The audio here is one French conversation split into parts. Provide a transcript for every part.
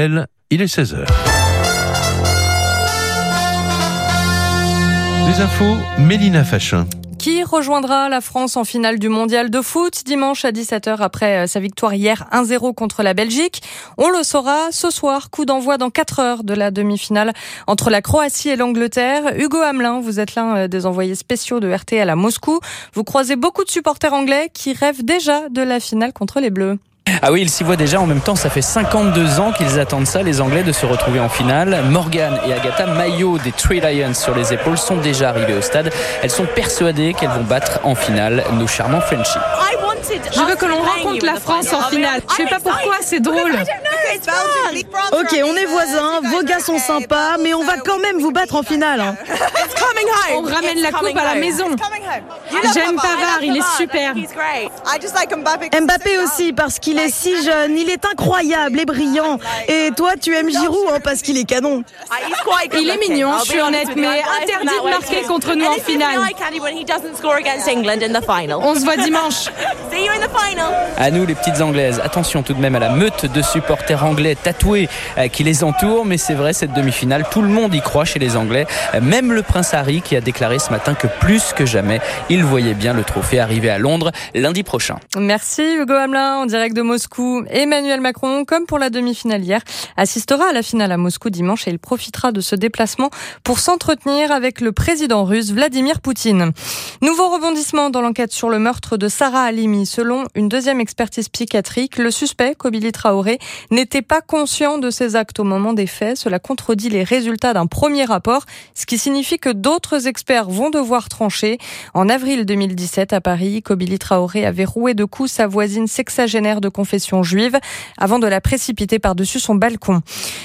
Il est 16h. Les infos, Mélina Fachin. Qui rejoindra la France en finale du mondial de foot dimanche à 17h après euh, sa victoire hier 1-0 contre la Belgique? On le saura ce soir, coup d'envoi dans 4 heures de la demi-finale entre la Croatie et l'Angleterre. Hugo Hamelin, vous êtes l'un euh, des envoyés spéciaux de RTL à Moscou. Vous croisez beaucoup de supporters anglais qui rêvent déjà de la finale contre les Bleus. Ah oui, ils s'y voient déjà. En même temps, ça fait 52 ans qu'ils attendent ça, les Anglais, de se retrouver en finale. Morgan et Agatha, maillot des Three Lions sur les épaules, sont déjà arrivées au stade. Elles sont persuadées qu'elles vont battre en finale nos charmants Frenchies. Je veux que l'on rencontre la France en finale. Je sais pas pourquoi, c'est drôle. Ok, on est voisins, vos gars sont sympas, mais on va quand même vous battre en finale. hein. On ramène la coupe à la maison. J'aime Pavard, il est super. Mbappé aussi, parce qu'il est si jeune, il est incroyable et brillant. Et toi, tu aimes Giroud hein, parce qu'il est canon. Il est mignon, je suis honnête, mais interdit de marquer contre nous en finale. On se voit dimanche. À nous, les petites Anglaises. Attention tout de même à la meute de supporters anglais tatoués euh, qui les entourent. Mais c'est vrai, cette demi-finale, tout le monde y croit chez les Anglais. Euh, Même le prince Harry qui a déclaré ce matin que plus que jamais, il voyait bien le trophée arriver à Londres lundi prochain. Merci Hugo Hamelin en direct de Moscou. Emmanuel Macron, comme pour la demi-finale hier, assistera à la finale à Moscou dimanche et il profitera de ce déplacement pour s'entretenir avec le président russe Vladimir Poutine. Nouveau rebondissement dans l'enquête sur le meurtre de Sarah Halimi. Selon une deuxième expertise psychiatrique, le suspect, Kobili Traoré, n'était pas conscient de ses actes au moment des faits. Cela contredit les résultats d'un premier rapport, ce qui signifie que d'autres experts vont devoir trancher. En avril 2017, à Paris, Kobili Traoré avait roué de coups sa voisine sexagénaire de confession juive avant de la précipiter par-dessus son balcon.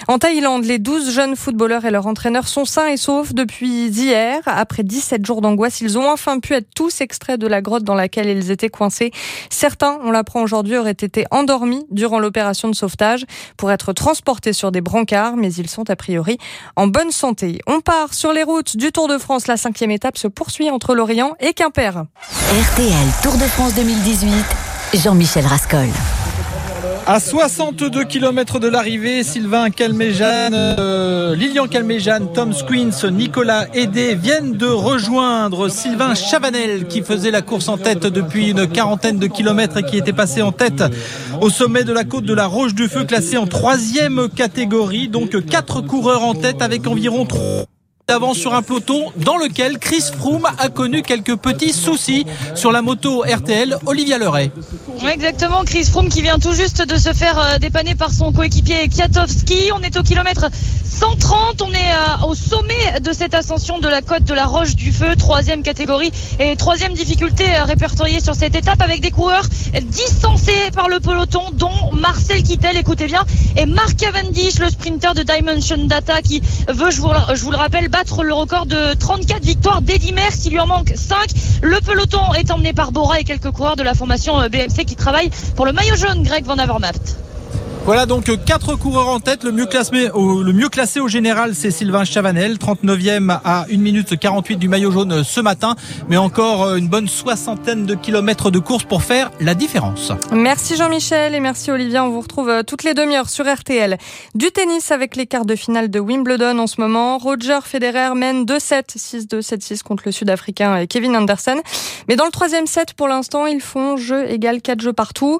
En Thaïlande, les 12 jeunes footballeurs et leur entraîneur sont sains et saufs depuis hier. Après 17 jours d'angoisse, ils ont enfin pu être tous extraits de la grotte dans laquelle ils étaient coincés. Certains, on l'apprend aujourd'hui, auraient été endormis durant l'opération de sauvetage pour être transportés sur des brancards, mais ils sont a priori en bonne santé. On part sur les routes du Tour de France. La cinquième étape se poursuit entre Lorient et Quimper. RTL Tour de France 2018, Jean-Michel Rascol. À 62 km de l'arrivée, Sylvain Calmejane, euh, Lilian Calmejane, Tom Squins, Nicolas Aidé viennent de rejoindre Sylvain Chavanel qui faisait la course en tête depuis une quarantaine de kilomètres et qui était passé en tête au sommet de la côte de la Roche du Feu, classé en troisième catégorie. Donc quatre coureurs en tête avec environ trois d'avance sur un peloton dans lequel Chris Froome a connu quelques petits soucis sur la moto RTL Olivia Leray. Exactement. Chris Froome qui vient tout juste de se faire euh, dépanner par son coéquipier Kwiatkowski. On est au kilomètre 130. On est euh, au sommet de cette ascension de la côte de la Roche du Feu, troisième catégorie et troisième difficulté euh, répertoriée sur cette étape avec des coureurs distancés par le peloton, dont Marcel Kittel, écoutez bien, et Mark Cavendish, le sprinter de Dimension Data qui veut, je vous le rappelle, battre le record de 34 victoires d'Eddy Merckx. Il lui en manque 5. Le peloton est emmené par Bora et quelques coureurs de la formation euh, BMC qui travaillent pour le maillot jaune Greg Van Avermaet. Voilà donc quatre coureurs en tête. Le mieux classé au, général, c'est Sylvain Chavanel, 39e à 1 minute 48 du maillot jaune ce matin. Mais encore une bonne soixantaine de kilomètres de course pour faire la différence. Merci Jean-Michel et merci Olivia. On vous retrouve euh, toutes les demi-heures sur RTL. Du tennis avec les quarts de finale de Wimbledon en ce moment. Roger Federer mène 2-7, 6-2, 7-6 contre le Sud-Africain Kevin Anderson. Mais dans le troisième set, pour l'instant, ils font jeu égal 4 jeux partout.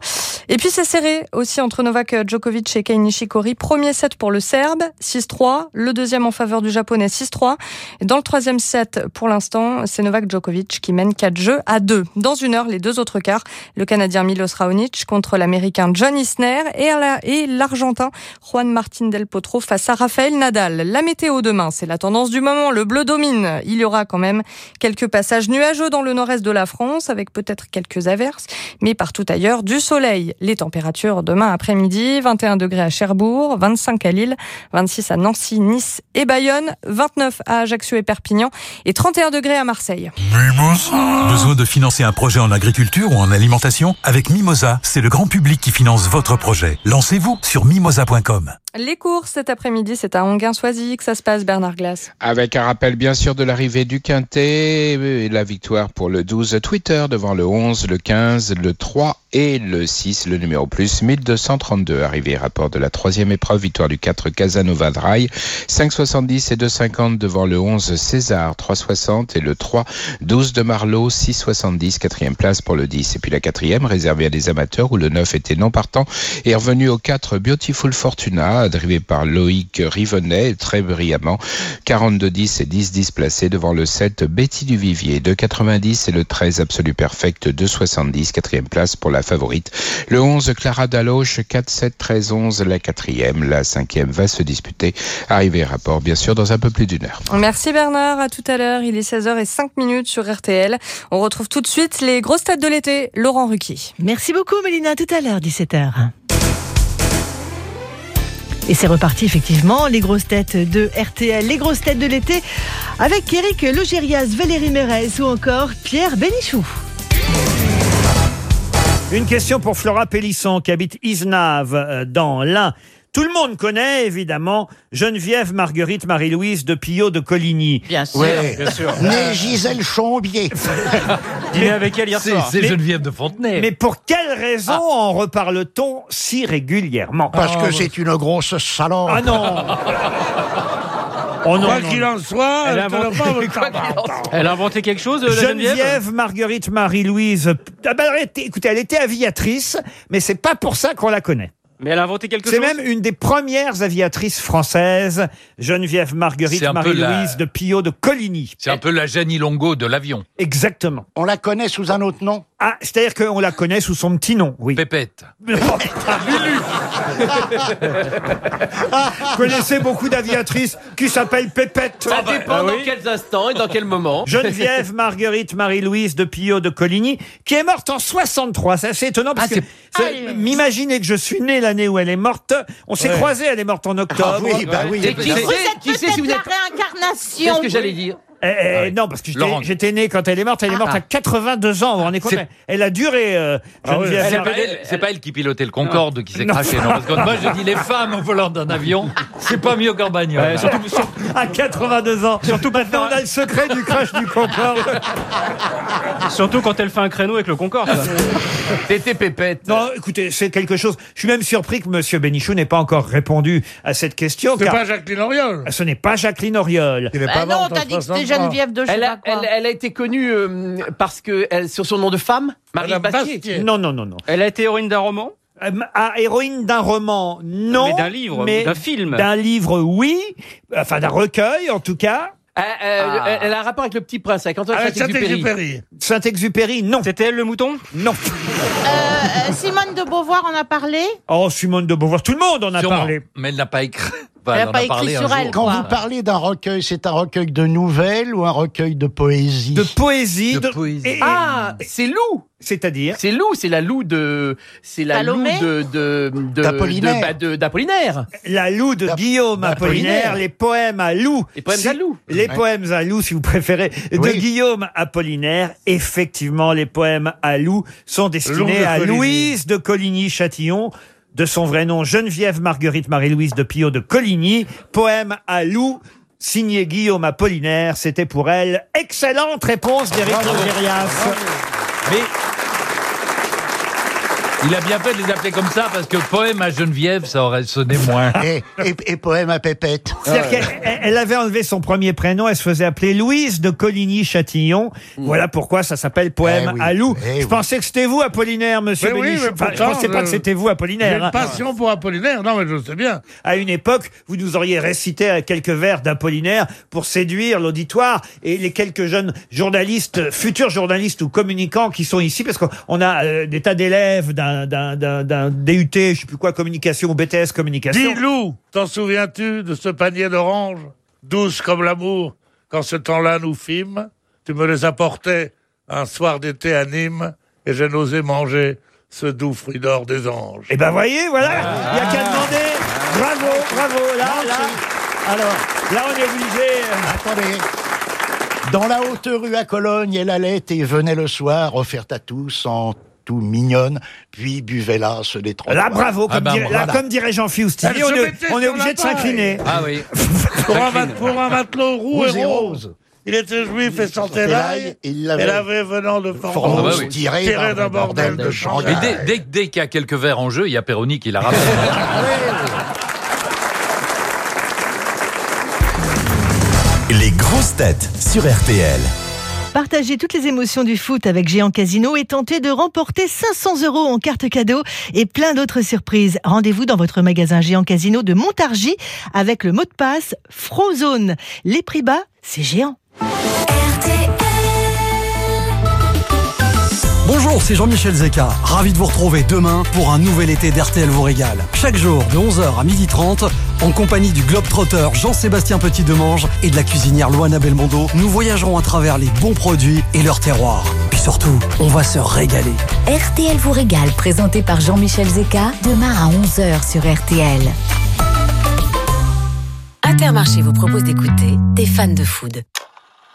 Et puis c'est serré aussi entre Novak Djokovic et Kei Nishikori. Premier set pour le Serbe, 6-3. Le deuxième en faveur du Japonais, 6-3. Et dans le troisième set, pour l'instant, c'est Novak Djokovic qui mène 4 jeux à 2. Dans une heure, les deux autres quarts, le Canadien Milos Raonic contre l'Américain John Isner et l'Argentin Juan Martin Del Potro face à Rafael Nadal. La météo demain, c'est la tendance du moment. Le bleu domine. Il y aura quand même quelques passages nuageux dans le nord-est de la France avec peut-être quelques averses, mais partout ailleurs du soleil. Les températures demain après-midi, 21 degrés à Cherbourg, 25 à Lille, 26 à Nancy, Nice et Bayonne, 29 à Ajaccio et Perpignan et 31 degrés à Marseille. Mimosa. Besoin de financer un projet en agriculture ou en alimentation? Avec Mimosa, c'est le grand public qui finance votre projet. Lancez-vous sur mimosa.com. Les courses cet après-midi, c'est à Anguin-Soisy que ça se passe, Bernard Glace. Avec un rappel bien sûr de l'arrivée du Quintet et la victoire pour le 12 Twitter devant le 11, le 15, le 3 Et le 6, le numéro plus, 1232. Arrivé rapport de la troisième épreuve, victoire du 4 Casanova Dry, 5,70 et 2,50 devant le 11 César, 3,60 et le 3 12 de Marlowe, 6,70, quatrième place pour le 10. Et puis la quatrième, réservée à des amateurs où le 9 était non partant, est revenu au 4 Beautiful Fortuna, drivé par Loïc Rivenet, très brillamment, 42-10 et 10-10 placés devant le 7 Betty du Vivier, 2,90 et le 13 Absolu Perfect, 2,70, quatrième place pour la favorite. Le 11 Clara Daloche, 4, 7, 13, 11, la quatrième, la cinquième va se disputer. Arrivé rapport, bien sûr, dans un peu plus d'une heure. Merci Bernard, à tout à l'heure. Il est 16h05 minutes sur RTL. On retrouve tout de suite les grosses têtes de l'été, Laurent Ruquier. Merci beaucoup Mélina, à tout à l'heure, 17h. Et c'est reparti effectivement, les grosses têtes de RTL, les grosses têtes de l'été, avec Eric Logérias, Valérie Mérez ou encore Pierre Bénichou. Une question pour Flora Pélisson qui habite Isnave euh, dans l'Ain. Tout le monde connaît évidemment Geneviève Marguerite Marie-Louise de Pillot de Coligny. Bien sûr. bien sûr. Née Gisèle Chambier. Dîner avec elle hier C'est soir. c'est Mais- Geneviève de Fontenay. Mais pour quelle raison en reparle-t-on si régulièrement? Parce que c'est une grosse salope. Ah non Oh non, Quoi qu'il en soit, Elle elle a inventé-. Elle a inventé quelque chose, euh, la Geneviève Geneviève Marguerite Marie-Louise. Ah bah, écoutez, elle était aviatrice, mais c'est pas pour ça qu'on la connaît. Mais elle a inventé quelque C'est chose même une des premières aviatrices françaises, Geneviève Marguerite C'est Marie-Louise la- de Pillot de Coligny. C'est un peu la Jenny Longo de l'avion. Exactement. On la connaît sous un autre nom? Ah, c'est-à-dire qu'on la connaît sous son petit nom, oui. Pépette. Vous connaissez beaucoup d'aviatrices qui s'appellent Pépette. Ça dépend Ah dans quels instants et dans quel moment. Geneviève Marguerite Marie-Louise de Pillot de Coligny, qui est morte en 63. C'est assez étonnant parce Ah, que c'est- c'est- m'imaginez que je suis né l'année où elle est morte. On s'est Ouais. croisés, elle est morte en octobre. Ah oui, bah oui. Et qui Vous sait, êtes qui sait si vous êtes. réincarnation. Qu'est-ce que j'allais dire Eh, eh, Ah oui. Non, parce que j'étais- Laurent. j'étais né quand elle est morte. Elle est morte Ah. à 82 ans. Vous vous rendez compte C'est- Elle a duré, euh, Ah. Geneviève. C'est pas, elle, c'est pas elle qui pilotait le Concorde qui s'est Non. craché. Non, parce que moi, je dis les femmes au volant d'un avion, c'est pas mieux qu'en bagnole. Ouais, surtout, sur- à 82 ans. Surtout maintenant, on a le secret du crash du Concorde. surtout quand elle fait un créneau avec le Concorde. T'étais pépette. Non, écoutez, c'est quelque chose. Je suis même surpris que Monsieur Bénichou n'ait pas encore répondu à cette question. C'est car pas Jacqueline Auriol. ce n'est pas Jacqueline Auriol. Il est Bah pas non, morte t'as dit que c'était 63. Geneviève de je sais Elle a, pas quoi. elle, elle a été connue euh, parce que elle- sur son nom de femme, Marie Madame Bastier. Bastier. Non, non, non, non. Elle a été héroïne d'un roman Euh, ah, héroïne d'un roman, non. Mais d'un livre, mais d'un film. D'un livre, oui. Enfin, d'un recueil, en tout cas. Euh, euh, Ah. elle- a un rapport avec le petit prince, avec Antoine Avec Saint-Exupéry. Saint-Exupéry. Saint-Exupéry, non. C'était elle le mouton Non. Euh, Simone de Beauvoir en a parlé? Oh, Simone de Beauvoir, tout le monde en a Sûrement. parlé. Mais elle n'a pas écrit. Elle a en pas a écrit sur elle. Quand Quoi. vous parlez d'un recueil, c'est un recueil de nouvelles ou un recueil de poésie? De poésie. De poésie. et- et- Ah, c'est Lou C'est-à-dire C'est Lou, c'est la Lou de... C'est la Lou de... de, de D'Apollinaire. de- bah, de- d'Apollinaire. La Lou de Guillaume. Apollinaire, les poèmes à Lou. Les poèmes Si- à Lou. Les poèmes à Lou, si vous préférez, de Oui. Guillaume Apollinaire. Effectivement, les poèmes à Lou sont destinés à. Louise de Coligny-Châtillon. De son vrai nom, Geneviève Marguerite Marie-Louise de Pillot de Coligny. Poème à Lou, signé Guillaume Apollinaire. C'était pour elle. Excellente réponse d'Éric. Mais il a bien fait de les appeler comme ça parce que poème à Geneviève, ça aurait sonné moins. et, et- et poème à Pépette. C'est-à-dire qu'elle elle- elle avait enlevé son premier prénom, elle se faisait appeler Louise de Coligny-Châtillon. Voilà pourquoi ça s'appelle Poème Eh oui, à Lou. eh je oui. pensais que c'était vous, Apollinaire, monsieur oui, Bénichou. mais Enfin, je pourtant, pensais pas je- que c'était vous, J'ai Apollinaire. une hein. passion pour Apollinaire. Non, mais je sais bien. À une époque, vous nous auriez récité quelques vers d'Apollinaire pour séduire l'auditoire et les quelques jeunes journalistes, futurs journalistes ou communicants qui sont ici, parce qu'on a euh, des tas d'élèves d'un d'un- DUT, je sais plus quoi, communication ou BTS communication. Dis Lou, t'en souviens-tu de ce panier d'oranges, douce comme l'amour, quand ce temps-là nous fîmes? Tu me les apportais un soir d'été à Nîmes, et j'ai n'osé manger ce doux fruit d'or des anges. Et ben voyez, voilà, il n'y a qu'à demander. Bravo, bravo, là, là. Alors, là on est obligé. Attendez. Dans la haute rue à Cologne, elle allait et venait le soir, offerte à tous en tout mignonne, puis buvait là ce des trois. Là, bravo, comme, Ah ben, dirait, là, voilà. comme dirait Jean Elle on se est, mettait on est sur obligé de s'incliner. Ah oui. Pour un, mat- pour un matelot roux Rose et et rose. rose. Il était juif et sentait sentait l'ail. et il l'avait- l'avait venant de Formose, Ah bah oui. tiré d'un bordel de Shanghai. dès, dès, dès qu'il y a quelques verres en jeu, il y a Perroni qui la rappelle. Les grosses têtes sur RTL. Partagez toutes les émotions du foot avec Géant Casino et tentez de remporter 500 euros en carte cadeau et plein d'autres surprises. Rendez-vous dans votre magasin Géant Casino de Montargis avec le mot de passe Frozone. Les prix bas, c'est géant. Bonjour, c'est Jean-Michel Zeka. Ravi de vous retrouver demain pour un nouvel été d'RTL vous régale. Chaque jour de 11h à 12h30, en compagnie du Globetrotter Jean-Sébastien Petit-Demange et de la cuisinière Loana Belmondo, nous voyagerons à travers les bons produits et leur terroir. Puis surtout, on va se régaler. RTL vous régale, présenté par Jean-Michel Zeka, demain à 11h sur RTL. Intermarché vous propose d'écouter des fans de food.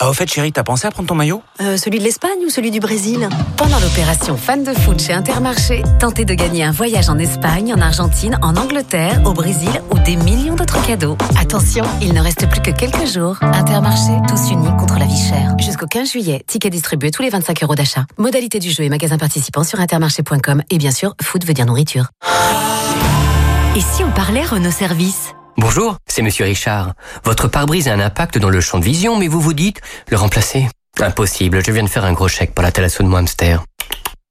Ah, au fait, chérie, t'as pensé à prendre ton maillot? Euh, celui de l'Espagne ou celui du Brésil? Pendant l'opération Fan de food chez Intermarché, tentez de gagner un voyage en Espagne, en Argentine, en Angleterre, au Brésil ou des millions d'autres cadeaux. Attention, il ne reste plus que quelques jours. Intermarché, tous unis contre la vie chère. Jusqu'au 15 juillet, tickets distribués tous les 25 euros d'achat. Modalité du jeu et magasins participants sur intermarché.com. Et bien sûr, food veut dire nourriture. Et si on parlait Renault Service? Bonjour, c'est Monsieur Richard. Votre pare-brise a un impact dans le champ de vision, mais vous vous dites, le remplacer Impossible, je viens de faire un gros chèque pour la thalasso de.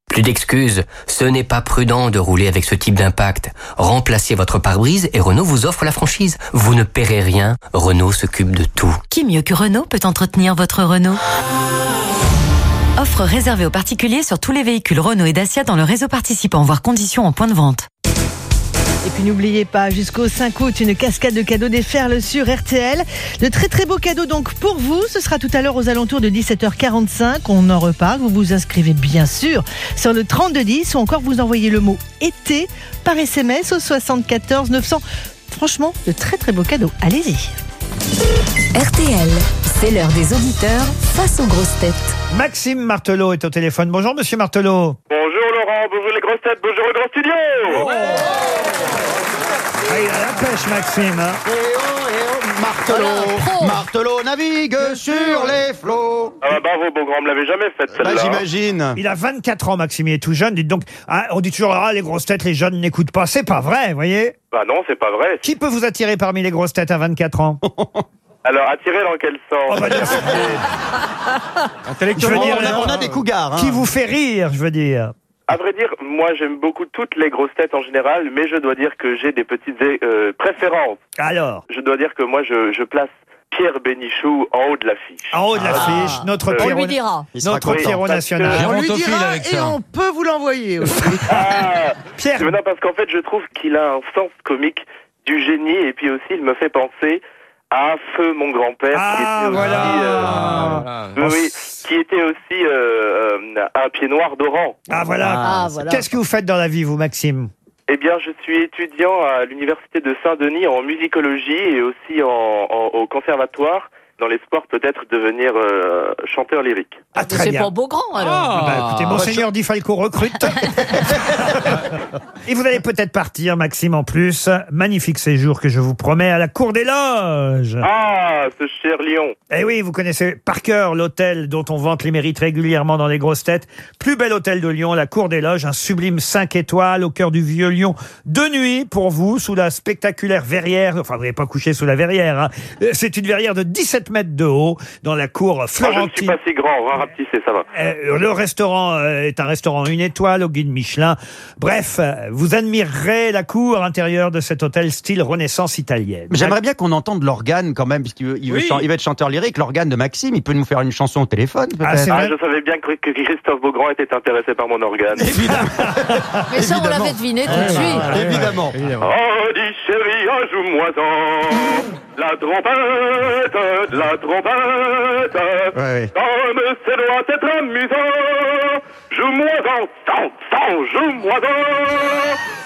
Plus d'excuses, ce n'est pas prudent de rouler avec ce type d'impact. Remplacez votre pare-brise et Renault vous offre la franchise. Vous ne paierez rien, Renault s'occupe de tout. Qui mieux que Renault peut entretenir votre Renault? Offre réservée aux particuliers sur tous les véhicules Renault et Dacia dans le réseau participant, voire conditions en point de vente. Et puis n'oubliez pas, jusqu'au 5 août, une cascade de cadeaux des Ferles sur RTL. De très très beaux cadeaux donc pour vous. Ce sera tout à l'heure aux alentours de 17h45. On en reparle. Vous vous inscrivez bien sûr sur le 3210 ou encore vous envoyez le mot été par SMS au 74 900. Franchement, de très très beaux cadeaux. Allez-y. RTL, c'est l'heure des auditeurs face aux grosses têtes. Maxime Martelot est au téléphone. Bonjour, monsieur Martelot. Bonjour Laurent, bonjour les grosses têtes, bonjour le grand studio il a la pêche, Maxime. hein. Martelot, Martelot navigue sur les flots. Ah bah bravo, beau grand, on me l'avait jamais faite celle-là. Bah, j'imagine. Il a 24 ans, Maxime, il est tout jeune. Dites donc, ah, on dit toujours, ah, les grosses têtes, les jeunes n'écoutent pas. C'est pas vrai, vous voyez Bah non, c'est pas vrai. Qui peut vous attirer parmi les grosses têtes à 24 ans? Alors, attiré dans quel sens? Bah, Je veux dire, on, a, on a des cougars. hein. Qui vous fait rire, je veux dire À vrai dire, moi j'aime beaucoup toutes les grosses têtes en général, mais je dois dire que j'ai des petites euh, préférences. Alors Je dois dire que moi je, je place Pierre Bénichou en haut de l'affiche. En haut de l'affiche, notre Euh, Pierrot, lui dira. Notre. Pierrot national. On lui dira avec et ça. on peut vous l'envoyer aussi. Ah Pierre, non, parce qu'en fait je trouve qu'il a un sens comique du génie, et puis aussi il me fait penser à Feu, mon grand-père, Ah, qui était voilà. aussi... euh, oui, oui, qui était aussi euh, un pied noir d'Oran. ah voilà. Ah, voilà. Qu'est-ce que vous faites dans la vie, vous, Maxime? Eh bien, je suis étudiant à l'université de Saint-Denis en musicologie et aussi en, en- au conservatoire, dans l'espoir peut-être de devenir euh, chanteur lyrique. Ah, très bien. beau grand alors. Ah, bah, écoutez, Monseigneur Di Falco recrute. Et vous allez peut-être partir, Maxime, en plus. Magnifique séjour que je vous promets à la Cour des Loges. Ah, ce cher lion Eh oui, vous connaissez par cœur l'hôtel dont on vante les mérites régulièrement dans les grosses têtes. Plus bel hôtel de Lyon, la Cour des Loges, un sublime 5 étoiles au cœur du vieux Lyon. De nuit pour vous, sous la spectaculaire verrière. Enfin, vous n'avez pas couché sous la verrière. hein. Euh, C'est une verrière de 17 mètres de haut dans la cour Moi, je ne suis florentine. pas si grand, on va rapetisser, ça va. Euh, le restaurant euh, est un restaurant une étoile au guide Michelin. Bref, euh, vous admirerez la cour intérieure de cet hôtel style Renaissance italienne. J'aimerais bien qu'on entende l'organe quand même, puisqu'il veut, il veut Oui. chan- il va être chanteur lyrique. L'organe de Maxime, il peut nous faire une chanson au téléphone, peut-être. Ah, c'est Ah, je savais bien que, que Christophe Beaugrand était intéressé par mon organe. Mais ça, on l'avait deviné tout de suite. Évidemment. Oh, dis chérie, joue-moi-en la trompette, la trompette. Ouais, ouais. Comme c'est doit être amusant, joue-moi-en, sans, sans, joue-moi-en.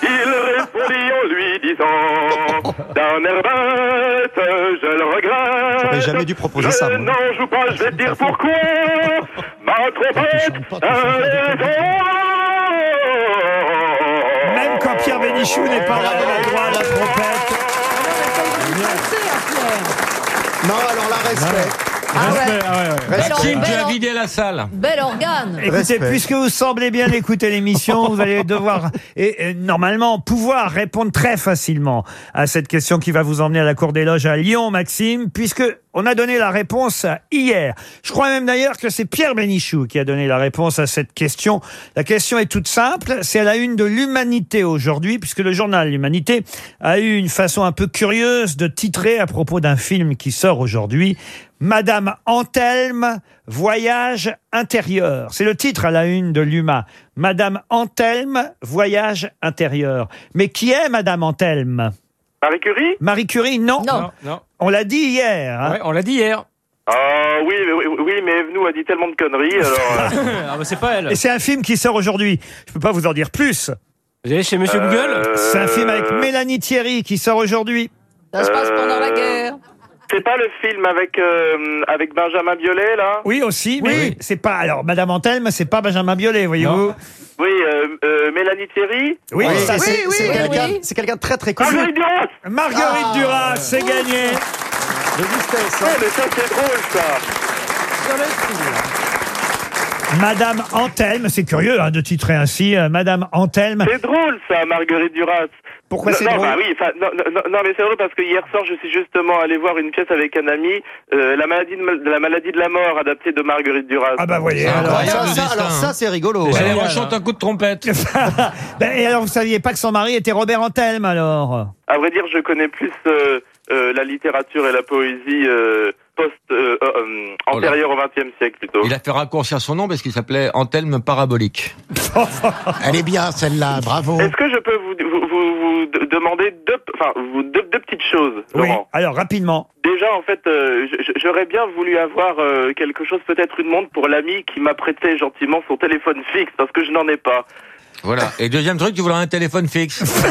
Il répondit en lui disant, d'un air bête, je le regrette. J'aurais jamais dû proposer je ça, moi. n'en joue pas, je vais te dire pourquoi. Ma trompette, elle est en- Même quand Pierre Bénichou n'est pas là, on a droit à la trompette. Non, alors la respect. Respect, ah ouais, ouais. Maxime, tu Bel as or- vidé la salle. Bel organe. Écoutez, puisque vous semblez bien écouter l'émission, vous allez devoir, et, et normalement, pouvoir répondre très facilement à cette question qui va vous emmener à la Cour des Loges à Lyon, Maxime, puisque on a donné la réponse hier. Je crois même d'ailleurs que c'est Pierre Bénichou qui a donné la réponse à cette question. La question est toute simple. C'est à la une de l'Humanité aujourd'hui, puisque le journal L'Humanité a eu une façon un peu curieuse de titrer à propos d'un film qui sort aujourd'hui. Madame Antelme, voyage intérieur. C'est le titre à la une de l'UMA. Madame Antelme, voyage intérieur. Mais qui est Madame Antelme? Marie Curie? Marie Curie, non. Non. On l'a dit hier. hein. on l'a dit hier. Ah oui, mais, oui, oui, mais Evenou a dit tellement de conneries, alors... euh, ah bah c'est pas elle. Et c'est un film qui sort aujourd'hui. Je peux pas vous en dire plus. Vous allez chez Monsieur Euh, Google C'est un film avec Mélanie Thierry qui sort aujourd'hui. Ça se passe pendant la guerre. C'est pas le film avec, euh, avec Benjamin Biolay, là? Oui aussi, mais c'est pas. Alors Madame Antelme, c'est pas Benjamin Biolay, voyez-vous? Oui, euh, euh, Mélanie Thierry? Oui, ça c'est. c'est c'est- quelqu'un c'est quelqu'un de très très connu. Marguerite Duras Marguerite Ah. Duras, c'est gagné. De justesse. Ouais, mais ça c'est drôle, ça Madame Antelme, c'est curieux hein, de titrer ainsi. euh, Madame Antelme. C'est drôle, ça, Marguerite Duras Pourquoi Non, c'est drôle bah oui, enfin, non, non, non, mais c'est drôle parce que hier soir, je suis justement allé voir une pièce avec un ami, euh, la maladie de, la maladie de la mort, adaptée de Marguerite Duras. Ah bah voyez. Alors, Alors, ça, ça, alors ça, c'est rigolo. Allez, ouais. on chante un coup de trompette. Ben, et alors vous saviez pas que son mari était Robert Antelme alors? À vrai dire, je connais plus euh, euh, la littérature et la poésie euh, post euh, euh, euh, antérieure au XXe siècle plutôt. Il a fait raccourcir son nom parce qu'il s'appelait Antelme Parabolique. Elle est bien celle-là, bravo. Est-ce que je peux vous, vous, vous, vous d- demander deux, enfin, vous, deux, deux petites choses, Oui. Laurent Alors rapidement. Déjà, en fait, euh, j'aurais bien voulu avoir euh, quelque chose, peut-être une montre pour l'ami qui m'a prêté gentiment son téléphone fixe, parce que je n'en ai pas. Voilà. Et deuxième truc, tu voulais un téléphone fixe.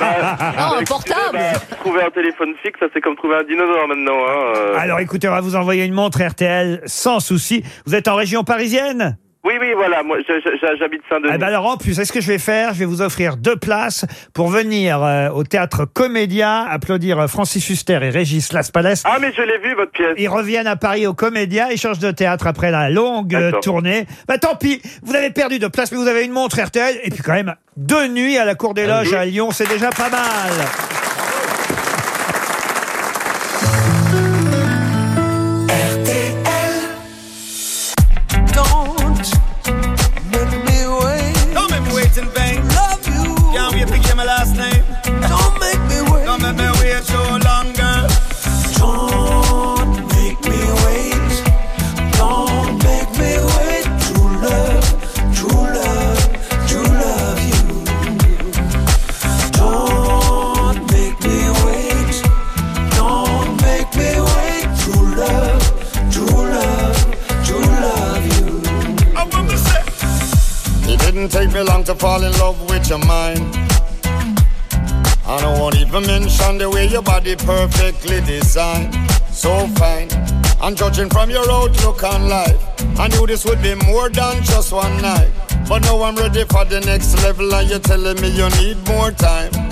Non, un portable. Bah, trouver un téléphone fixe, ça c'est comme trouver un dinosaure maintenant. Hein, euh. Alors écoutez, on va vous envoyer une montre RTL sans souci. Vous êtes en région parisienne? Oui, oui, voilà, moi j'habite Saint-Denis. Eh ben alors en plus, est-ce que je vais faire? Je vais vous offrir deux places pour venir euh, au théâtre Comédia applaudir euh, Francis Huster et Régis Laspalès. Ah, mais je l'ai vu, votre pièce. Ils reviennent à Paris au Comédia, ils changent de théâtre après la longue euh, tournée. Bah tant pis, vous avez perdu de place, mais vous avez une montre RTL et puis quand même deux nuits à la Cour des Loges à Lyon, c'est déjà pas mal. Didn't take me long to fall in love with your mind. I don't want even mention the way your body perfectly designed. So fine. And judging from your outlook on life, I knew this would be more than just one night. But now I'm ready for the next level, and you're telling me you need more time.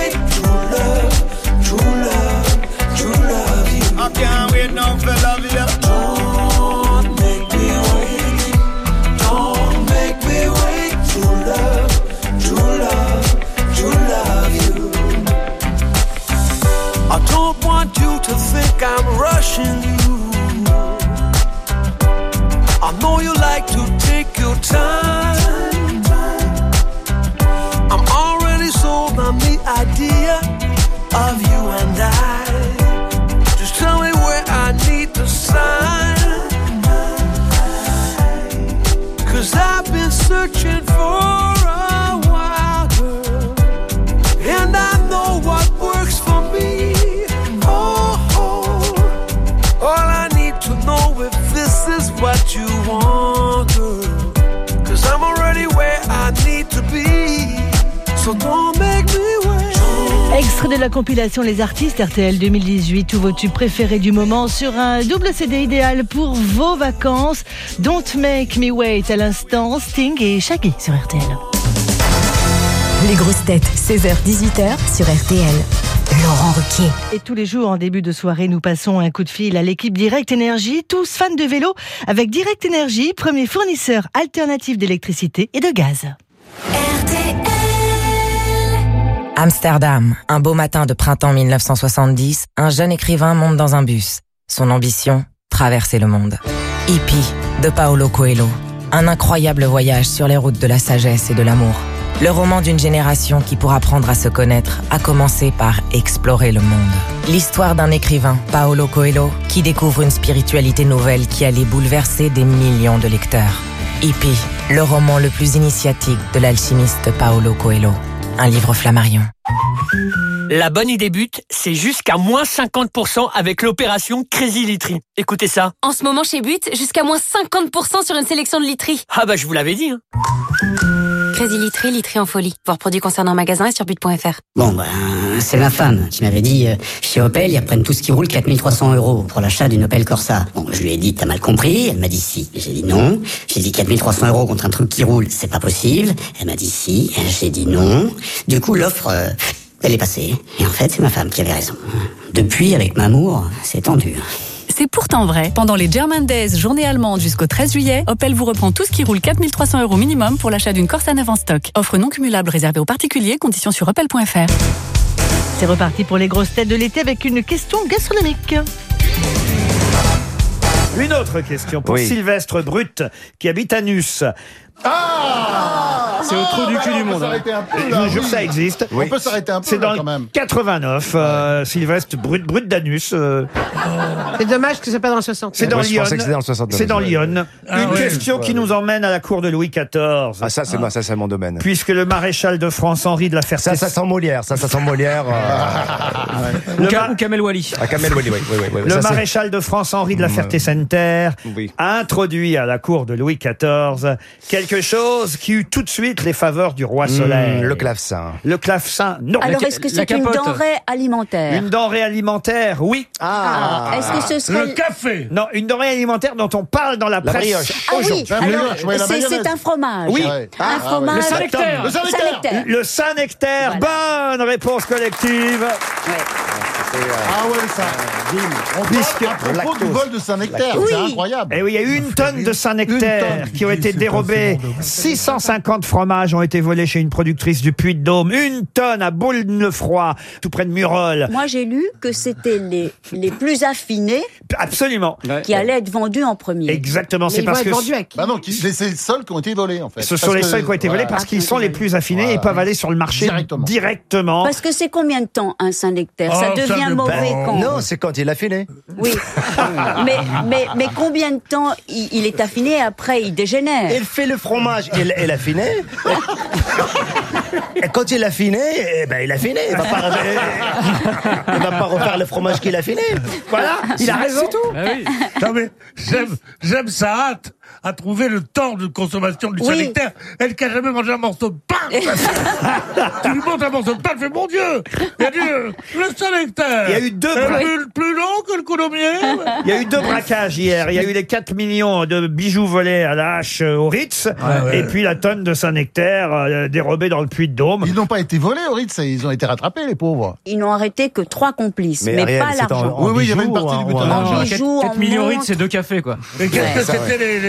Can't wait now for love you. Don't make me wait. Don't make me wait. True love, true love, true love you. I don't want you to think I'm rushing Extrait de la compilation Les Artistes RTL 2018, tous vos tubes préférés du moment sur un double CD idéal pour vos vacances. Don't Make Me Wait à l'instant, Sting et Shaggy sur RTL. Les grosses têtes, 16h-18h sur RTL. Laurent Ruquier. Et tous les jours en début de soirée, nous passons un coup de fil à l'équipe Direct Énergie, tous fans de vélo, avec Direct Énergie, premier fournisseur alternatif d'électricité et de gaz. Amsterdam, un beau matin de printemps 1970, un jeune écrivain monte dans un bus. Son ambition, traverser le monde. Hippie, de Paolo Coelho. Un incroyable voyage sur les routes de la sagesse et de l'amour. Le roman d'une génération qui, pour apprendre à se connaître, a commencé par explorer le monde. L'histoire d'un écrivain, Paolo Coelho, qui découvre une spiritualité nouvelle qui allait bouleverser des millions de lecteurs. Hippie, le roman le plus initiatique de l'alchimiste Paolo Coelho. Un livre flammarion. La bonne idée but, c'est jusqu'à moins 50% avec l'opération Crazy Litry. Écoutez ça. En ce moment chez But, jusqu'à moins 50% sur une sélection de literie. Ah bah je vous l'avais dit. Hein. Crazy Litry, literie en folie. Voir produits concernant magasin et sur but.fr. Bon, ben, c'est ma femme qui m'avait dit, euh, chez Opel, ils reprennent tout ce qui roule 4300 euros pour l'achat d'une Opel Corsa. Bon, je lui ai dit, t'as mal compris Elle m'a dit si. J'ai dit non. J'ai dit 4300 euros contre un truc qui roule, c'est pas possible. Elle m'a dit si. J'ai dit non. Du coup, l'offre, euh, elle est passée. Et en fait, c'est ma femme qui avait raison. Depuis, avec Mamour, c'est tendu. C'est pourtant vrai. Pendant les German Days, journée allemande jusqu'au 13 juillet, Opel vous reprend tout ce qui roule 4300 euros minimum pour l'achat d'une Corsa neuve en stock. Offre non cumulable réservée aux particuliers, conditions sur opel.fr. C'est reparti pour les grosses têtes de l'été avec une question gastronomique. Une autre question pour Oui. Sylvestre Brut, qui habite à Nus. Ah C'est au trou du cul du on peut monde, hein. s'arrêter un peu, Je là, vous jure, oui. ça existe. On peut s'arrêter un peu C'est là, dans quand même. le 89, euh, Sylvestre Brut, Brut d'Anus. euh, C'est dommage que c'est pas dans le 60. c'est dans Moi, je Lyon. pensais que c'était dans le 69. C'est dans Lyon. Ah Une ouais. question qui nous emmène à la cour de Louis XIV. Ah, ça, c'est moi, ça, c'est mon domaine. Puisque le maréchal de France Henri de la Ferté. Ça, ça sent Molière, ça, ça sent Molière. euh, Le Ou, Ka- ma- ou Kamel Wally. À Kamel, oui, oui, oui, oui, oui. Le Ça, c'est- maréchal de France Henri de la Ferté-Sainte-Terre Oui. a introduit à la cour de Louis XIV quelque chose qui eut tout de suite les faveurs du roi Soleil. Mmh, le clavecin. Le clavecin, non. Alors, est-ce que c'est une denrée alimentaire Une denrée alimentaire, oui. Ah. Est-ce que ce serait- Le café Non, une denrée alimentaire dont on parle dans la La presse. brioche. Ah oui, c'est- un fromage. Oui. Un fromage. Le Saint-Nectaire. Le Saint-Nectaire. Le Saint-Nectaire. Bonne réponse collective. Ah ouais, ça. On Puisque- parle à propos du vol de Saint-Nectaire, c'est incroyable. Et oui, il y a eu une tonne de Saint-Nectaire qui ont été dérobés. 650 fromages ont été volés chez une productrice du Puy-de-Dôme. Une tonne à Boulle-le-Froid, tout près de Murol. Moi, j'ai lu que c'était les, les plus affinés Absolument. qui allaient être vendus en premier. Exactement, c'est parce que Bah non, qui- c'est c'est les seuls qui ont été volés, en fait. ce sont Parce les que- seuls qui ont été volés voilà. parce qu'ils sont les plus affinés et peuvent aller sur le marché directement. Parce que c'est combien de temps un Saint-Nectaire? Ça Oh, ça devient mauvais quand Non, c'est quand il a filé. Oui. mais, mais, mais combien de temps il, il est affiné et après il dégénère? Il fait le fromage, il, il a finé. Et quand il a finé, eh ben, il a finé. Il va pas, il va pas refaire le fromage qu'il a finé. Voilà, il a raison. Non mais j'aime, j'aime sa hâte à trouver le temps de consommation du Oui. Saint-Nectaire. Elle qui a jamais mangé un morceau de pain. tu lui montres un morceau de pain, elle fait mon Dieu. Il a dit euh, le Saint-Nectaire. Il y a eu deux plus, plus long que le coulommier. Il y a eu deux braquages hier. Il y a eu les 4 millions de bijoux volés à la hache euh, au Ritz. ouais. Et puis la tonne de Saint-Nectaire euh, dérobée dans le Puy-de-Dôme. Ils n'ont pas été volés au Ritz, ils ont été rattrapés, les pauvres. Ils n'ont arrêté que trois complices, mais, Mais Ariel, pas l'argent. en Oui, oui, il y avait une partie du butin. En En bijoux, en 4 millions montres. c'est deux cafés, quoi. Mais qu'est-ce que Ouais. c'était les,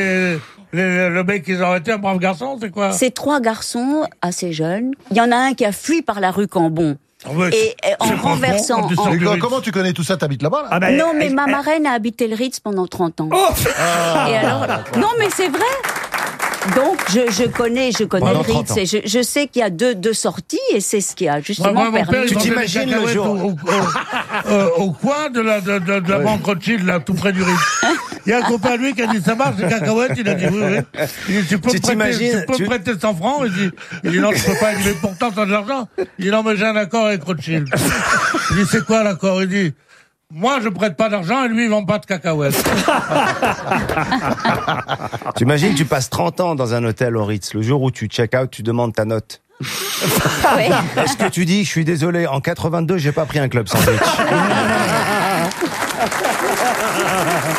les, les- le mec qu'ils ont arrêté, un brave garçon, c'est quoi? Ces trois garçons assez jeunes, il y en a un qui a fui par la rue Cambon. ouais, et euh, en C'est renversant. en- comment- tu connais tout ça? T'habites là-bas là? Ah ben, non, mais ma marraine a habité le Ritz pendant 30 ans. Oh Ah, et alors, non, mais c'est vrai. Donc, je, je connais, je connais le 30 Ritz et je, je sais qu'il y a deux, deux sorties et c'est ce qui a justement permis. Tu t'imagines le jour au, au- euh, au coin de la, de, de- de la banque Rothschild, là, tout près du Ritz. Il y a un copain lui qui a dit ça marche, les cacahuètes? Il a dit oui, oui. Il dit tu peux, Tu prêter, t'imagines, tu peux tu- prêter 100 francs? Il dit, il dit non, je peux pas. Il dit mais pourtant t'as de l'argent. Il dit non, mais j'ai un accord avec Rothschild. Il dit c'est quoi l'accord? Il dit moi je prête pas d'argent et lui il vend pas de cacahuètes. Tu imagines, tu passes 30 ans dans un hôtel au Ritz. Le jour où tu check out, tu demandes ta note. Est-ce que tu dis, je suis désolé, en 82, j'ai pas pris un club sandwich.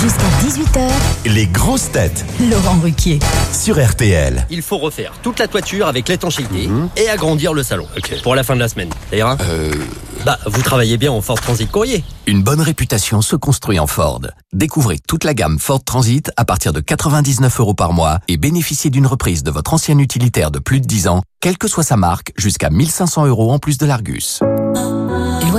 Jusqu'à 18h, Les grosses têtes Laurent Ruquier. sur RTL. Il faut refaire toute la toiture avec l'étanchéité et agrandir le salon. Pour la fin de la semaine. Ça ira Bah, vous travaillez bien en Ford Transit Courrier. Une bonne réputation se construit en Ford. Découvrez toute la gamme Ford Transit à partir de 99 euros par mois et bénéficiez d'une reprise de votre ancien utilitaire de plus de 10 ans, quelle que soit sa marque, jusqu'à 1500 euros en plus de l'Argus.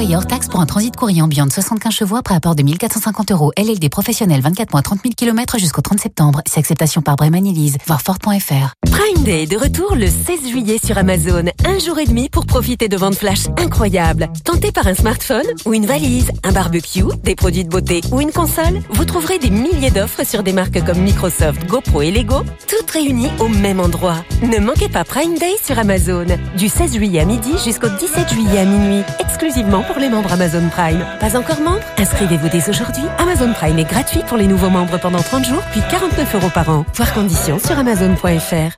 Hors taxe pour un transit courrier ambiant de 75 chevaux après apport de 1450 euros. LLD professionnel 24 mois 30 000 km jusqu'au 30 septembre. C'est acceptation par Bremen Elise. Voir Ford.fr. Prime Day de retour le 16 juillet sur Amazon. Un jour et demi pour profiter de ventes flash incroyables. Tenté par un smartphone ou une valise, un barbecue, des produits de beauté ou une console, vous trouverez des milliers d'offres sur des marques comme Microsoft, GoPro et Lego, toutes réunies au même endroit. Ne manquez pas Prime Day sur Amazon. Du 16 juillet à midi jusqu'au 17 juillet à minuit. Exclusivement pour les membres Amazon Prime. Pas encore membre? Inscrivez-vous dès aujourd'hui. Amazon Prime est gratuit pour les nouveaux membres pendant 30 jours, puis 49 euros par an. Voir conditions sur amazon.fr.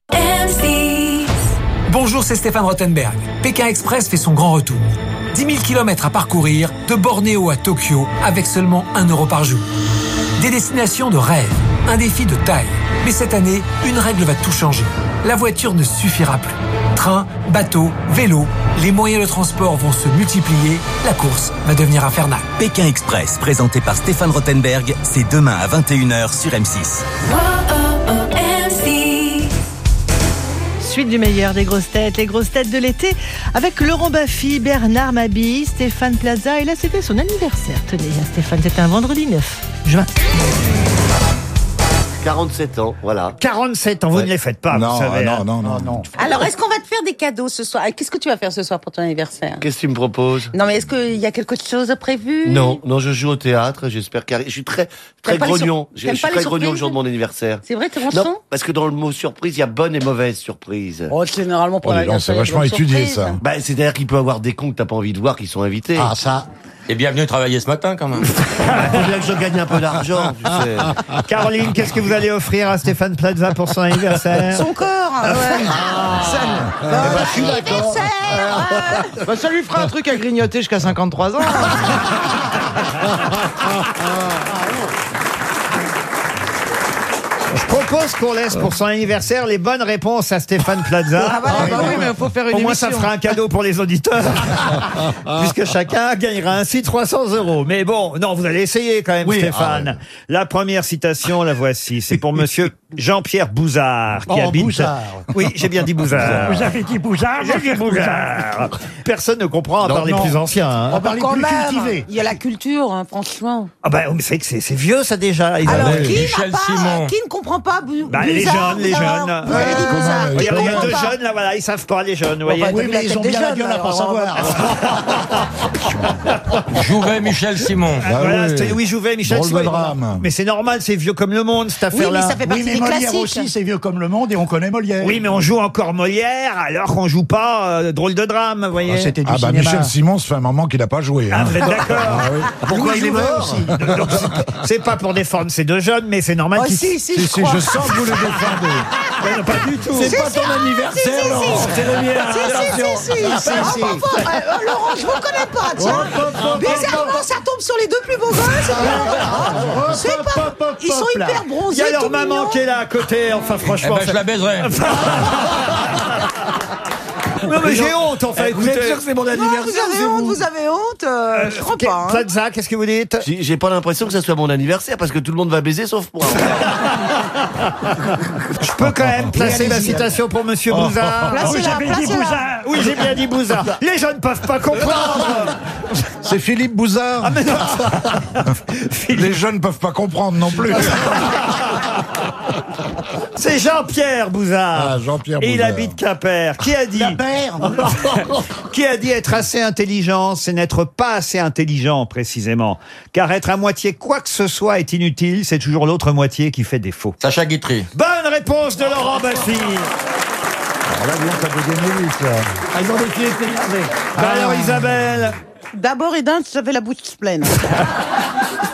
Bonjour, c'est Stéphane Rottenberg. Pékin Express fait son grand retour. 10 000 km à parcourir de Bornéo à Tokyo avec seulement 1 euro par jour. Des destinations de rêve, un défi de taille. Mais cette année, une règle va tout changer. La voiture ne suffira plus. Train, bateau, vélo, les moyens de transport vont se multiplier, la course va devenir infernale. Pékin Express, présenté par Stéphane Rothenberg, c'est demain à 21h sur M6. Suite du meilleur des grosses têtes, les grosses têtes de l'été, avec Laurent Baffy, Bernard Mabille, Stéphane Plaza. Et là, c'était son anniversaire. Tenez, hein, Stéphane, c'était un vendredi 9 juin. 47 ans, voilà. 47 ans, vous ne les faites pas, Non, vous savez. non, hein. non, non, non. Alors, est-ce qu'on va te faire des cadeaux ce soir? Qu'est-ce que tu vas faire ce soir pour ton anniversaire? Qu'est-ce que tu me proposes? Non, mais est-ce qu'il y a quelque chose de prévu? Non, non, je joue au théâtre, j'espère qu'arrive. Je suis très, très T'aimes pas les grognon. sur- Je t'aimes suis pas les très grognon le surprises jour de mon anniversaire. C'est vrai, t'es Non, ronchon parce que dans le mot surprise, il y a bonne et mauvaise surprise. Oh, généralement pour Oh, dis donc, l'anniversaire, c'est vachement il y a une étudié, surprise. ça. Bah, c'est-à-dire qu'il peut y avoir des cons que t'as pas envie de voir qui sont invités. Ah, ça. Et bienvenue travailler ce matin quand même. Faut bien que je gagne un peu d'argent, tu sais. Caroline, qu'est-ce que vous allez offrir à Stéphane Plaza pour son anniversaire Son corps Ah ouais. Eh ben, je suis d'accord. Bah, ça lui fera un truc à grignoter jusqu'à 53 ans. Je propose qu'on laisse pour son anniversaire les bonnes réponses à Stéphane Plaza. Ah, voilà, bah oui, mais faut faire une Au moins, ça émission. fera un cadeau pour les auditeurs. Puisque chacun gagnera ainsi 300 euros. Mais bon, non, vous allez essayer quand même, Oui, Stéphane. La première citation, la voici. C'est pour monsieur Jean-Pierre Bouzard, qui Oh, habite. Bouzard. Oui, j'ai bien dit Bouzard. Vous avez dit Bouzard J'ai dit Bouzard. Personne ne comprend à Non, part les non. plus anciens. hein. On parle Quand plus même, cultivé. Il y a la culture, hein, franchement. Ah bah, mais c'est que c'est c'est vieux ça déjà. Isabelle. Alors, qui, n'a pas, qui ne comprend pas Bu- Bah, les Buzard, jeunes, les Buzard jeunes. Vous avez dit Buzard. Il y a, Qui il y a comprend deux jeunes là, voilà, ils savent pas les jeunes, vous voyez. bah, Oui, mais ils ont bien la gueule à pas savoir. Jouvet, Michel Simon. Ah, voilà, c'était Louis Jouvet, Michel Drôle de Simon. drame. Mais c'est normal, c'est vieux comme le monde cette affaire-là. Oui, mais Molière aussi, c'est vieux comme le monde et on connaît Molière. Oui, mais on joue encore Molière alors qu'on joue pas euh, drôle de drame, vous voyez. Ah bah Michel Simon, ça fait un moment qu'il n'a pas joué. Ah, hein. vous êtes d'accord Ah oui. Louis Jouvet. Donc, c'est- pas pour défendre ces deux jeunes, mais c'est normal Oh, qu'ils... si, si, Si, je si, je sens que vous le défendez. Non, pas du tout. Ah, si, si, si, Laurent, c'est le mien. Ah, Ah, euh, euh, Laurent, je vous connais pas, tiens. Bizarrement, ça tombe sur les deux plus beaux gosses. C'est pas... hop, Ils sont hyper Il y bronzés, a leur maman qui est là à côté, enfin Eh franchement... ben, je la baiserai. Non mais j'ai honte, enfin Eh, Vous êtes écoutez... sûr que c'est mon Non, anniversaire vous avez honte, vous avez honte. euh, je crois pas. hein. Plaza, qu'est-ce que vous dites? J'ai j'ai pas l'impression que ça soit mon anniversaire parce que tout le monde va baiser sauf moi. Je peux quand même placer la citation pour Monsieur Bouzard. Placez-la, Oui, j'avais dit placez-la. Bouzard. Oui, j'ai bien dit Bouzard. Les jeunes ne peuvent pas comprendre. C'est Philippe Bouzard. Ah, mais non. Les jeunes ne peuvent pas comprendre non plus. C'est Jean-Pierre Bouzard. Ah, Jean-Pierre Et il Bouzard. habite Quimper. Qui a dit. Qui a dit être assez intelligent, c'est n'être pas assez intelligent précisément. Car être à moitié quoi que ce soit est inutile, c'est toujours l'autre moitié qui fait défaut. Sacha Guitry. Bonne réponse de Laurent Baffy. Alors là, dis donc, ça peut gagner vite, ça. Ah, ils ont des pieds énervés. Bah alors Isabelle D'abord et d'un, j'avais la bouche pleine.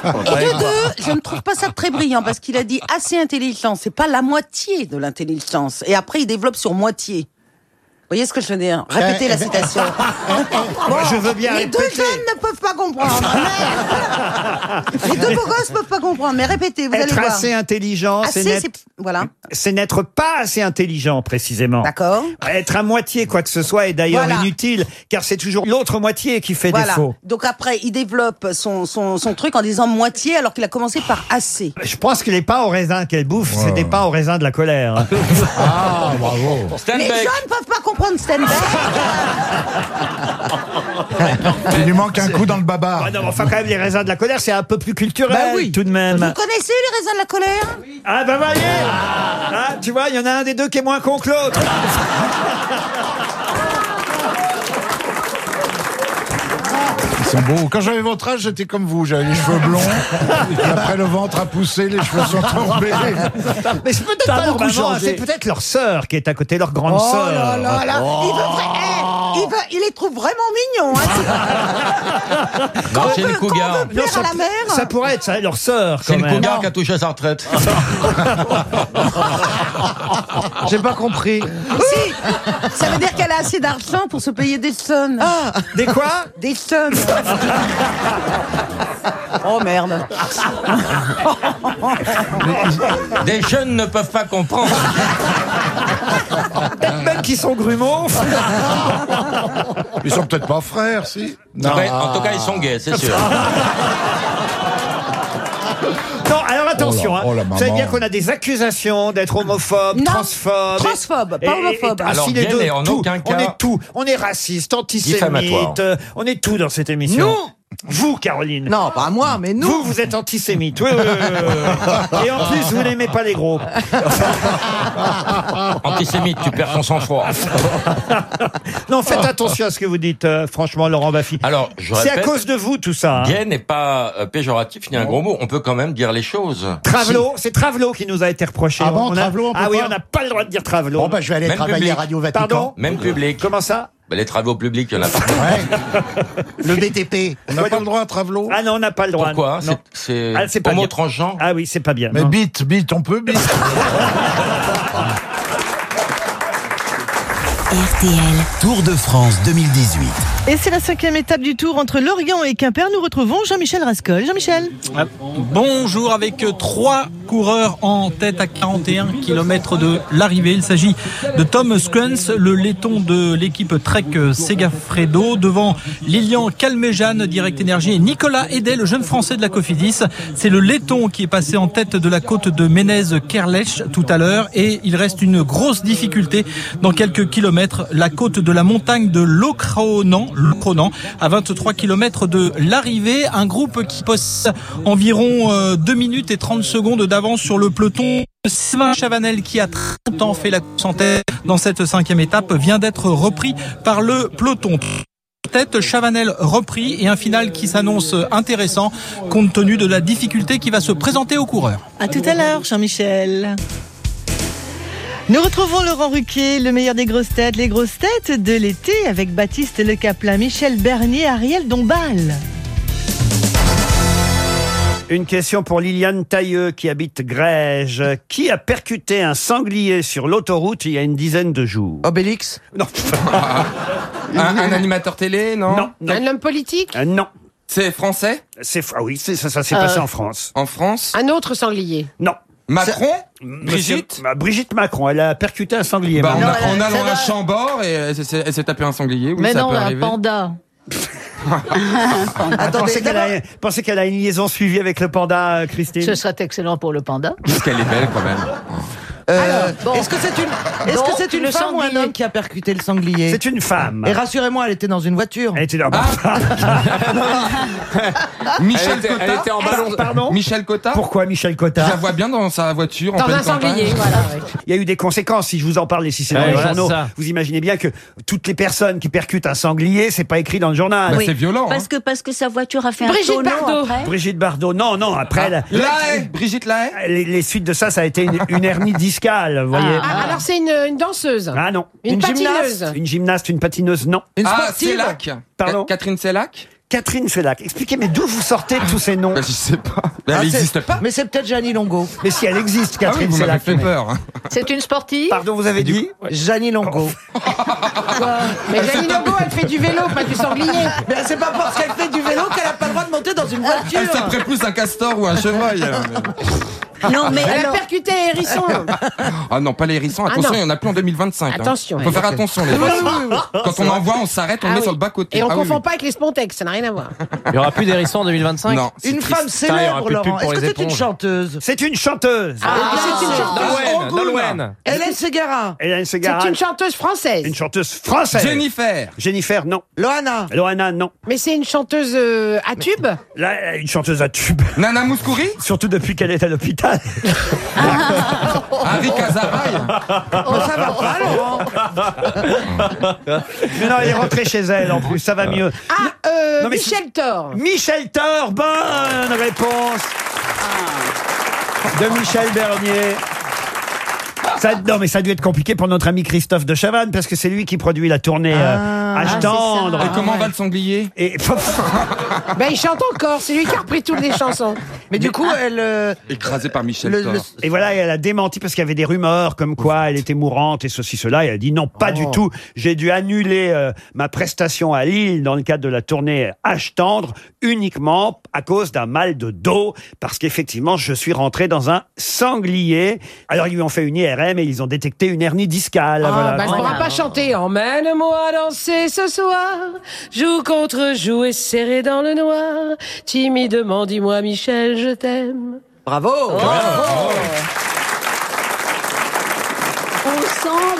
Et de deux, je ne trouve pas ça très brillant parce qu'il a dit assez intelligent. C'est pas la moitié de l'intelligence. Et après, il développe sur moitié. Voyez ce que je veux dire Répétez la citation. Bon, je veux bien Les deux jeunes ne peuvent pas comprendre. mais- Les deux beaux gosses peuvent pas comprendre. Mais répétez, vous allez Être voir. assez intelligent, c'est n'être- c'est- voilà. c'est n'être pas assez intelligent, précisément. D'accord. Être à moitié quoi que ce soit est d'ailleurs Voilà. inutile, car c'est toujours l'autre moitié qui fait Voilà. défaut. Donc après, il développe son, son, son truc en disant moitié alors qu'il a commencé par assez. Je pense que les pains au raisin qu'elle bouffe, c'est des pains au raisin de la colère. Ah, bravo. Les jeunes ne peuvent pas Il lui manque un coup dans le baba. Ah non, mais enfin, quand même, les raisins de la colère, c'est un peu plus culturel, Bah oui. tout de même. Vous connaissez les raisins de la colère? Ah, bah voyez Ah, Tu vois, il y en a un des deux qui est moins con que l'autre. sont beaux. Quand j'avais votre âge, j'étais comme vous. J'avais les cheveux blonds. Et après, le ventre a poussé, les cheveux sont tombés. Mais c'est peut-être Ça pas leur maman, c'est peut-être leur sœur qui est à côté, leur grande Oh sœur. là là là Oh. il, veut vra- eh, il, veut- il les trouve vraiment mignons. Hein, Non, Qu'on c'est veut- cougar. veut plaire à la mère. Ça pourrait être ça, leur sœur, C'est quand une même. cougar qui a touché à sa retraite. J'ai pas compris. Si, ça veut dire qu'elle a assez d'argent pour se payer des sommes. Des quoi? Des sommes. Oh merde. Des jeunes ne peuvent pas comprendre. Peut-être même qu'ils sont grumeaux. Ils sont peut-être pas frères, si. Ouais, en tout cas, ils sont gays, c'est sûr. Non, alors attention, Oh là, hein. oh vous savez bien qu'on a des accusations d'être homophobe, Non, transphobe. transphobe, pas homophobe. ah, Alors, si, les deux, n'est en tout. aucun On est tout. On est raciste, antisémite, diffamatoire. euh, on est tout dans cette émission. Nous Vous, Caroline. Non, pas moi, mais nous. Vous, vous êtes antisémite. Oui, oui, oui. Et en plus, vous n'aimez pas les gros. Antisémite, tu perds ton sang-froid. Non, faites attention à ce que vous dites, euh, franchement, Laurent Baffy. Alors, je C'est à répète, cause de vous, tout ça. hein. gay n'est pas euh, péjoratif ni un gros mot. On peut quand même dire les choses. Travelo, c'est Travelo qui nous a été reproché. Ah bon, On a- Travelo, on peut Ah oui, pas on n'a pas le droit de dire Travelo. Bon, bah, je vais aller Même travailler public. à Radio Vatican. Pardon? Même public. Comment ça? Ben, les travaux publics, il y en a pas. Le BTP. On n'a pas le droit à Travelo. Ah non, on n'a pas le droit. Pourquoi? Non. C'est Ah, pas homo bien. transgenre Ah oui, c'est pas bien. Mais non. bite, bite, on peut bite. RTL. Tour de France 2018. Et c'est la cinquième étape du tour entre Lorient et Quimper. Nous retrouvons Jean-Michel Rascol. Jean-Michel Ah, Bonjour avec euh, trois coureurs en tête à 41 km de l'arrivée. Il s'agit de Tom Scruns, le laiton de l'équipe Trek euh, Segafredo, devant Lilian Calmejane, Direct Énergie, et Nicolas Edet, le jeune français de la Cofidis. C'est le laiton qui est passé en tête de la côte de Ménez-Kerlech tout à l'heure et il reste une grosse difficulté dans quelques kilomètres. La côte de la montagne de Locronan, Locronan à 23 km de l'arrivée. Un groupe qui possède environ euh, 2 minutes et 30 secondes d'avance sur le peloton. Sylvain Chavanel, qui a très longtemps fait la tête dans cette cinquième étape, vient d'être repris par le peloton. Tête Chavanel repris et un final qui s'annonce intéressant compte tenu de la difficulté qui va se présenter aux coureurs. À tout à l'heure, Jean-Michel. Nous retrouvons Laurent Ruquier, le meilleur des grosses têtes, les grosses têtes de l'été avec Baptiste Le Caplin, Michel Bernier, Ariel Dombal. Une question pour Liliane Tailleux qui habite Grège. Qui a percuté un sanglier sur l'autoroute il y a une dizaine de jours? Obélix? Non. Un, un animateur télé, non? Non, non. Un homme politique? Euh, non. C'est français? C'est ah oui, c'est- ça, ça s'est Euh. passé en France. En France? Un autre sanglier? Non. Macron Monsieur- Brigitte bah, Brigitte Macron, elle a percuté un sanglier. bah, en, Macron. a- en allant à Chambord et elle s'est elle s'est tapé un sanglier. Oui, Mais ça non, peut un arriver. panda. Pensez qu'elle a, pensez qu'elle a une liaison suivie avec le panda, euh, Christine Ce serait excellent pour le panda. Qu'est-ce qu'elle est belle quand même. Euh, bon. Est-ce que c'est une, est-ce Donc, que c'est une le femme ou un sanglier. homme qui a percuté le sanglier C'est une femme. Et rassurez-moi, elle était dans une voiture. Elle était dans Michel Elle était- Cotta. elle était en ballon- Pardon Michel Cotta Pourquoi Michel Je Cotta la vois bien dans sa voiture en Dans pleine un sanglier, campagne. voilà. Il y a eu des conséquences, si je vous en parle, et si c'est dans Ouais, les voilà, journaux. ça. Vous imaginez bien que toutes les personnes qui percutent un sanglier, c'est pas écrit dans le journal. Bah, Oui, c'est violent. Parce hein. que, parce que sa voiture a fait un Brigitte tonneau Bardot. après. Brigitte Bardot, non, non, après, Ah. la- Lahaye Brigitte Lahaye les, les suites de ça, ça a été une, une hernie vous voyez. Ah, alors c'est une, une danseuse. Ah non. Une, Une patineuse. gymnaste. Une gymnaste, une patineuse, non. Une Ah, sportive Pardon Catherine Sellac Catherine Fellac. Expliquez, mais d'où vous sortez tous ces noms Je sais pas. Mais Ah, elle n'existe pas. Mais c'est peut-être Jeannie Longo. Mais si elle existe, Ah oui, Catherine vous m'avez fait peur. C'est une sportive Pardon, vous avez dit Jeannie Longo. Mais Janine Longo, elle fait du vélo, pas du sanglier. Mais c'est pas parce qu'elle fait du vélo qu'elle a pas le droit de monter dans une voiture. Elle s'apprête plus un castor ou un chevreuil. Non, mais Elle a alors, percuté Hérisson. Ah non, pas les hérissons. Ah Attention, non. il y en a plus en 2025. hein. Attention. Faut faire attention, les. Quand on envoie, on s'arrête, on Ah met oui. sur le bas-côté. Et on Ah oui, confond oui. pas avec les Spontex, ça n'a rien à voir. Il n'y aura plus d'hérissons en 2025 Non. Une femme Putain, il y aura célèbre, plus de pub Laurent. pour Est-ce que les c'est une éponges. chanteuse C'est une chanteuse. Ah, c'est une chanteuse. Nolwenn, Nolwenn. Hélène Ségara. Hélène Ségara. C'est une chanteuse française. Une chanteuse française. Jennifer. Jennifer, non. Loana. Loana, non. Mais c'est une chanteuse euh, à tube Là, une chanteuse à tube. Nana Mouskouri Surtout depuis qu'elle est à l'hôpital. Harry Kazaraï. Oh, ça va pas, Laurent. Mais non, elle est rentrée chez elle en plus, ça va mieux. Ah, euh, Non, mais Michel Thor. Michel Thor, bonne réponse de Michel Bernier. Ça, non, mais ça a dû être compliqué pour notre ami Christophe de Chavannes, parce que c'est lui qui produit la tournée euh, Ah, Âge c'est tendre. Et comment va le sanglier Et Ben, il chante encore, c'est lui qui a repris toutes les chansons. Mais du coup, elle. euh, Écrasé par Michel le- Thor. le- Et voilà, elle a démenti parce qu'il y avait des rumeurs comme quoi elle était mourante et ceci, cela. Et elle a dit non, pas du tout. J'ai dû annuler euh, ma prestation à Lille dans le cadre de la tournée H tendre uniquement à cause d'un mal de dos parce qu'effectivement, je suis rentré dans un sanglier. Alors, ils lui ont fait une IRM et ils ont détecté une hernie discale. Ah, voilà. bah, elle pourra pas chanter. Emmène-moi danser ce soir. Joue contre joue et serré dans le noir. Timidement, dis-moi, Michel, je t'aime. Bravo. sent,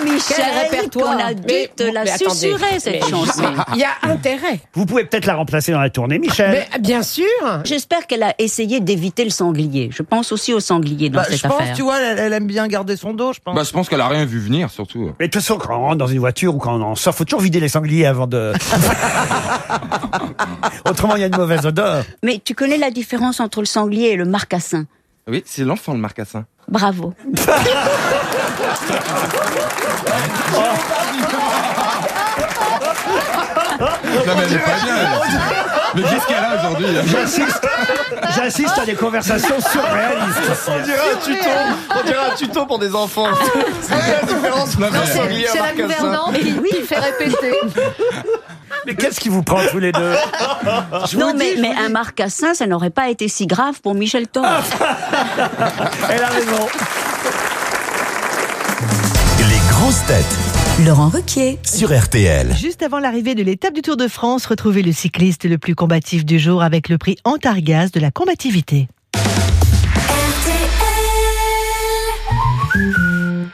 Michel, Quel répertoire. qu'on a dû Mais- te la susurrer, cette chanson. Il y a intérêt. Vous pouvez peut-être la remplacer dans la tournée, Michel. Mais bien sûr. J'espère qu'elle a essayé d'éviter le sanglier. Je pense aussi au sanglier dans Bah, cette je pense, affaire. tu vois, elle, elle aime bien garder son dos, je pense. Bah, je pense qu'elle a rien vu venir, surtout. Mais de toute façon, quand on rentre dans une voiture ou quand on en sort, faut toujours vider les sangliers avant de. Autrement, il y a une mauvaise odeur. Mais tu connais la différence entre le sanglier et le marcassin? Oui, c'est l'enfant, le marcassin. Bravo. Non, mais elle est pas bien. elle. Mais qu'est-ce qu'elle a aujourd'hui hein J'insiste, j'insiste à des conversations surréalistes. On dirait un tuto. On dirait un tuto pour des enfants. C'est la différence Non, entre mais- un sanglier et un C'est la marcassin. gouvernante qui, qui fait répéter. Mais qu'est-ce qui vous prend tous les deux non, mais, mais un marcassin, ça n'aurait pas été si grave pour Michel Thor. Elle a raison. Les grosses têtes Laurent Ruquier. sur RTL. Juste avant l'arrivée de l'étape du Tour de France, retrouvez le cycliste le plus combatif du jour avec le prix Antargaz de la combativité.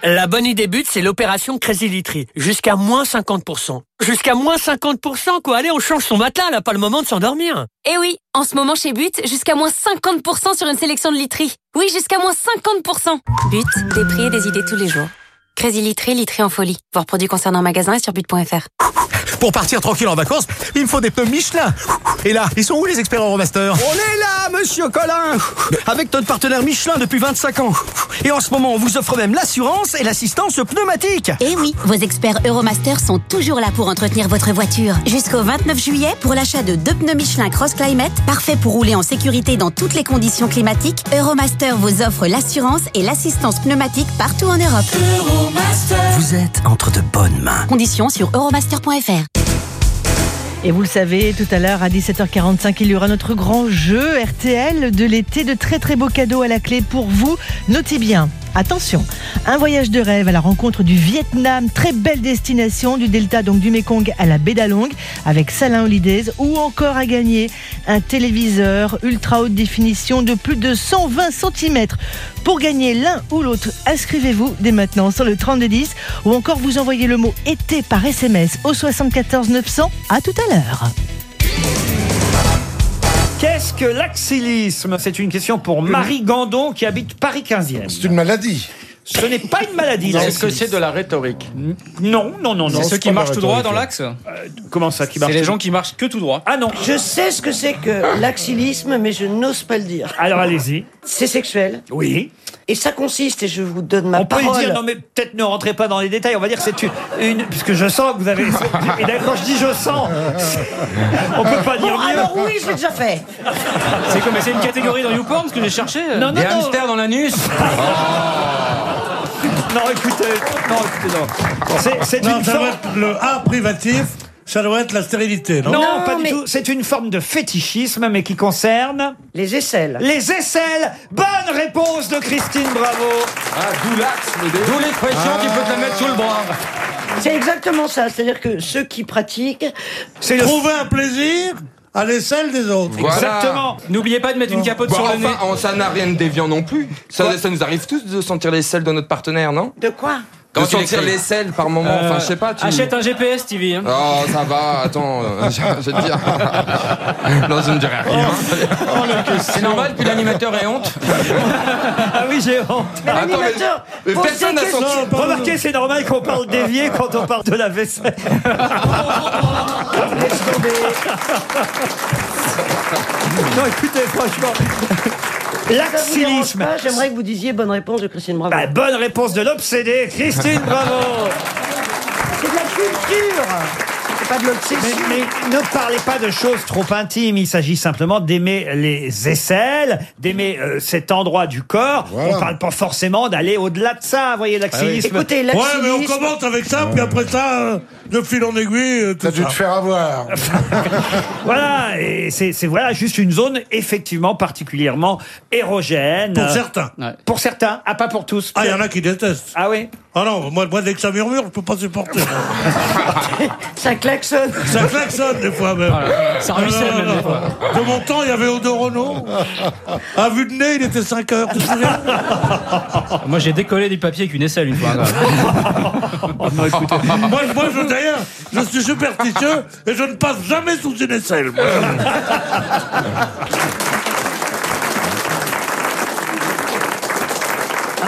La bonne idée but, c'est l'opération Crazy Litry. Jusqu'à moins 50%. Jusqu'à moins 50%, quoi. Allez, on change son matelas, là, pas le moment de s'endormir. Eh oui, en ce moment chez But, jusqu'à moins 50% sur une sélection de literie. Oui, jusqu'à moins 50%. But, des prix et des idées tous les jours. Crazy Literie, literie en folie. Voir produits concernant magasin et sur but.fr. Pour partir tranquille en vacances, il me faut des pneus Michelin. Et là, ils sont où les experts Euromaster On est là, monsieur Colin Avec notre partenaire Michelin depuis 25 ans. Et en ce moment, on vous offre même l'assurance et l'assistance pneumatique. Eh oui, vos experts Euromaster sont toujours là pour entretenir votre voiture. Jusqu'au 29 juillet, pour l'achat de deux pneus Michelin Cross Climate, parfaits pour rouler en sécurité dans toutes les conditions climatiques, Euromaster vous offre l'assurance et l'assistance pneumatique partout en Europe. Vous êtes entre de bonnes mains. Conditions sur euromaster.fr. Et vous le savez, tout à l'heure à 17h45, il y aura notre grand jeu RTL de l'été. De très très beaux cadeaux à la clé pour vous. Notez bien. Attention, un voyage de rêve à la rencontre du Vietnam, très belle destination du delta donc du Mekong à la baie d'Along avec Salin Holidays ou encore à gagner un téléviseur ultra haute définition de plus de 120 cm. Pour gagner l'un ou l'autre, inscrivez-vous dès maintenant sur le 3210 ou encore vous envoyez le mot été par SMS au 74 900. À tout à l'heure. Qu'est-ce que l'axillisme C'est une question pour Marie Gandon qui habite Paris 15e. C'est une maladie. Ce n'est pas une maladie. Est-ce que c'est de la rhétorique Non, non, non, non. C'est ceux qui marchent tout droit dans l'axe? Comment ça qui marche C'est les gens qui marchent que tout droit. Ah non. Je sais ce que c'est que l'axillisme, mais je n'ose pas le dire. Alors allez-y. C'est sexuel. Oui. Et ça consiste, et je vous donne ma On peut parole. le dire, non mais peut-être ne rentrez pas dans les détails, on va dire que c'est une, une- puisque je sens que vous avez... Et d'accord, je dis je sens, on peut pas dire Bon, mieux. alors oui, je l'ai déjà fait. C'est comme c'est une catégorie dans YouPorn parce que j'ai cherché. euh. Non, non, Des non. hamsters dans l'anus Non, écoutez, non, écoutez, non. C'est- une être le A privatif, ça doit être la stérilité, non Non, Non, pas du mais- tout. C'est une forme de fétichisme, mais qui concerne Les aisselles. les aisselles. Bonne réponse de Christine Bravo. Ah, d'où l'axe, d'où l'expression tu peux te la mettre sous le bras. C'est exactement ça. C'est-à-dire que ceux qui pratiquent, C'est le... Trouver un plaisir à l'aisselle des autres. Voilà. Exactement. N'oubliez pas de mettre une capote Bon, sur le nez. enfin, ça n'a rien de déviant non plus. Ça, ça nous arrive tous de sentir les selles de notre partenaire, non? De quoi? Quand sentir écrit. les selles par moment, Euh, enfin je sais pas. Tu... Achète un GPS, TV. hein. Oh, ça va, attends, euh, je, je vais te dire. non, je ne dirai rien. C'est normal que l'animateur ait honte Ah oui, j'ai honte. Mais l'animateur personne n'a Non, Remarquez, c'est normal qu'on parle d'évier quand on parle de la vaisselle. Laisse tomber. Non, écoutez, franchement. Ça vous dérange L'axilisme. pas J'aimerais que vous disiez bonne réponse de Christine Bravo. Bah, bonne réponse de l'obsédé, Christine Bravo. C'est de la culture. C'est pas de Mais, l'obsession. mais ne parlez pas de choses trop intimes. Il s'agit simplement d'aimer les aisselles, d'aimer euh, cet endroit du corps. Voilà. On parle pas forcément d'aller au-delà de ça. Vous voyez, l'axilisme. Écoutez, Ouais, mais on l'axilisme. commence avec ça, puis après ça, euh, de fil en aiguille, euh, T'as dû te faire avoir. Voilà, et c'est c'est, voilà juste une zone effectivement particulièrement érogène. Pour certains. Ouais. Pour certains, ah pas pour tous. Ah, il y en a qui détestent. Ah oui. Ah non, moi, moi dès que ça murmure, je peux pas supporter. Ça klaxonne. ça klaxonne des fois même. Ça ruisselle Ah, même non, des fois. non. De mon temps, il y avait Odo Renault. À vue de nez, il était 5 heures, tu te souviens Moi j'ai décollé du papier avec une aisselle une fois. moi, moi, je, d'ailleurs, je suis superstitieux et je ne passe jamais sous une aisselle. moi.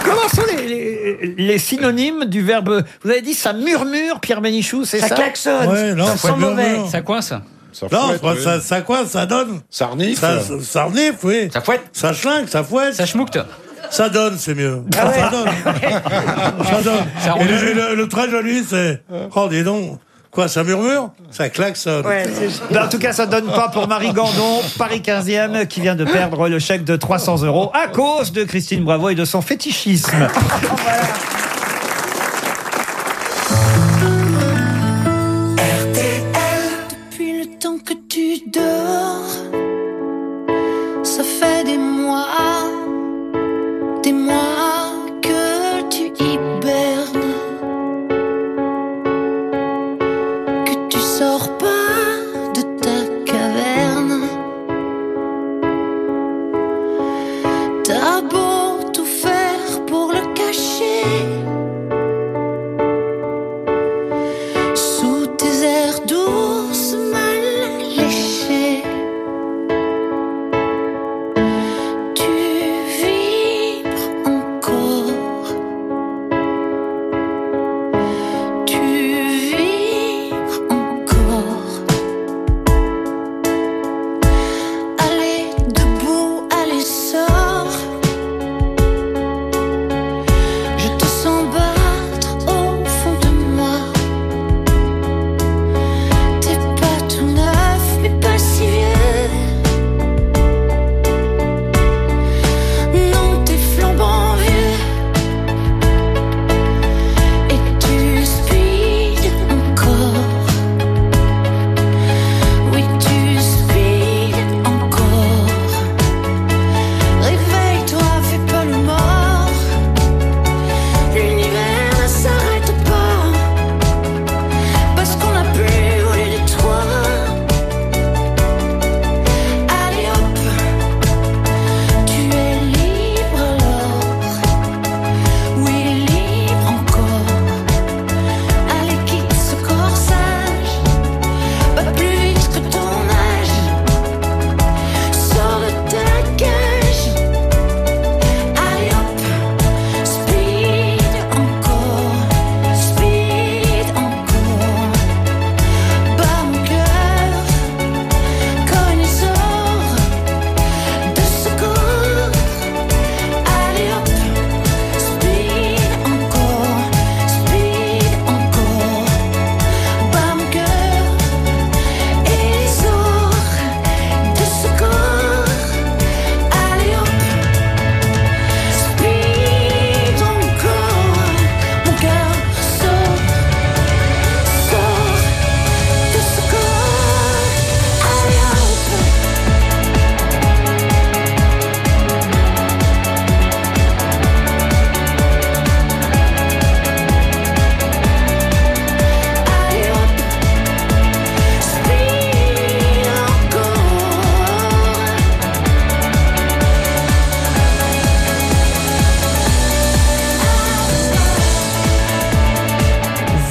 Comment sont les, les, les synonymes du verbe Vous avez dit ça murmure, Pierre Bénichou, c'est ça, Ça klaxonne. Ouais, non, ça ça sent mauvais. murmure. Ça coince Ça Non, fouette, ça, oui. ça, ça quoi Ça donne Ça renifle. Ça, ça, ça renifle, oui. Ça fouette Ça schlingue, ça fouette. Ça schmoucte Ça donne, c'est mieux. Ah Ça donne. ça donne. Ça Et le, le- le très joli, c'est. Oh, dis donc. Quoi, ça murmure? Ça klaxonne. Ouais, c'est- Ben, en tout cas, ça donne pas pour Marie Gandon, Paris 15e, qui vient de perdre le chèque de 300 euros à cause de Christine Bravo et de son fétichisme.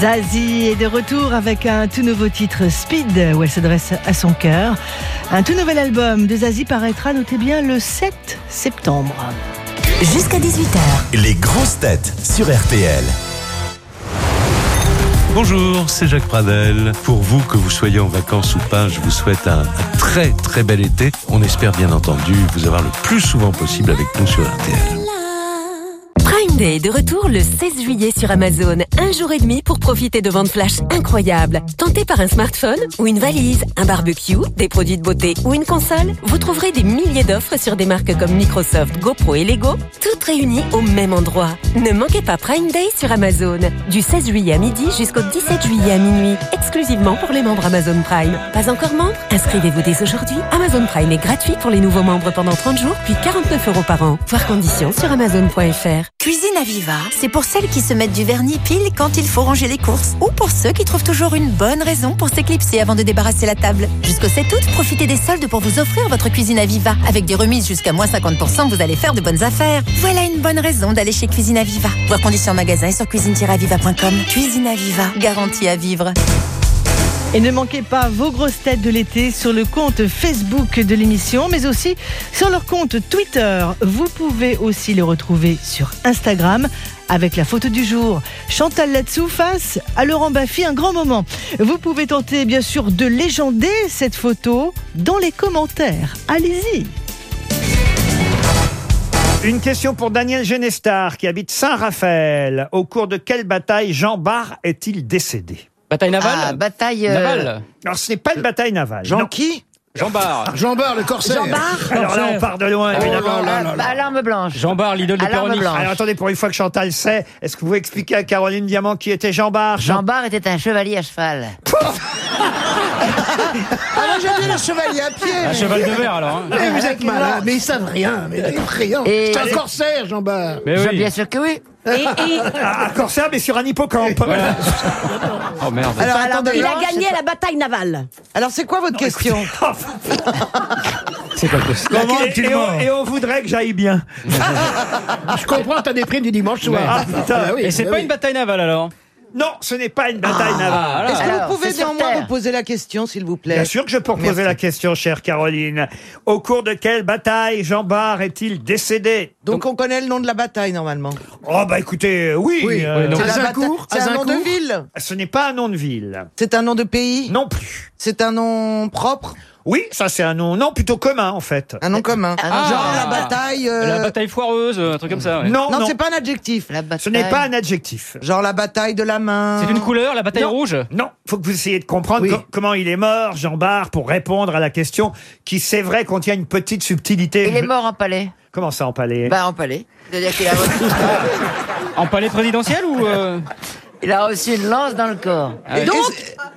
Zazie est de retour avec un tout nouveau titre Speed où elle s'adresse à son cœur. Un tout nouvel album de Zazie paraîtra, notez bien, le 7 septembre. Jusqu'à 18h. Les grosses têtes sur RTL. Bonjour, c'est Jacques Pradel. Pour vous, que vous soyez en vacances ou pas, je vous souhaite un, un très très bel été. On espère bien entendu vous avoir le plus souvent possible avec nous sur RTL. Day est de retour le 16 juillet sur Amazon. Un jour et demi pour profiter de ventes flash incroyables. Tenté par un smartphone ou une valise, un barbecue, des produits de beauté ou une console, vous trouverez des milliers d'offres sur des marques comme Microsoft, GoPro et Lego, toutes réunies au même endroit. Ne manquez pas Prime Day sur Amazon. Du 16 juillet à midi jusqu'au 17 juillet à minuit. Exclusivement pour les membres Amazon Prime. Pas encore membre Inscrivez-vous dès aujourd'hui. Amazon Prime est gratuit pour les nouveaux membres pendant 30 jours, puis 49 euros par an. Voir conditions sur amazon.fr. Cuisine Aviva, c'est pour celles qui se mettent du vernis pile quand il faut ranger les courses. Ou pour ceux qui trouvent toujours une bonne raison pour s'éclipser avant de débarrasser la table. Jusqu'au 7 août, profitez des soldes pour vous offrir votre cuisine Aviva. Avec des remises jusqu'à moins 50%, vous allez faire de bonnes affaires. Voilà une bonne raison d'aller chez Cuisine Aviva. Voir conditions en magasin et sur cuisine-aviva.com. Cuisine Aviva, garantie à vivre. Et ne manquez pas vos grosses têtes de l'été sur le compte Facebook de l'émission, mais aussi sur leur compte Twitter. Vous pouvez aussi le retrouver sur Instagram avec la photo du jour. Chantal Latsou face à Laurent Baffy, un grand moment. Vous pouvez tenter bien sûr de légender cette photo dans les commentaires. Allez-y. Une question pour Daniel Genestar qui habite Saint-Raphaël. Au cours de quelle bataille Jean Bart est-il décédé? Bataille navale Ah, bataille. euh, Navale Alors ce n'est pas une bataille navale. Jean non. qui? Jean Bart. Jean Bart, le corsaire. Jean Bart Alors là, on part de loin, évidemment. là là là là. À l'arme blanche. Jean Bart, l'idole de Alarme blanche. Alors attendez, pour une fois que Chantal sait, est-ce que vous pouvez expliquer à Caroline Diamant qui était Jean Bart Jean Bart était un chevalier à cheval. Ah, moi, j'aime bien le chevalier à pied. Un mais- cheval de verre, alors. hein. Mais vous êtes malade, mais ils savent rien, mais. Et- C'est un corsaire, Jean Bart. Oui. Bien sûr que oui. Et, et- Un corsaire, mais sur un hippocampe. Oh merde. Alors, attendez. Alors, c'est pas- la bataille navale. Alors, c'est quoi votre question C'est pas possible. Comment et, et on, mort et on voudrait que j'aille bien. Je comprends ta déprime du dimanche soir. Ah, putain. bah oui, Et c'est bah pas oui. une bataille navale, alors Non, ce n'est pas une bataille navale. voilà. Est-ce que Alors, vous pouvez néanmoins vous poser la question, s'il vous plaît Bien sûr que je peux poser la question, chère Caroline. Au cours de quelle bataille Jean Bart est-il décédé Donc, on connaît le nom de la bataille, normalement. Oh bah écoutez, euh, oui. Oui. euh, non. C'est la Azincourt, bataille- C'est un nom de Azincourt. ville ce n'est pas un nom de ville. C'est un nom de pays Non plus. C'est un nom propre Oui, ça c'est un nom, non, plutôt commun en fait. Un nom commun Ah. Genre la bataille... euh, La bataille foireuse, un truc comme ça. ouais. Non, Non, non, c'est pas un adjectif. La bataille. ce n'est pas un adjectif. Genre la bataille de la main. C'est une couleur, la bataille Non. rouge Non, faut que vous essayiez de comprendre Oui. co- comment il est mort, Jean Bart, pour répondre à la question qui, c'est vrai, contient une petite subtilité. Il est mort en palais. Comment ça, en palais? Bah, en palais. C'est-à-dire qu'il a reçu, En palais présidentiel ou. euh, il a reçu une lance dans le corps. Ah, Donc,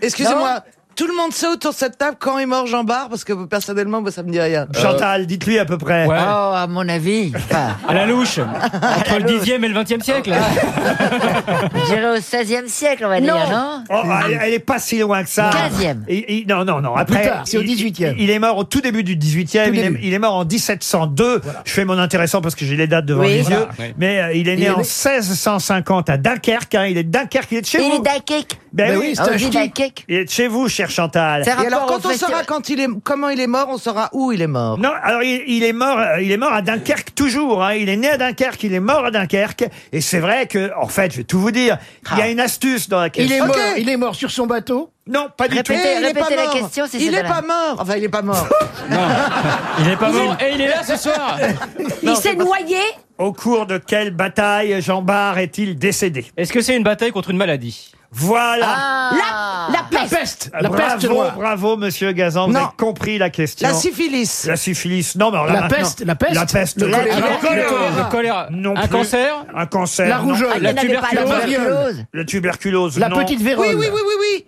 excusez-moi, tout le monde sait autour de cette table quand est mort Jean Bart Parce que personnellement, moi, ça me dit rien. Chantal, dites-lui à peu près. Ouais. Oh, à mon avis. Enfin, À la louche. Entre le 10e et le 20e siècle. je dirais au 16e siècle, on va dire, non Oh, elle, elle est pas si loin que ça. 15e. Et- et- non, non, non. Après, tard, c'est au il- 18e. Il, il est mort au tout début du 18e. Tout Il est, début. il est mort en 1702. Je fais mon intéressant parce que j'ai les dates devant Oui. les Voilà, yeux. oui. Mais euh, il est né Il est en né- 1650 à Dunkerque. hein. Il est de Dunkerque. Il est de chez Il vous. est. Ben Ben oui. oui, Ah, on dit d'Akek. Il est de chez vous, cher Chantal. Et alors, quand on saura quand il est, comment il est mort, on saura où il est mort. Non, alors il, il est mort, euh, il est mort à Dunkerque toujours. hein. Il est né à Dunkerque, il est mort à Dunkerque. Et c'est vrai que, en fait, je vais tout vous dire, il y a une astuce dans la question. Il est mort, il est mort sur son bateau. Non, pas du tout. Répétez, la mort. question si Il c'est est pas mort. Enfin, il est pas mort. Il est pas mort. Et il est là ce soir. Il s'est noyé. Au cours de quelle bataille Jean Bart est-il décédé? Est-ce que c'est une bataille contre une maladie? Voilà. Ah. La, la peste. peste. Ah, bravo, bravo, monsieur Gazan, vous Non. avez compris la question. La syphilis. La syphilis. Non, mais alors là, La peste, la peste. La peste. Le non. choléra. Non, Le choléra. le- Le choléra. Non Un plus. cancer Un cancer. La rougeole. Ah, tuberculose. la Tuberculose. La tuberculose. La non. petite vérole. Oui, oui, oui, oui, oui.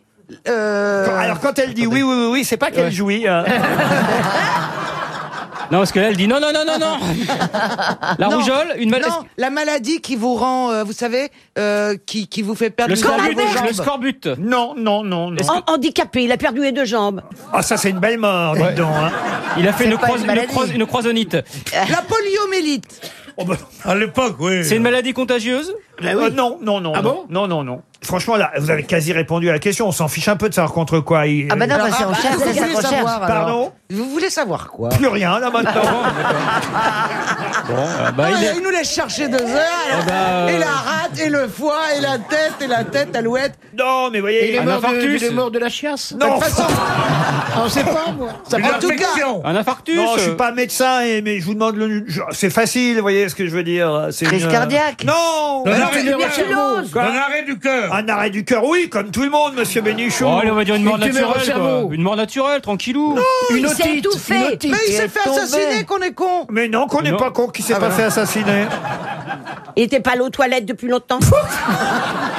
Euh, Quand- Alors quand elle dit oui, oui, oui, oui, c'est pas qu'elle jouit. hein. Non, parce que là, elle dit non, non, non, non, non. La non, rougeole, une maladie. Non, la maladie qui vous rend, euh, vous savez, euh, qui, qui vous fait perdre Le jambe scorbut. jambes. Le scorbut. Non, non, non, non. Han- handicapé, il a perdu les deux jambes. Ah, ça c'est une belle mort, dis donc. hein. Il a fait C'est une, pas croise- une une, maladie. croise- une croisonite. La poliomélite. Oh, bah, À l'époque, oui. C'est une maladie contagieuse? Euh, non, non, non. Ah non. bon Non, non, non. franchement, là, vous avez quasi répondu à la question. On s'en fiche un peu de savoir contre quoi il. Ah bah non, bah, c'est Ah, on cherche, vous c'est ça voulez qu'on cherche. savoir, Pardon Vous voulez savoir quoi Plus rien, là, maintenant. bah, il Ah, est- il nous laisse chercher deux heures. Ah bah, Et euh, la rate, et le foie, et la tête, et la tête, alouette. Non, mais voyez. Il est mort de, infarctus. il est mort de la chiasse. Non. De toute façon, on sait pas, moi. Ça Une en tout cas. Un infarctus Non, je suis pas médecin, et- mais je vous demande le. je- C'est facile, vous voyez ce que je veux dire. C'est Crise une- cardiaque. Non. Mais non, arrêt Un arrêt du cœur. Un arrêt du cœur, oui, comme tout le monde, monsieur Bénichou. Oh, allez, on va dire une mort naturelle, quoi. Une mort naturelle, tranquillou. une il s'est une otite. Mais il s'est est fait assassiner, qu'on est con. Mais non, qu'on n'est pas con, qui s'est Ah pas bah. fait assassiner. Il était pas allé aux toilettes depuis longtemps.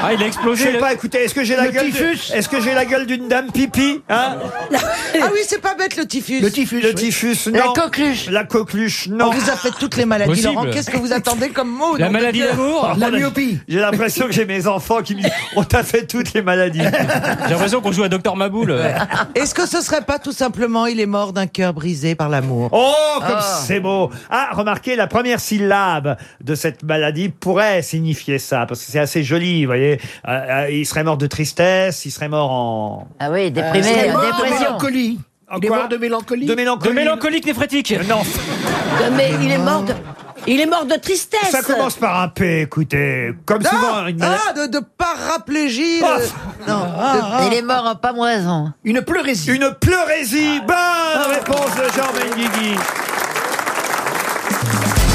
Ah, il a Je explosé. sais là. pas, écoutez, est-ce que j'ai la Le gueule typhus. de- Est-ce que j'ai la gueule d'une dame pipi hein Ah oui, c'est pas bête le typhus. Le typhus, le typhus, non. La coqueluche. La coqueluche, non. On vous a fait toutes les maladies, Possible. Laurent. Qu'est-ce que vous attendez comme mot La maladie d'amour. La myopie. J'ai l'impression que j'ai mes enfants qui me disent On t'a fait toutes les maladies. J'ai l'impression qu'on joue à Docteur Maboul. Est-ce que ce serait pas tout simplement il est mort d'un cœur brisé par l'amour? Oh, comme Ah. c'est beau Ah, remarquez, la première syllabe de cette maladie pourrait signifier ça, parce que c'est assez joli, vous voyez. Euh, euh, il serait mort de tristesse, il serait mort en... Ah oui, Il déprimé, est mort de dépression. mélancolie. en Il est mort de mélancolie. De De mélancolie. mélancolique néphrétique. Non, Mais il est mort de, il est mort de tristesse. ça commence par un P, écoutez. Comme souvent, Ah, une maladie... ah, de, de paraplégie. de- Ah. Non, Il est mort en pamoison. une pleurésie. Une pleurésie Bonne réponse de Jean Benguigui.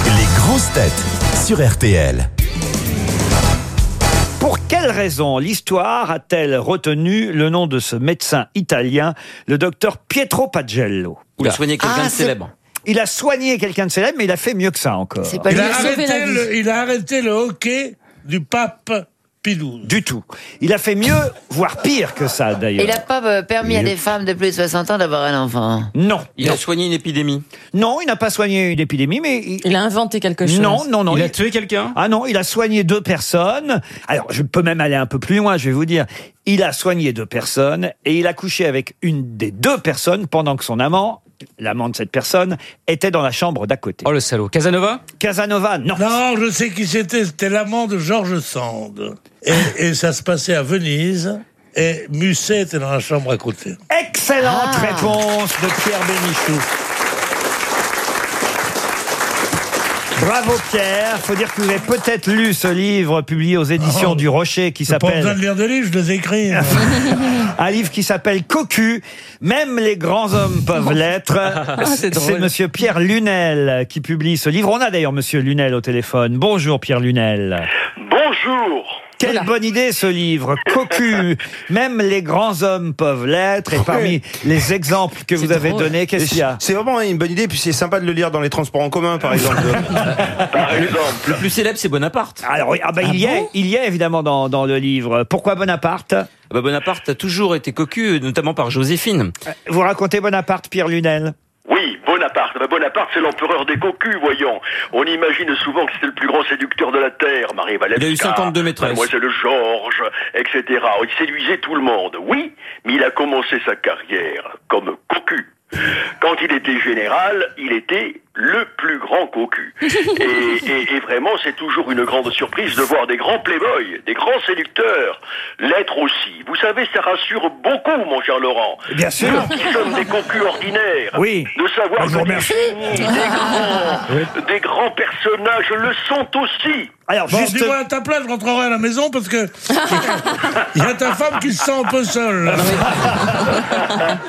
Les grosses têtes sur RTL. Pour quelle raison l'histoire a-t-elle retenu le nom de ce médecin italien, le docteur Pietro Pagello? Ou la soigner quelqu'un Ah, de célèbre. Il a soigné quelqu'un de célèbre, mais il a fait mieux que ça encore. C'est pas Il lui a, sauvé la arrêté vie. le, il a arrêté le hockey du pape Pidou. Du tout. Il a fait mieux, voire pire que ça d'ailleurs. Il n'a pas euh, permis à des femmes de plus de 60 ans d'avoir un enfant. Non. Il non. a soigné une épidémie. Non, il n'a pas soigné une épidémie, mais... il- Il a inventé quelque chose. Non, non, non. Il a tué quelqu'un? Ah non, il a soigné deux personnes. Alors, je peux même aller un peu plus loin, je vais vous dire. Il a soigné deux personnes et il a couché avec une des deux personnes pendant que son amant, l'amant de cette personne, était dans la chambre d'à côté. Oh le salaud. Casanova? Casanova, non. Non, je sais qui c'était. C'était l'amant de Georges Sand. Et, et ça se passait à Venise. Et Musset était dans la chambre à côté. Excellente Ah. réponse de Pierre Bénichou. Bravo Pierre, faut dire que vous avez peut-être lu ce livre publié aux éditions Oh. du Rocher qui J'ai pas besoin s'appelle de lire des livres, je les écris. un livre qui s'appelle Cocu. Même les grands hommes peuvent l'être. c'est drôle. C'est Monsieur Pierre Lunel qui publie ce livre. On a d'ailleurs Monsieur Lunel au téléphone. Bonjour Pierre Lunel. Bonjour. Quelle bonne idée ce livre, Cocu. Même les grands hommes peuvent l'être. Et parmi les exemples que vous avez donnés, qu'est-ce qu'il y a C'est vraiment une bonne idée, puis c'est sympa de le lire dans les transports en commun, par exemple. Par exemple. Le plus célèbre, c'est Bonaparte. Alors, oui, ah bah, il, y est, il y est évidemment dans, dans le livre. Pourquoi Bonaparte Ah bah, Bonaparte a toujours été cocu, notamment par Joséphine. Vous racontez Bonaparte, Pierre Lunel Bonaparte. C'est l'empereur des cocus, voyons. On imagine souvent que c'était le plus grand séducteur de la Terre. Marie Valesca, Il a eu 52 maîtresses. Mademoiselle Georges, etc. Il séduisait tout le monde, oui, mais il a commencé sa carrière comme cocu. Quand il était général, il était le plus grand cocu. Et, et- et vraiment, c'est toujours une grande surprise de voir des grands playboys, des grands séducteurs, l'être aussi. Vous savez, ça rassure beaucoup, mon cher Laurent. Bien sûr. Nous qui sommes des cocus ordinaires. Oui. De savoir que des grands, des grands personnages le sont aussi. Alors, Bon, juste. dis-moi à ta place, je rentrerai à la maison parce que il y a ta femme qui se sent un peu seule. là.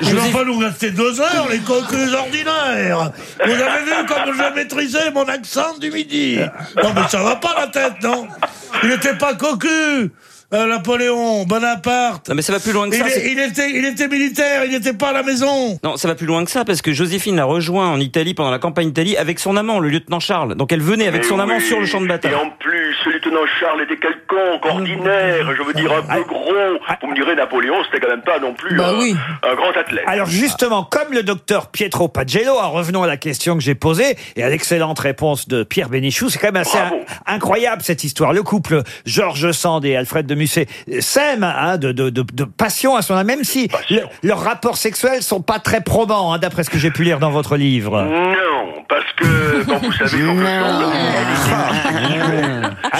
Je vais pas nous rester deux heures, les cocus ordinaires. Vous avez vu comme je maîtrisais mon accent du midi. Non, mais ça va pas la tête, non? Il n'était pas cocu euh, Napoléon, Bonaparte. Non, mais ça va plus loin que Il, ça. est- il était, il était militaire, il n'était pas à la maison. Non, ça va plus loin que ça, parce que Joséphine l'a rejoint en Italie pendant la campagne d'Italie avec son amant, le lieutenant Charles. Donc elle venait avec Mais son amant sur le champ de bataille. Et en plus, ce lieutenant Charles était quelconque, ordinaire, je veux dire un peu gros. Vous me direz, Napoléon, c'était quand même pas non plus Bah un, oui. un grand athlète. Alors justement, comme le docteur Pietro Pagello, en revenons à la question que j'ai posée et à l'excellente réponse de Pierre Bénichou, c'est quand même assez Bravo. incroyable cette histoire. Le couple Georges Sand et Alfred de Musset s'aiment hein, de, de, de, de passion à son âme, même si le- leurs rapports sexuels sont pas très probants, hein, d'après ce que j'ai pu lire dans votre livre. Non, Parce que, bon, vous savez, Sand,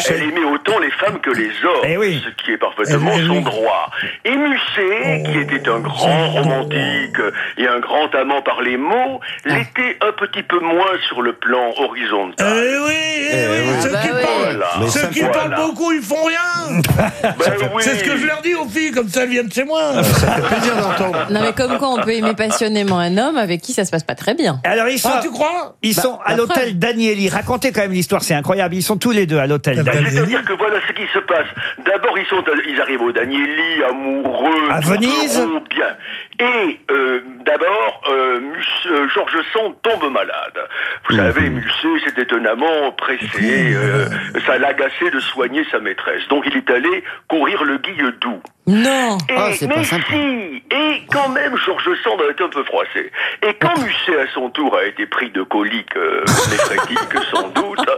elle, aimait autant les femmes que les hommes, ce qui est parfaitement son droit. Et Musset, qui était un grand romantique et un grand amant par les mots, l'était un petit peu moins sur le plan horizontal. Eh oui, eh oui, ceux qui, parlent, Voilà. ceux qui Voilà. parlent beaucoup, ils font rien. C'est ce que je leur dis aux filles, comme ça elles viennent chez moi. Ça fait plaisir d'entendre. Non mais comme quoi on peut aimer passionnément un homme avec qui ça se passe pas très bien. Alors ils sont, Ah, tu crois ils Bah, sont à l'hôtel. Danieli. Racontez quand même l'histoire, c'est incroyable. Ils sont tous les deux à l'hôtel Danieli. C'est-à-dire que voilà ce qui se passe. D'abord, ils sont, ils arrivent au Danieli, amoureux, À tout Venise heureux, bien. Et euh, d'abord, euh, euh, Georges Sand tombe malade. Vous savez, Musset, c'était un amant pressé. euh, ça l'agaçait de soigner sa maîtresse. Donc, il est allé courir le guilledou. Non. Et, Oh, c'est mais pas si, et quand même, Georges Sand a été un peu froissé. Et quand Musset, à son tour, a été pris de coliques euh, néphrétiques, sans doute,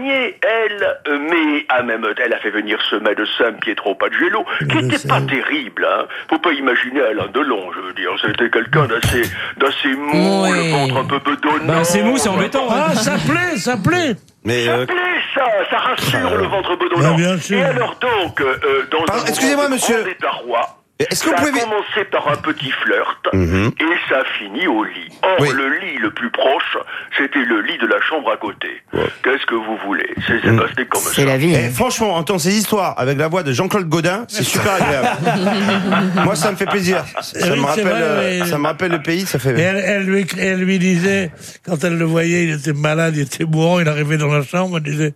elle, euh, mais a même, elle a fait venir ce médecin Pietro Pagello, qui était pas terrible, hein. Faut pas imaginer Alain Delon, je veux dire. C'était quelqu'un d'assez, d'assez mou, le ventre un peu bedonnant. Bah, c'est mou, c'est embêtant. hein. Ah, ça plaît, ça plaît. Mais Ça euh, plaît, ça, ça rassure le ventre bedonnant. Bah, bien sûr. Et alors donc, euh, euh, dans Pardon, un excusez-moi, monsieur. Est-ce que ça vous a pouvez- commencé par un petit flirt Mhm. et ça a fini au lit. Or, Oui. le lit le plus proche, c'était le lit de la chambre à côté. Qu'est-ce que vous voulez? C'est c'est Mhm. passé comme ça. C'est la vie. eh, franchement, entendre ces histoires avec la voix de Jean-Claude Godin, c'est super agréable. Moi, ça me fait plaisir. Ça Oui, me rappelle, vrai, euh, mais- ça me rappelle le pays. Ça Et fait. elle, elle lui, elle lui disait, quand elle le voyait, il était malade, il était mourant, il arrivait dans la chambre, elle disait,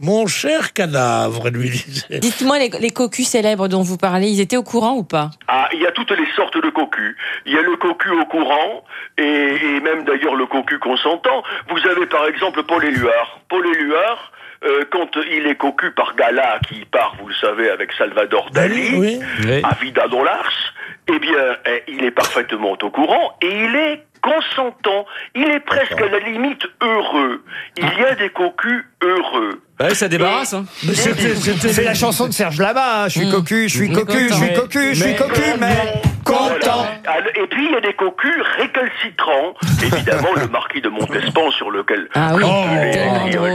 mon cher cadavre, elle lui disait. Dites-moi les, les cocus célèbres dont vous parlez, ils étaient au courant ou pas? Ah, il y a toutes les sortes de cocus. Il y a le cocu au courant, et, et même d'ailleurs le cocu consentant. Vous avez par exemple Paul Éluard. Paul Éluard, euh, quand il est cocu par Gala, qui part, vous le savez, avec Salvador Dali, Oui. Oui. à Vida Dollars, eh bien, eh, il est parfaitement au courant, et il est consentant. Il est presque à la limite heureux. Il y a des cocus heureux. Ouais, ça débarrasse. Hein. C'est la chanson de Serge Lama. hein. Je suis cocu, je suis cocu, je suis cocu, je suis cocu, mais content. Voilà. Et puis il y a des cocus récalcitrants. Évidemment, le marquis de Montespan sur lequel Ah oui, Oh, les- livres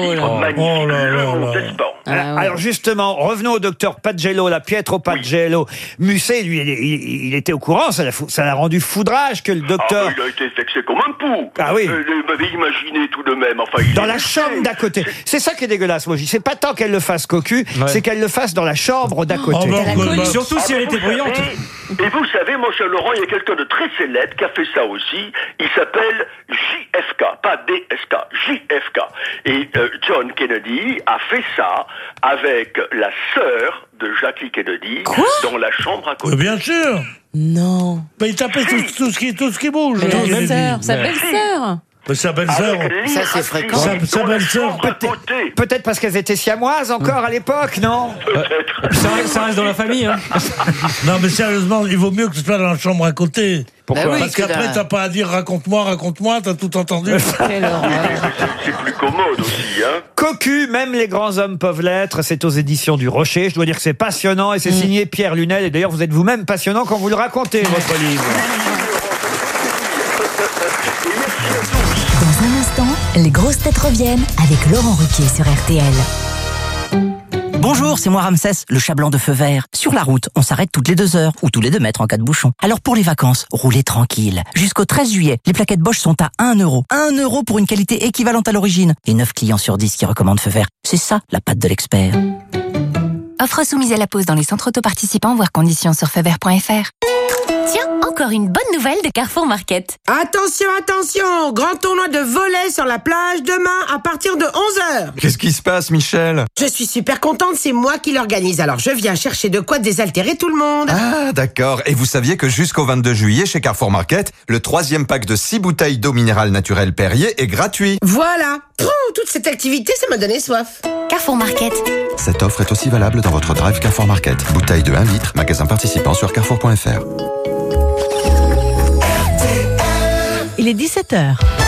Oh le. Montespan. Ah. Alors justement, revenons au docteur Pagello, la Pietro Pagello. Musset, lui, il, il- il était au courant, ça l'a rendu foudrage que le Ah, docteur... mais il a été vexé comme un pou. Ah oui. Euh, vous m'avez imaginé tout de même. Enfin, il Dans la chambre d'à côté. C'est ça qui est dégueulasse, moi. je dis. C'est pas tant qu'elle le fasse cocu, c'est qu'elle le fasse dans la chambre d'à côté. Oh, bah, bah, bah, Surtout si Ah, elle vous était bruyante. savez- Et vous savez, mon cher Laurent, il y a quelqu'un de très célèbre qui a fait ça aussi. Il s'appelle JFK, pas DSK, JFK. Et euh, John Kennedy a fait ça avec la sœur de Jackie Kennedy dans la chambre à côté. Mais bien sûr. Non. Mais il tapait tout, tout ce qui, tout ce qui bouge. Kennedy. la sœur, sa belle-sœur. Mais sa belle-sœur. Ça, c'est fréquent. Sa- belle-sœur, peut-être-. Peut-être parce qu'elles étaient siamoises encore à l'époque, non Peut-être. Ça, reste- ça reste dans la famille. Hein. Non, mais sérieusement, il vaut mieux que ce soit dans la chambre à côté. Pourquoi Bah oui, Parce qu'après, t'as pas à dire raconte-moi, raconte-moi, t'as tout entendu. C'est plus commode aussi, hein. Cocu, même les grands hommes peuvent l'être. C'est aux éditions du Rocher. Je dois dire que c'est passionnant et c'est Mm. signé Pierre Lunel. Et d'ailleurs, vous êtes vous-même passionnant quand vous le racontez, votre livre. Les grosses têtes reviennent avec Laurent Ruquier sur RTL. Bonjour, c'est moi Ramsès, le chat blanc de feu vert. Sur la route, on s'arrête toutes les deux heures ou tous les deux mètres en cas de bouchon. Alors pour les vacances, roulez tranquille. Jusqu'au 13 juillet, les plaquettes Bosch sont à 1 euro. 1 euro pour une qualité équivalente à l'origine. Et 9 clients sur 10 qui recommandent feu vert. C'est ça, la patte de l'expert. Offre soumise à la pause dans les centres auto participants, voire conditions sur feuvert.fr. Tiens, encore une bonne nouvelle de Carrefour Market. Attention, attention Grand tournoi de volet sur la plage demain à partir de 11h Qu'est-ce qui se passe, Michel? Je suis super contente, c'est moi qui l'organise, alors je viens chercher de quoi désaltérer tout le monde Ah, d'accord. Et vous saviez que jusqu'au 22 juillet, chez Carrefour Market, le troisième pack de 6 bouteilles d'eau minérale naturelle Perrier est gratuit. Voilà Pouh, Toute cette activité, ça m'a donné soif Carrefour Market. Cette offre est aussi valable dans votre drive Carrefour Market. Bouteille de 1 litre, magasin participant sur carrefour.fr. Il est 17h.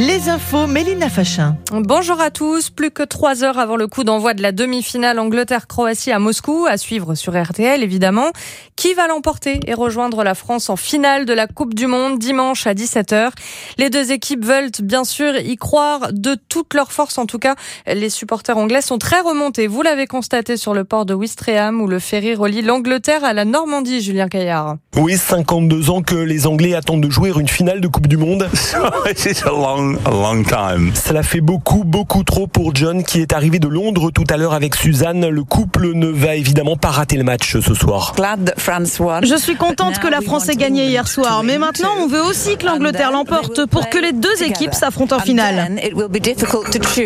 Les infos, Mélina Fachin. Bonjour à tous. Plus que trois heures avant le coup d'envoi de la demi-finale Angleterre-Croatie à Moscou, à suivre sur RTL évidemment. Qui va l'emporter et rejoindre la France en finale de la Coupe du Monde dimanche à 17h Les deux équipes veulent bien sûr y croire de toute leur force. En tout cas, les supporters anglais sont très remontés. Vous l'avez constaté sur le port de Wistreham où le ferry relie l'Angleterre à la Normandie, Julien Caillard. Oui, 52 ans que les Anglais attendent de jouer une finale de Coupe du Monde. Cela fait beaucoup, beaucoup trop pour John qui est arrivé de Londres tout à l'heure avec Suzanne. Le couple ne va évidemment pas rater le match ce soir. Je suis contente que la France ait gagné hier soir, mais maintenant on veut aussi que l'Angleterre l'emporte pour que les deux équipes s'affrontent en finale.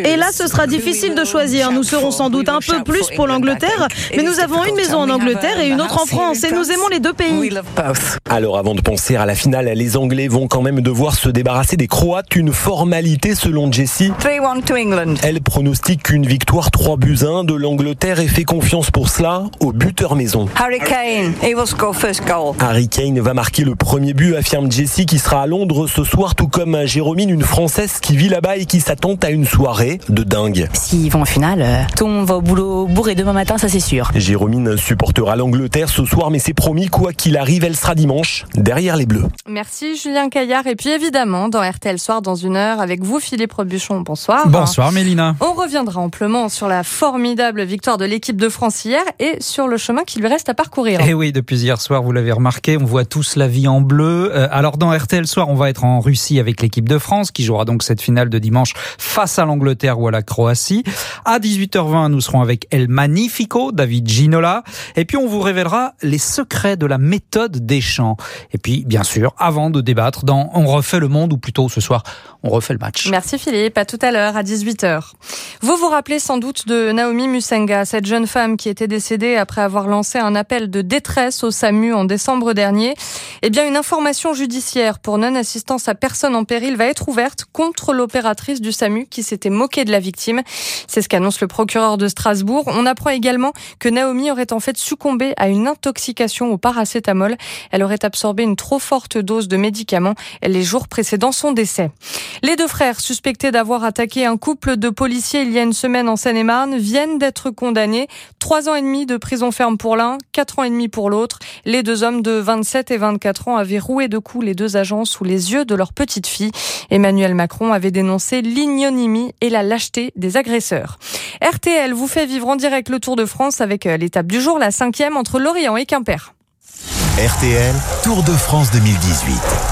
Et là, ce sera difficile de choisir. Nous serons sans doute un peu plus pour l'Angleterre, mais nous avons une maison en Angleterre et une autre en France, et nous aimons les deux pays. Alors avant de penser à la finale, les Anglais vont quand même devoir se débarrasser des Croates, une formalité selon Jessie. Elle pronostique une victoire 3 buts 1 de l'Angleterre et fait confiance pour cela au buteur maison. Harry Kane, he will score first goal. Harry Kane va marquer le premier but, affirme Jessie, qui sera à Londres ce soir, tout comme Jérôme, une Française qui vit là-bas et qui s'attend à une soirée de dingue. S'ils vont en finale, euh, tout le monde va au boulot bourré demain matin, ça c'est sûr. Jérôme supportera l'Angleterre ce soir, mais c'est promis, quoi qu'il arrive, elle sera dimanche derrière les Bleus. Merci Julien Caillard. Et puis évidemment, dans RTL Soir, dans une avec vous Philippe Robuchon. Bonsoir. Bonsoir Mélina. On reviendra amplement sur la formidable victoire de l'équipe de France hier et sur le chemin qui lui reste à parcourir. Et Eh oui, depuis hier soir, vous l'avez remarqué, on voit tous la vie en bleu. Euh, alors dans RTL Soir, on va être en Russie avec l'équipe de France qui jouera donc cette finale de dimanche face à l'Angleterre ou à la Croatie. À 18h20, nous serons avec El Magnifico, David Ginola. Et puis on vous révélera les secrets de la méthode des champs. Et puis, bien sûr, avant de débattre dans On refait le monde, ou plutôt ce soir, on refait le match. Merci Philippe, à tout à l'heure à 18h. Vous vous rappelez sans doute de Naomi Musenga, cette jeune femme qui était décédée après avoir lancé un appel de détresse au SAMU en décembre dernier. Eh bien, une information judiciaire pour non-assistance à personne en péril va être ouverte contre l'opératrice du SAMU qui s'était moquée de la victime. C'est ce qu'annonce le procureur de Strasbourg. On apprend également que Naomi aurait en fait succombé à une intoxication au paracétamol. Elle aurait absorbé une trop forte dose de médicaments les jours précédant son décès. Les deux frères suspectés d'avoir attaqué un couple de policiers il y a une semaine en Seine-et-Marne viennent d'être condamnés. Trois ans et demi de prison ferme pour l'un, quatre ans et demi pour l'autre. Les deux hommes de 27 et 24 ans avaient roué de coups les deux agents sous les yeux de leur petite fille. Emmanuel Macron avait dénoncé l'ignominie et la lâcheté des agresseurs. RTL vous fait vivre en direct le Tour de France avec euh, l'étape du jour, la cinquième entre Lorient et Quimper. RTL, Tour de France 2018.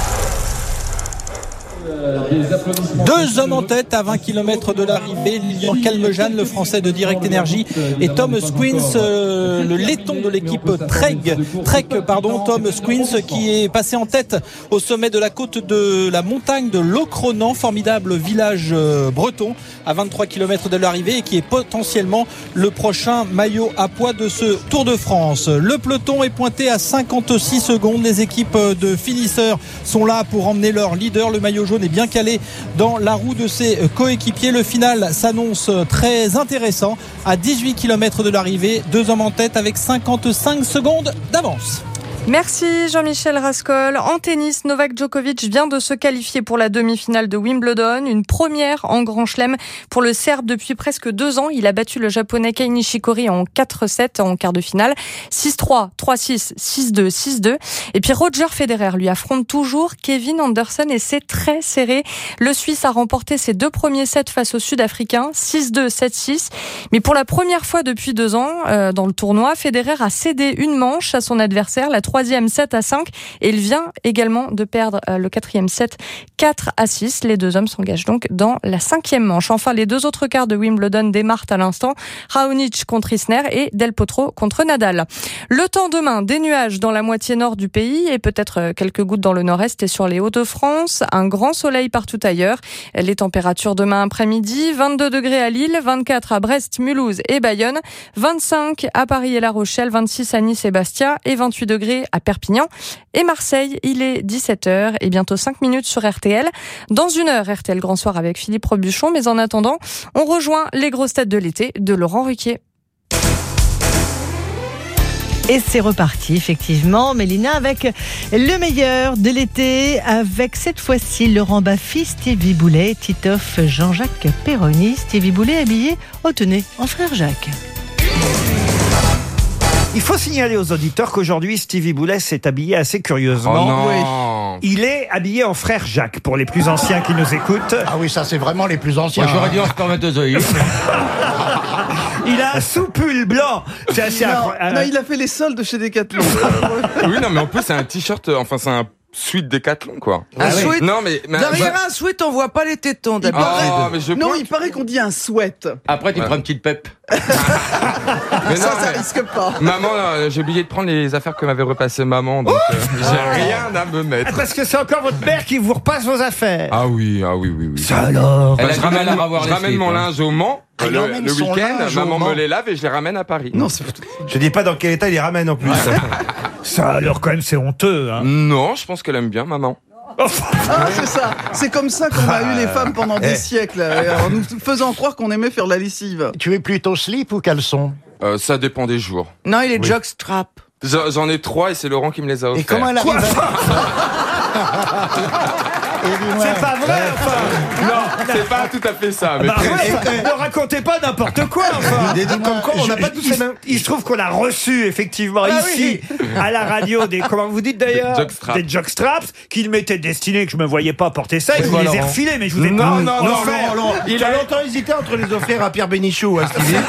Deux hommes en tête à 20 km de l'arrivée. Lilian Calmejane, le français de Direct Energy, et Tom Squins, euh, le laiton de l'équipe Trek, Trek, pardon, Tom Squins, qui est passé en tête au sommet de la côte de la montagne de Locronan, formidable village euh, breton à 23 km de l'arrivée et qui est potentiellement le prochain maillot à poids de ce Tour de France. Le peloton est pointé à 56 secondes. Les équipes de finisseurs sont là pour emmener leur leader. Le maillot jaune est bien calé dans la roue de ses coéquipiers. Le final s'annonce très intéressant. À 18 km de l'arrivée, deux hommes en tête avec 55 secondes d'avance. Merci Jean-Michel Rascol. En tennis, Novak Djokovic vient de se qualifier pour la demi-finale de Wimbledon, une première en Grand Chelem pour le Serbe depuis presque deux ans. Il a battu le Japonais Kei Nishikori en 4-7 en quart de finale. 6-3, 3-6, 6-2, 6-2. Et puis Roger Federer lui affronte toujours Kevin Anderson et c'est très serré. Le Suisse a remporté ses deux premiers sets face au Sud-Africain, 6-2, 7-6. Mais pour la première fois depuis deux ans euh, dans le tournoi, Federer a cédé une manche à son adversaire, troisième 7 à 5 et il vient également de perdre euh, le quatrième set 4 à 6. Les deux hommes s'engagent donc dans la cinquième manche. Enfin, les deux autres quarts de Wimbledon démarrent à l'instant. Raonic contre Isner et Del Potro contre Nadal. Le temps demain, des nuages dans la moitié nord du pays et peut-être euh, quelques gouttes dans le nord-est et sur les Hauts-de-France. Un grand soleil partout ailleurs. Les températures demain après-midi, 22 degrés à Lille, 24 à Brest, Mulhouse et Bayonne, 25 à Paris et La Rochelle, 26 à Nice et Bastia et 28 degrés à Perpignan et Marseille. Il est 17h et bientôt 5 minutes sur RTL. Dans une heure, RTL Grand Soir avec Philippe Robuchon. Mais en attendant, on rejoint les grosses têtes de l'été de Laurent Ruquier. Et c'est reparti, effectivement, Mélina, avec le meilleur de l'été, avec cette fois-ci Laurent Baffy, Stevie Boulet, Titoff, Jean-Jacques Perroni. Stevie Boulet habillé, oh en frère Jacques. Il faut signaler aux auditeurs qu'aujourd'hui, Stevie Boulet s'est habillé assez curieusement. Oh non. Il est habillé en frère Jacques, pour les plus anciens qui nous écoutent. Ah oui, ça c'est vraiment les plus anciens. Moi, j'aurais dit en spermatozoïde. Il a un sous-pull blanc. C'est assez Non, incroyable. non, il a fait les soldes chez Decathlon. oui, non, mais en plus, c'est un t-shirt, euh, enfin, c'est un sweat décathlon, quoi. Un sweat Non, mais. mais- Derrière bah- un sweat, on voit pas les tétons Ah, je non, il paraît qu'on dit un sweat. Après, tu prends une petite pep. Mais non, ça, ça mais- risque pas. Maman, là, j'ai oublié de prendre les affaires que m'avait repassé maman, donc euh, j'ai rien à me mettre. Ah, Parce que c'est encore votre mère qui vous repasse vos affaires. Ah oui, ah oui, oui, oui. Ça alors Elle je ramène, je mon hein. linge au Mans il le, emmène le son week-end, linge au maman Mans. me les lave et je les ramène à Paris. Non, c'est Je dis pas dans quel état il les ramène en plus. Ça alors quand même c'est honteux. Hein. Non, je pense qu'elle aime bien maman. Ah, c'est ça. C'est comme ça qu'on a eu les femmes pendant des Eh. siècles, en nous faisant croire qu'on aimait faire la lessive. Tu es plutôt slip ou caleçon Euh, ça dépend des jours. Non, il est Oui. jockstrap. J'en j'en ai trois et c'est Laurent qui me les a offerts. Et comment elle arrive C'est pas vrai, enfin Non, c'est pas tout à fait ça. Mais Bah, presque. ne racontez pas n'importe quoi, enfin Des- des- comme quoi, on n'a Je- pas tous il, les mêmes- il se trouve qu'on a reçu, effectivement, Ah ici, à la radio, des, comment vous dites d'ailleurs Des jockstraps. Des jockstraps, qu'il m'était destiné, que je me voyais pas porter ça, et que je quoi, vous les ai refilés, mais je vous ai Non, pas non, non, offert. non, non. Il a longtemps hésité entre les offrir à Pierre Bénichou, Stevie.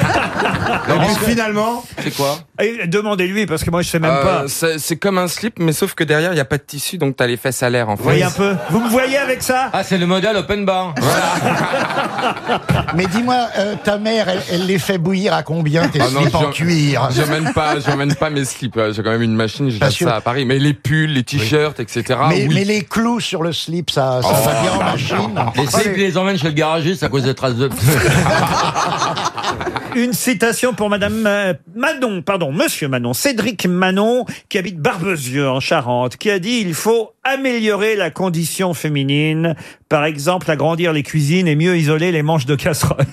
Puis finalement, C'est quoi Et Demandez-lui, parce que moi, je sais même Euh, pas. C'est c'est comme un slip, mais sauf que derrière, il n'y a pas de tissu, donc t'as les fesses à l'air en Vous voyez fait. un peu Vous me voyez avec ça Ah, c'est le modèle open bar. Mais dis-moi, euh, ta mère, elle, elle les fait bouillir à combien tes Ah non, slips en j'en- cuir J'emmène pas, j'emmène pas mes slips. euh, J'ai quand même une machine, je ça à Paris. Mais les pulls, les t-shirts, etc. mais, oui. mais les clous sur le slip, ça, ça Oh. va bien en machine. Les slips, ils les emmènent chez le garagiste à cause des traces de Une citation pour Madame euh, Manon, pardon, Monsieur Manon, Cédric Manon, qui habite Barbezieux en Charente, qui a dit il faut améliorer la condition féminine, par exemple agrandir les cuisines et mieux isoler les manches de casserole.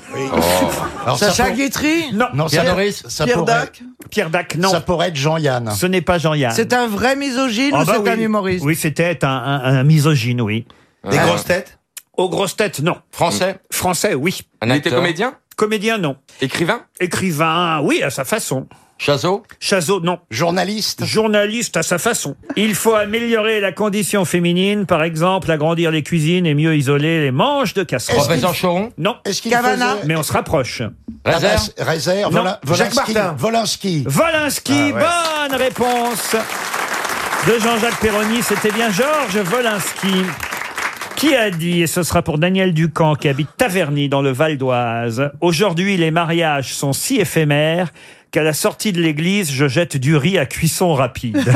Alors, ça Sacha pour- Guitry Non, Non, Pierre ça, Doris ça Pierre pourrait, Dac Pierre Dac, non. ça pourrait être Jean-Yann. Ce n'est pas Jean-Yann. C'est un vrai misogyne Ah ou bah c'est oui. un humoriste? Oui, c'était un, un- un misogyne, oui. des grosses têtes? Aux grosses têtes, non. Français? Français, oui. Un acteur. comédien? Comédien, non. Écrivain? Écrivain, oui, à sa façon. Chazot Chazot, non. Journaliste. Journaliste à sa façon. Il faut améliorer la condition féminine, par exemple, agrandir les cuisines et mieux isoler les manches de casserole. Professeur Choron Non, Est-ce qu'il Cavana faisait... mais on se rapproche. Réserve Ah, Réserve, Non. Volin- Jacques Volinsky. Martin. Volinsky. Volinsky, bonne réponse de Jean-Jacques Perroni. C'était bien Georges Volinsky. Qui a dit, et ce sera pour Daniel Ducamp qui habite Taverny dans le Val d'Oise, aujourd'hui les mariages sont si éphémères qu'à la sortie de l'église, je jette du riz à cuisson rapide.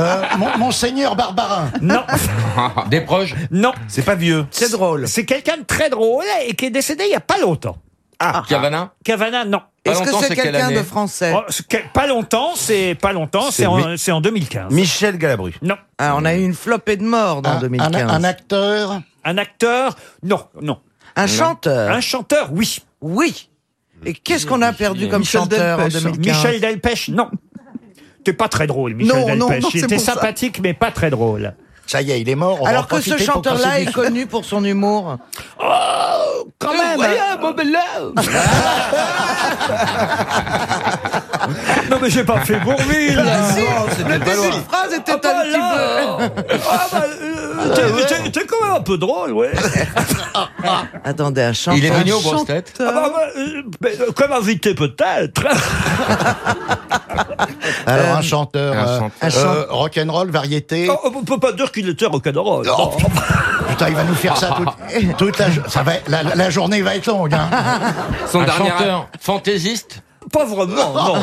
Euh, Mon- Monseigneur Barbarin. non, Des proches non, C'est pas vieux. C'est drôle. c'est quelqu'un de très drôle et qui est décédé il y a pas longtemps. Ah, Cavana Cavana, non. Pas Est-ce que longtemps, c'est c'est quelle quelqu'un année de français Oh, c'est pas longtemps, c'est pas longtemps, c'est C'est en, mi- c'est en 2015. Michel Galabru. Non. Ah, On a eu une flopée de morts dans Un, 2015. un- un acteur? Un acteur? Non, non. Un chanteur? Un chanteur, oui. Oui. Et qu'est-ce qu'on a perdu comme Michel chanteur en Delpech. 2015 Michel Delpech, non. T'es pas très drôle, Michel Non, non, Delpech. non, Il c'est était pour ça. sympathique, mais pas très drôle. Ça y est, il est mort. on va en Alors que ce profiter pour chanteur-là passer est du- connu pour son humour. Quand même Non, mais j'ai pas fait Bourville Ah, si, le début de phrase était Ah bah un là, petit peu... Ah bah, euh, t'es- t'es- quand même un peu drôle, ouais. Attendez, un chanteur. Il est venu aux grosses têtes Ah bah, bah, euh, euh, comme invité peut-être. Alors Euh, un chanteur, un euh, chanteur. Un chan- euh, rock'n'roll, variété. Oh, on peut pas dire qu'il était rock'n'roll. Oh. Putain, il va nous faire ça toute, toute la, ça va, être- la, la journée va être longue. Hein. Son Un dernier chanteur. fantaisiste Pas vraiment, non.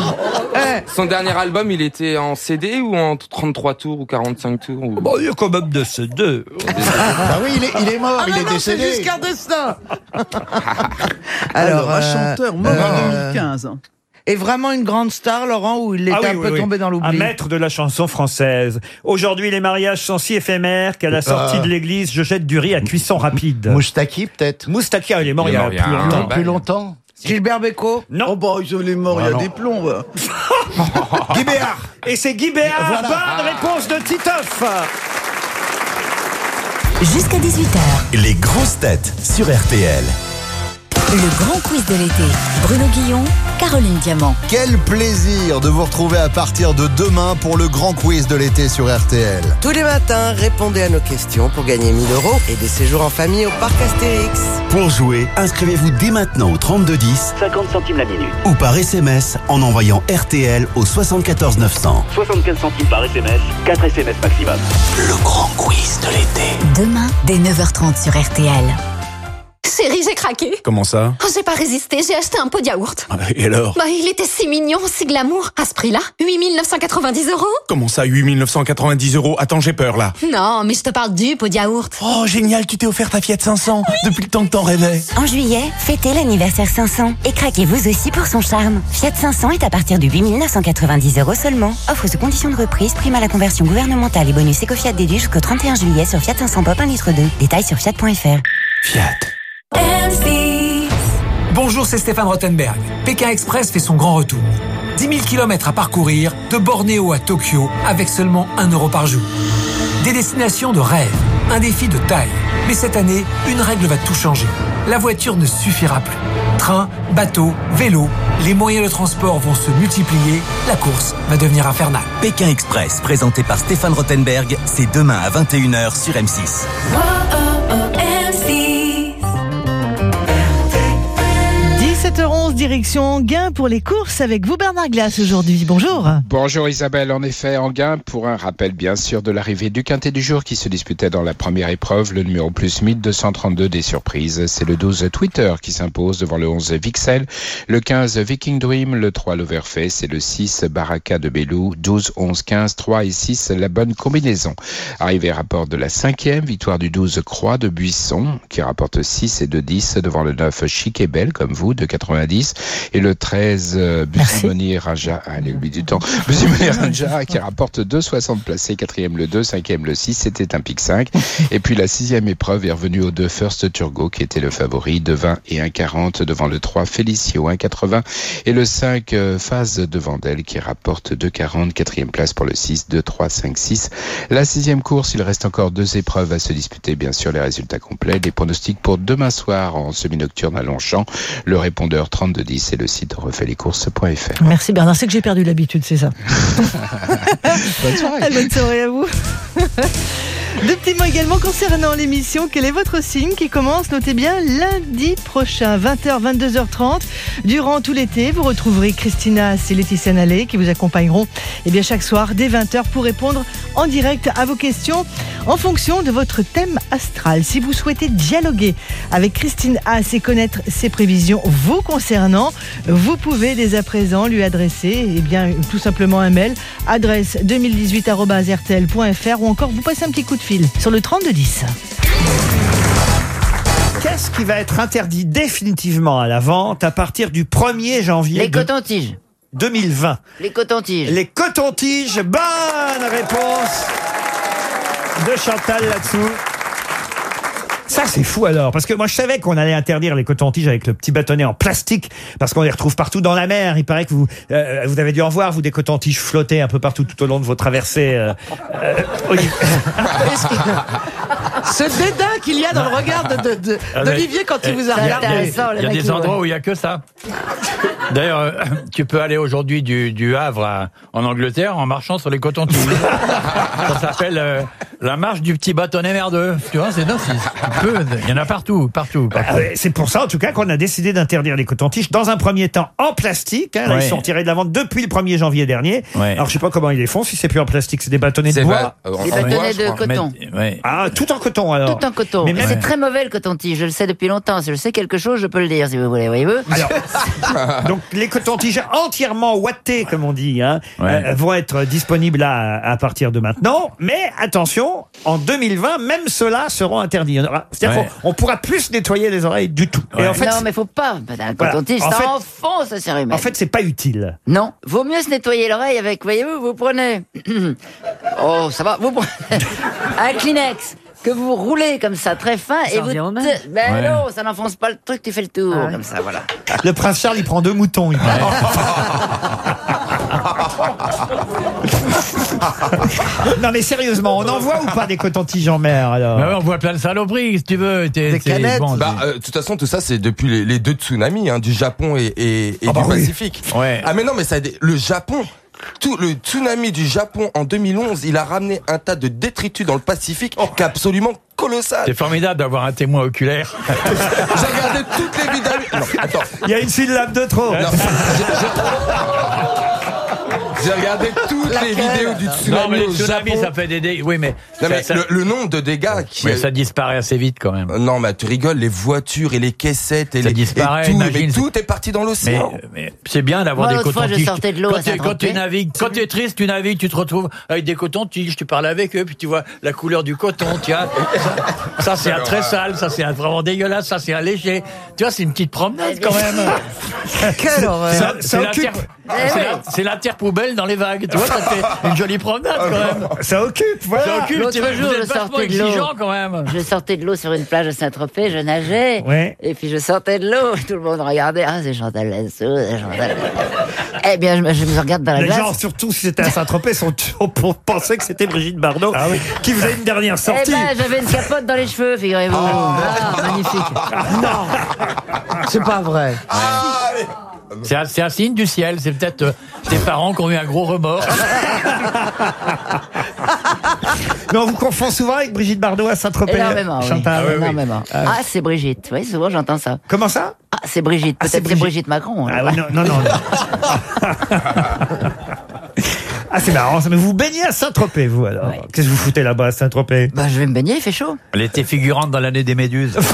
Son dernier album, il était en CD ou en 33 tours ou 45 tours ou... Bon, il y a quand même de ces deux. Bah oui, il est, il est mort, Ah il non, est non, c'est décédé. Giscard d'Estaing Alors, un euh, chanteur mort en 2015. Et vraiment une grande star, Laurent, où il était Ah oui, un oui, peu oui. tombé dans Un l'oubli. maître de la chanson française. Aujourd'hui, les mariages sont si éphémères qu'à la sortie Ah. de l'église, je jette du riz à cuisson rapide. Moustaki, peut-être. Moustaki, ah, il est mort il y a est plus un longtemps. Plus longtemps. Gilbert Bécaud Non. Oh bah, ils les morts, il y a non. des plombs. Guy Béard. Et c'est Guy Béard. Voilà. Bonne réponse de Titoff. Jusqu'à 18h, Les grosses têtes sur RTL. Le grand quiz de l'été. Bruno Guillon, Caroline Diamant. Quel plaisir de vous retrouver à partir de demain pour le grand quiz de l'été sur RTL. Tous les matins, répondez à nos questions pour gagner 1000 euros et des séjours en famille au parc Astérix. Pour jouer, inscrivez-vous dès maintenant au 3210 50 centimes la minute. ou par SMS en envoyant RTL au 74 900. 75 centimes par SMS, 4 SMS maximum. Le grand quiz de l'été. Demain, dès 9h30 sur RTL. Chérie, j'ai craqué. Comment ça? Oh, j'ai pas résisté, j'ai acheté un pot de yaourt. Et alors? Bah, il était si mignon, si glamour. À ce prix-là, 8990 euros. Comment ça, 8990 euros? Attends, j'ai peur là. Non, mais je te parle du pot de yaourt. Oh, génial, tu t'es offert ta Fiat 500 depuis le temps que t'en rêvais. En juillet, fêtez l'anniversaire 500 et craquez vous aussi pour son charme. Fiat 500 est à partir de 8990 euros seulement. Offre sous condition de reprise, prime à la conversion gouvernementale et bonus éco-Fiat déduit jusqu'au 31 juillet sur Fiat 500 Pop 1 litre 2. Détails sur fiat.fr. Fiat. Bonjour, c'est Stéphane Rottenberg. Pékin Express fait son grand retour. 10 000 km à parcourir de Bornéo à Tokyo avec seulement 1 euro par jour. Des destinations de rêve, un défi de taille. Mais cette année, une règle va tout changer. La voiture ne suffira plus. Train, bateau, vélo, les moyens de transport vont se multiplier, la course va devenir infernale. Pékin Express, présenté par Stéphane Rottenberg, c'est demain à 21h sur M6. 17h11, direction Gain pour les courses avec vous Bernard Glace aujourd'hui. Bonjour. Bonjour Isabelle, en effet, en gain pour un rappel bien sûr de l'arrivée du quintet du jour qui se disputait dans la première épreuve, le numéro plus 1232 des surprises. C'est le 12 Twitter qui s'impose devant le 11 Vixel, le 15 Viking Dream, le 3 L'Overface et le 6 Baraka de Bellou, 12, 11, 15, 3 et 6 la bonne combinaison. Arrivé rapport de la cinquième, victoire du 12 Croix de Buisson qui rapporte 6 et 2 10 devant le 9 Chic et Belle comme vous de 90 et le 13 euh, Busimoni Raja, allez oublie du temps, Busimoni Raja qui rapporte 2,60 placé, quatrième le 2, cinquième le 6, c'était un pic 5 et puis la sixième épreuve est revenue au 2 First Turgo qui était le favori de 20 et 1,40 devant le 3 Felicio 1,80 et le 5 euh, Phase de Vandel qui rapporte 2,40 quatrième place pour le 6, 2, 3, 5, 6 la sixième course, il reste encore deux épreuves à se disputer, bien sûr les résultats complets, les pronostics pour demain soir en semi-nocturne à Longchamp, le répondeur 3210 et le site refaitlescourses.fr. Merci Bernard, c'est que j'ai perdu l'habitude, c'est ça. Bonne soirée. Bonne soirée à vous. Deux petits mots également concernant l'émission. Quel est votre signe qui commence, notez bien, lundi prochain, 20h, 22h30. Durant tout l'été, vous retrouverez Christina et Laetitia Nallet qui vous accompagneront eh bien, chaque soir dès 20h pour répondre en direct à vos questions en fonction de votre thème astral. Si vous souhaitez dialoguer avec Christine Haas et connaître ses prévisions vous concernant, vous pouvez dès à présent lui adresser eh bien, tout simplement un mail adresse 2018.rtl.fr ou encore vous passez un petit coup de fil sur le 3210. Qu'est-ce qui va être interdit définitivement à la vente à partir du 1er janvier Les de- cotons-tiges. 2020 Les cotons-tiges. Les cotons-tiges, bonne réponse de Chantal là-dessous. Ça, c'est fou alors, parce que moi je savais qu'on allait interdire les cotons-tiges avec le petit bâtonnet en plastique, parce qu'on les retrouve partout dans la mer. Il paraît que vous, euh, vous avez dû en voir, vous, des cotons-tiges flottés un peu partout tout au long de vos traversées. euh, euh, Olivier. Ce dédain qu'il y a dans le regard de- de- de- Ah, d'Olivier quand il vous a Il y a- regardé. Il y a, il y a des endroits où il n'y a que ça. D'ailleurs, euh, tu peux aller aujourd'hui du, du Havre à- en Angleterre en marchant sur les cotons-tiges. ça s'appelle euh, la marche du petit bâtonnet merdeux. Tu vois, c'est non, Il y en a partout, partout. partout. Ah ouais, C'est pour ça, en tout cas, qu'on a décidé d'interdire les cotons-tiges dans un premier temps en plastique. hein. Là, Ouais. Ils sont tirés de la vente depuis le 1er janvier dernier. Ouais. Alors, je sais pas comment ils les font. Si c'est plus en plastique, c'est des bâtonnets de bois. euh, Des bâtonnets bois, de coton. Mais- ouais. Ah, tout en coton alors. Tout en coton. Mais Mais, c'est très mauvais le coton-tige. Je le sais depuis longtemps. Si je sais quelque chose, je peux le dire si vous voulez. Voyez-vous Alors, donc les cotons-tiges entièrement ouatés, comme on dit, hein, Ouais. euh, vont être disponibles à, à partir de maintenant. Mais attention, en 2020, même ceux-là seront interdits. Il y en aura- C'est-à-dire Ouais. qu'on on pourra plus se nettoyer les oreilles du tout. Et Ouais. en fait, Non, mais faut pas. Ben, Un Voilà. coton-tige, En ça fait- enfonce la cérémonie. en fait, c'est pas utile. Non, vaut mieux se nettoyer l'oreille avec, voyez-vous, vous prenez. oh, ça va, vous prenez un Kleenex. que vous roulez comme ça, très fin, Ça et vous. revient au même. te- Ben Ouais. non, ça n'enfonce pas le truc, tu fais le tour, Ah ouais. comme ça, voilà. Le prince Charles, il prend deux moutons, il paraît. non mais sérieusement, on en voit ou pas des cotons-tiges en mer alors Bah ouais, on voit plein de saloperies, si tu veux. T'es- t'es- bon, Bah, euh, de toute façon, tout ça, c'est depuis les, les deux tsunamis, hein, du Japon et, et, et Ah bah du oui. Pacifique. Ouais. Ah mais non, mais ça, a des- le Japon, tout le tsunami du Japon en 2011, il a ramené un tas de détritus dans le Pacifique qui est absolument colossal. C'est formidable d'avoir un témoin oculaire. J'ai regardé toutes les vidéos. Non, attends. Il y a une syllabe de trop. Non, J'ai regardé toutes les vidéos du tsunami Non, mais au le tsunami, Japon. ça fait des dégâts. Oui, mais, Non, ça- mais ça- le, le nombre de dégâts qui. mais ça disparaît assez vite quand même. Non, mais tu rigoles, les voitures et les caissettes et, Ça les, disparaît, et tout, imagine. mais tout est parti dans l'océan. mais c'est bien d'avoir des l'autre fois, je sortais de l'eau à Quand, tu- quand Saint-Tropez. tu navigues, quand tu es triste, tu navigues, tu te retrouves avec des cotons-tiges, tu parles avec eux, puis tu vois la couleur du coton, tu vois. Ça, ça, c'est un très sale, ça c'est un vraiment dégueulasse, ça c'est un léger. Tu vois, c'est une petite promenade quand même. Quelle horreur. C'est Ça- occupe. C'est la- C'est la terre poubelle dans les vagues, tu vois, ça fait une jolie promenade quand même. Ça occupe, voilà. Ça occupe, L'autre tu vois, jour, vous je êtes vachement sortais de l'eau. exigeant quand même. Je sortais de l'eau sur une plage à Saint-Tropez, je nageais. Ouais. Et puis je sortais de l'eau, tout le monde regardait. Ah, c'est Chantal Latsou, c'est Chantal. Eh bien, je me, je me regarde dans la Les glace. gens, surtout si c'était à Saint-Tropez, sont pour penser que c'était Brigitte Bardot qui faisait une dernière Eh sortie. ben, j'avais une capote dans les cheveux, figurez-vous. Ah, magnifique. Non, c'est pas vrai. C'est un, signe du ciel, c'est peut-être euh, tes parents qui ont eu un gros remords. Mais on vous confond souvent avec Brigitte Bardot à Saint-Tropez. Énormément, oui. Chantal. Énormément. Ah, c'est Brigitte. Oui, souvent j'entends ça. Comment ça? Ah, c'est Brigitte. Ah, Peut-être c'est c'est Brigitte. Brigitte Macron. Ah alors. non, non, non. non. ah, c'est marrant. ça. Mais vous baignez à Saint-Tropez, vous, alors Qu'est-ce que vous foutez là-bas à Saint-Tropez? Bah, je vais me baigner, il fait chaud. Elle était figurante dans l'année des méduses.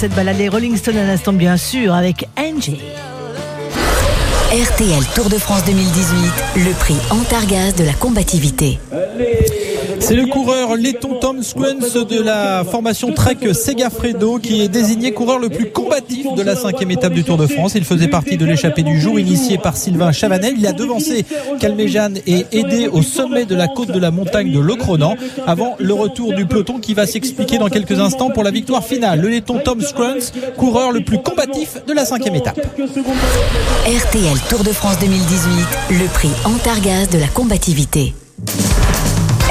cette balade. Les Rolling Stones à l'instant, bien sûr, avec Angie. RTL Tour de France 2018, le prix Antargaz de la combativité. C'est le coureur letton Tom Squens de la formation Trek Segafredo qui est désigné coureur le plus combatif de la cinquième étape du Tour de France. Il faisait partie de l'échappée du jour initiée par Sylvain Chavanel. Il a devancé Calméjeanne et aidé au sommet de la côte de la montagne de Locronan avant le retour du peloton qui va s'expliquer dans quelques instants pour la victoire finale. Le letton Tom Squens, coureur le plus combatif de la cinquième étape. RTL Tour de France 2018, le prix Antargaz de la combativité.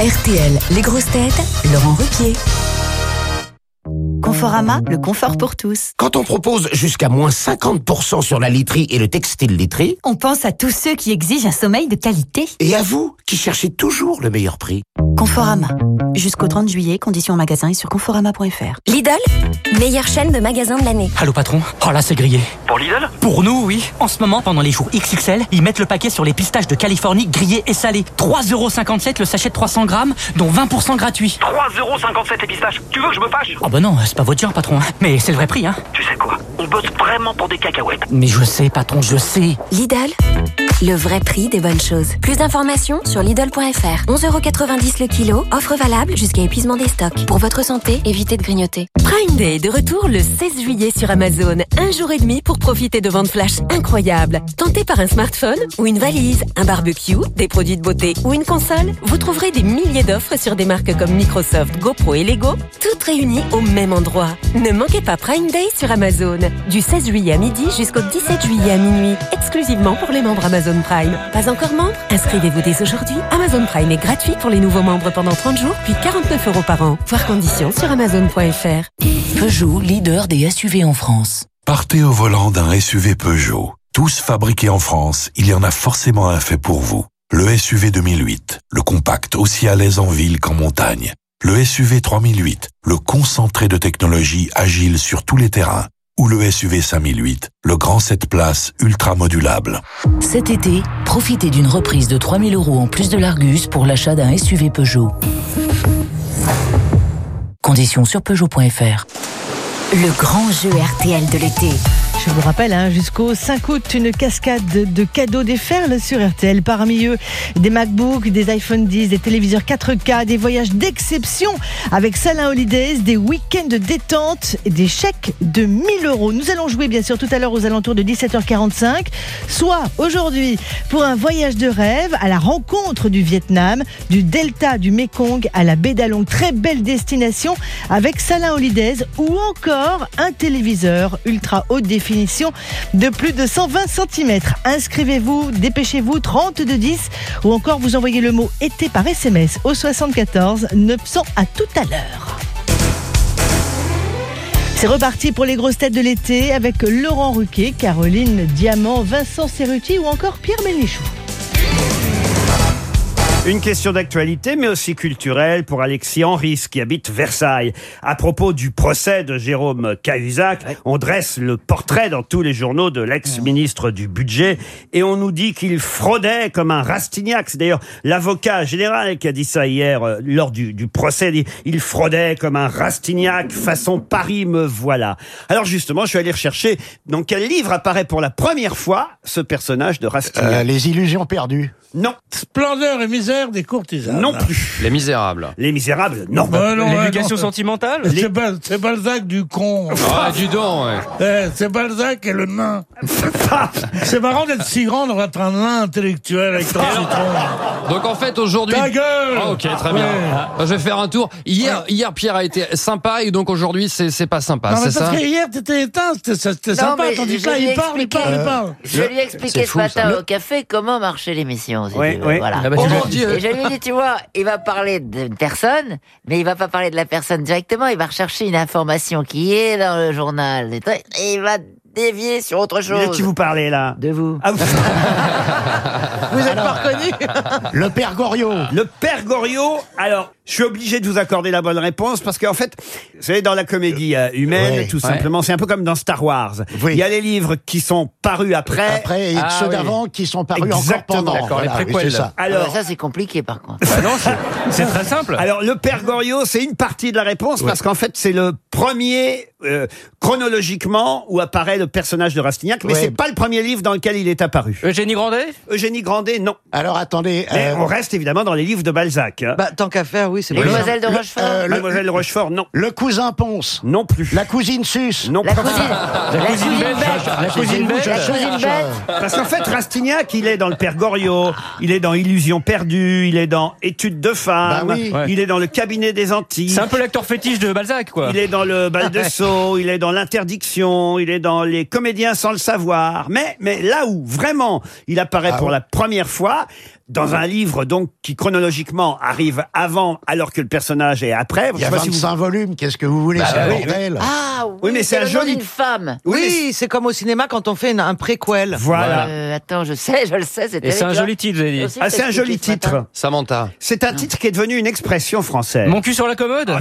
RTL, les grosses têtes, Laurent Ruquier. Conforama, le confort pour tous. Quand on propose jusqu'à moins 50% sur la literie et le textile literie, On pense à tous ceux qui exigent un sommeil de qualité. et à vous qui cherchez toujours le meilleur prix. Conforama. Jusqu'au 30 juillet, conditions en magasin et sur conforama.fr. Lidl, meilleure chaîne de magasins de l'année. Allô patron? Oh là c'est grillé. Pour Lidl? Pour nous oui. En ce moment pendant les jours XXL, ils mettent le paquet sur les pistaches de Californie grillés et salés. 3,57€ le sachet de 300 grammes, dont 20% gratuit. 3,57€ les pistaches. Tu veux que je me fâche? Ah bah non, c'est pas patron. hein. Mais c'est le vrai prix hein. Tu sais quoi? On bosse vraiment pour des cacahuètes. Mais je sais patron, je sais. Lidl, le vrai prix des bonnes choses. Plus d'informations sur Lidl.fr. 11,90€ le kilo, offre valable jusqu'à épuisement des stocks. Pour votre santé, évitez de grignoter. Prime Day de retour le 16 juillet sur Amazon. Un jour et demi pour profiter de ventes flash incroyables. Tenté par un smartphone ou une valise, un barbecue, des produits de beauté ou une console, vous trouverez des milliers d'offres sur des marques comme Microsoft, GoPro et Lego, toutes réunies au même endroit. Ne manquez pas Prime Day sur Amazon. Du 16 juillet à midi jusqu'au 17 juillet à minuit, exclusivement pour les membres Amazon Prime. Pas encore membre? Inscrivez-vous dès aujourd'hui. Amazon Prime est gratuit pour les nouveaux membres pendant 30 jours, puis 49 euros par an. Voir conditions sur amazon.fr. Peugeot, leader des SUV en France. Partez au volant d'un SUV Peugeot. Tous fabriqués en France, il y en a forcément un fait pour vous. Le SUV 2008, le compact aussi à l'aise en ville qu'en montagne. Le SUV 3008, le concentré de technologie agile sur tous les terrains. Ou le SUV 5008, le grand 7 places ultra modulable. Cet été, profitez d'une reprise de 3000 euros en plus de l'Argus pour l'achat d'un SUV Peugeot. Conditions sur Peugeot.fr. Le grand jeu RTL de l'été. Je vous rappelle, hein, jusqu'au 5 août, une cascade de cadeaux déferle sur RTL. Parmi eux, des MacBooks, des iPhone 10, des téléviseurs 4K, des voyages d'exception avec Salin Holidays, des week-ends de détente et des chèques de 1000 euros. Nous allons jouer, bien sûr, tout à l'heure aux alentours de 17h45, soit aujourd'hui pour un voyage de rêve à la rencontre du Vietnam, du delta du Mekong à la baie d'Along. Très belle destination avec Salin Holidays ou encore un téléviseur ultra haute de plus de 120 cm. Inscrivez-vous, dépêchez-vous, 3210 ou encore vous envoyez le mot été par SMS au 74 900 à tout à l'heure. C'est reparti pour les grosses têtes de l'été avec Laurent Ruquet, Caroline Diamant, Vincent Cerruti ou encore Pierre Ménichou. Une question d'actualité, mais aussi culturelle pour Alexis Henris, qui habite Versailles. À propos du procès de Jérôme Cahuzac, on dresse le portrait dans tous les journaux de l'ex-ministre du Budget, et on nous dit qu'il fraudait comme un Rastignac. C'est d'ailleurs l'avocat général qui a dit ça hier euh, lors du, du procès. Il dit, Il fraudait comme un Rastignac, façon Paris me voilà. Alors justement, je suis allé rechercher dans quel livre apparaît pour la première fois ce personnage de Rastignac. Euh, les illusions perdues. Non. Splendeur et misère des courtisanes. Non plus. Les Misérables. Les Misérables, non. Bah non, L'éducation ouais, sentimentale C'est Bal- c'est Balzac du con. Ah, du don, ouais. Eh, c'est Balzac et le nain. c'est marrant d'être si grand d'avoir être un nain intellectuel avec ton citron. Donc en fait aujourd'hui. Ta gueule Ah, ok, très bien. Ouais. Je vais faire un tour. Hier, hier Pierre a été sympa et donc aujourd'hui c'est c'est pas sympa, non, mais c'est parce ça que hier, t'étais éteint, c'était c'était Non, sympa. mais Tandis je que là, il parle, il parle, il parle. Je lui ai expliqué C'est ce matin ça. au café comment marchait l'émission. si Ouais, tu veux, ouais. Voilà. Et je- lui dit, tu vois, il va parler d'une personne, mais il va pas parler de la personne directement. Il va rechercher une information qui est dans le journal. Et il va dévier sur autre De chose. qui vous parlez là? De vous. Ah, vous- Vous êtes pas reconnu Le père Goriot. Le père Goriot, alors, Je suis obligé de vous accorder la bonne réponse parce qu'en fait, vous savez, dans la comédie euh, humaine, Ouais. tout Ouais. simplement, c'est un peu comme dans Star Wars. Il y a les livres qui sont parus après. Après, et ceux d'avant qui sont parus encore Exactement. pendant. Voilà, oui, c'est ça. Alors, Ah, ça, c'est compliqué, par contre. c'est très simple. Alors, le Père Goriot, c'est une partie de la réponse Ouais. parce qu'en fait, c'est le premier euh, chronologiquement où apparaît le personnage de Rastignac, mais Ouais. c'est pas le premier livre dans lequel il est apparu. Eugénie Grandet? Eugénie Grandet, non. Alors attendez. Mais euh, on reste évidemment dans les livres de Balzac. hein. Bah, tant qu'à faire, oui, c'est bon. Mademoiselle de le- Rochefort euh, le- Mademoiselle de Rochefort, non. Le cousin Ponce. Non plus. La cousine Sus. Non La plus. cousine, la cousine bête. La cousine bête La cousine bête. Parce qu'en fait, Rastignac, il est dans le Père Goriot, il est dans Illusion perdue, il est dans Études de femmes, Bah oui. il est dans le cabinet des Antilles. C'est un peu l'acteur fétiche de Balzac, quoi. Il est dans le bal de Sceaux, il est dans l'interdiction, il est dans les comédiens sans le savoir. Mais, mais là où vraiment il apparaît Ah pour ouais. la première fois, dans un livre donc qui chronologiquement arrive avant alors que le personnage est après. Il y a Je sais pas si vous- 25 volumes. Qu'est-ce que vous voulez Bah C'est un oui. bordel. Ah oui, Oui, mais c'est un le nom joli- d'une femme. Oui, c'est comme au cinéma quand on fait une- un préquel. Voilà. Euh, attends, je sais, je le sais, c'était. Et c'est un toi. joli titre, vous avez dit. Aussi, Ah, c'est un joli titre. Samantha. C'est un titre qui est devenu une expression française. Mon cul sur la commode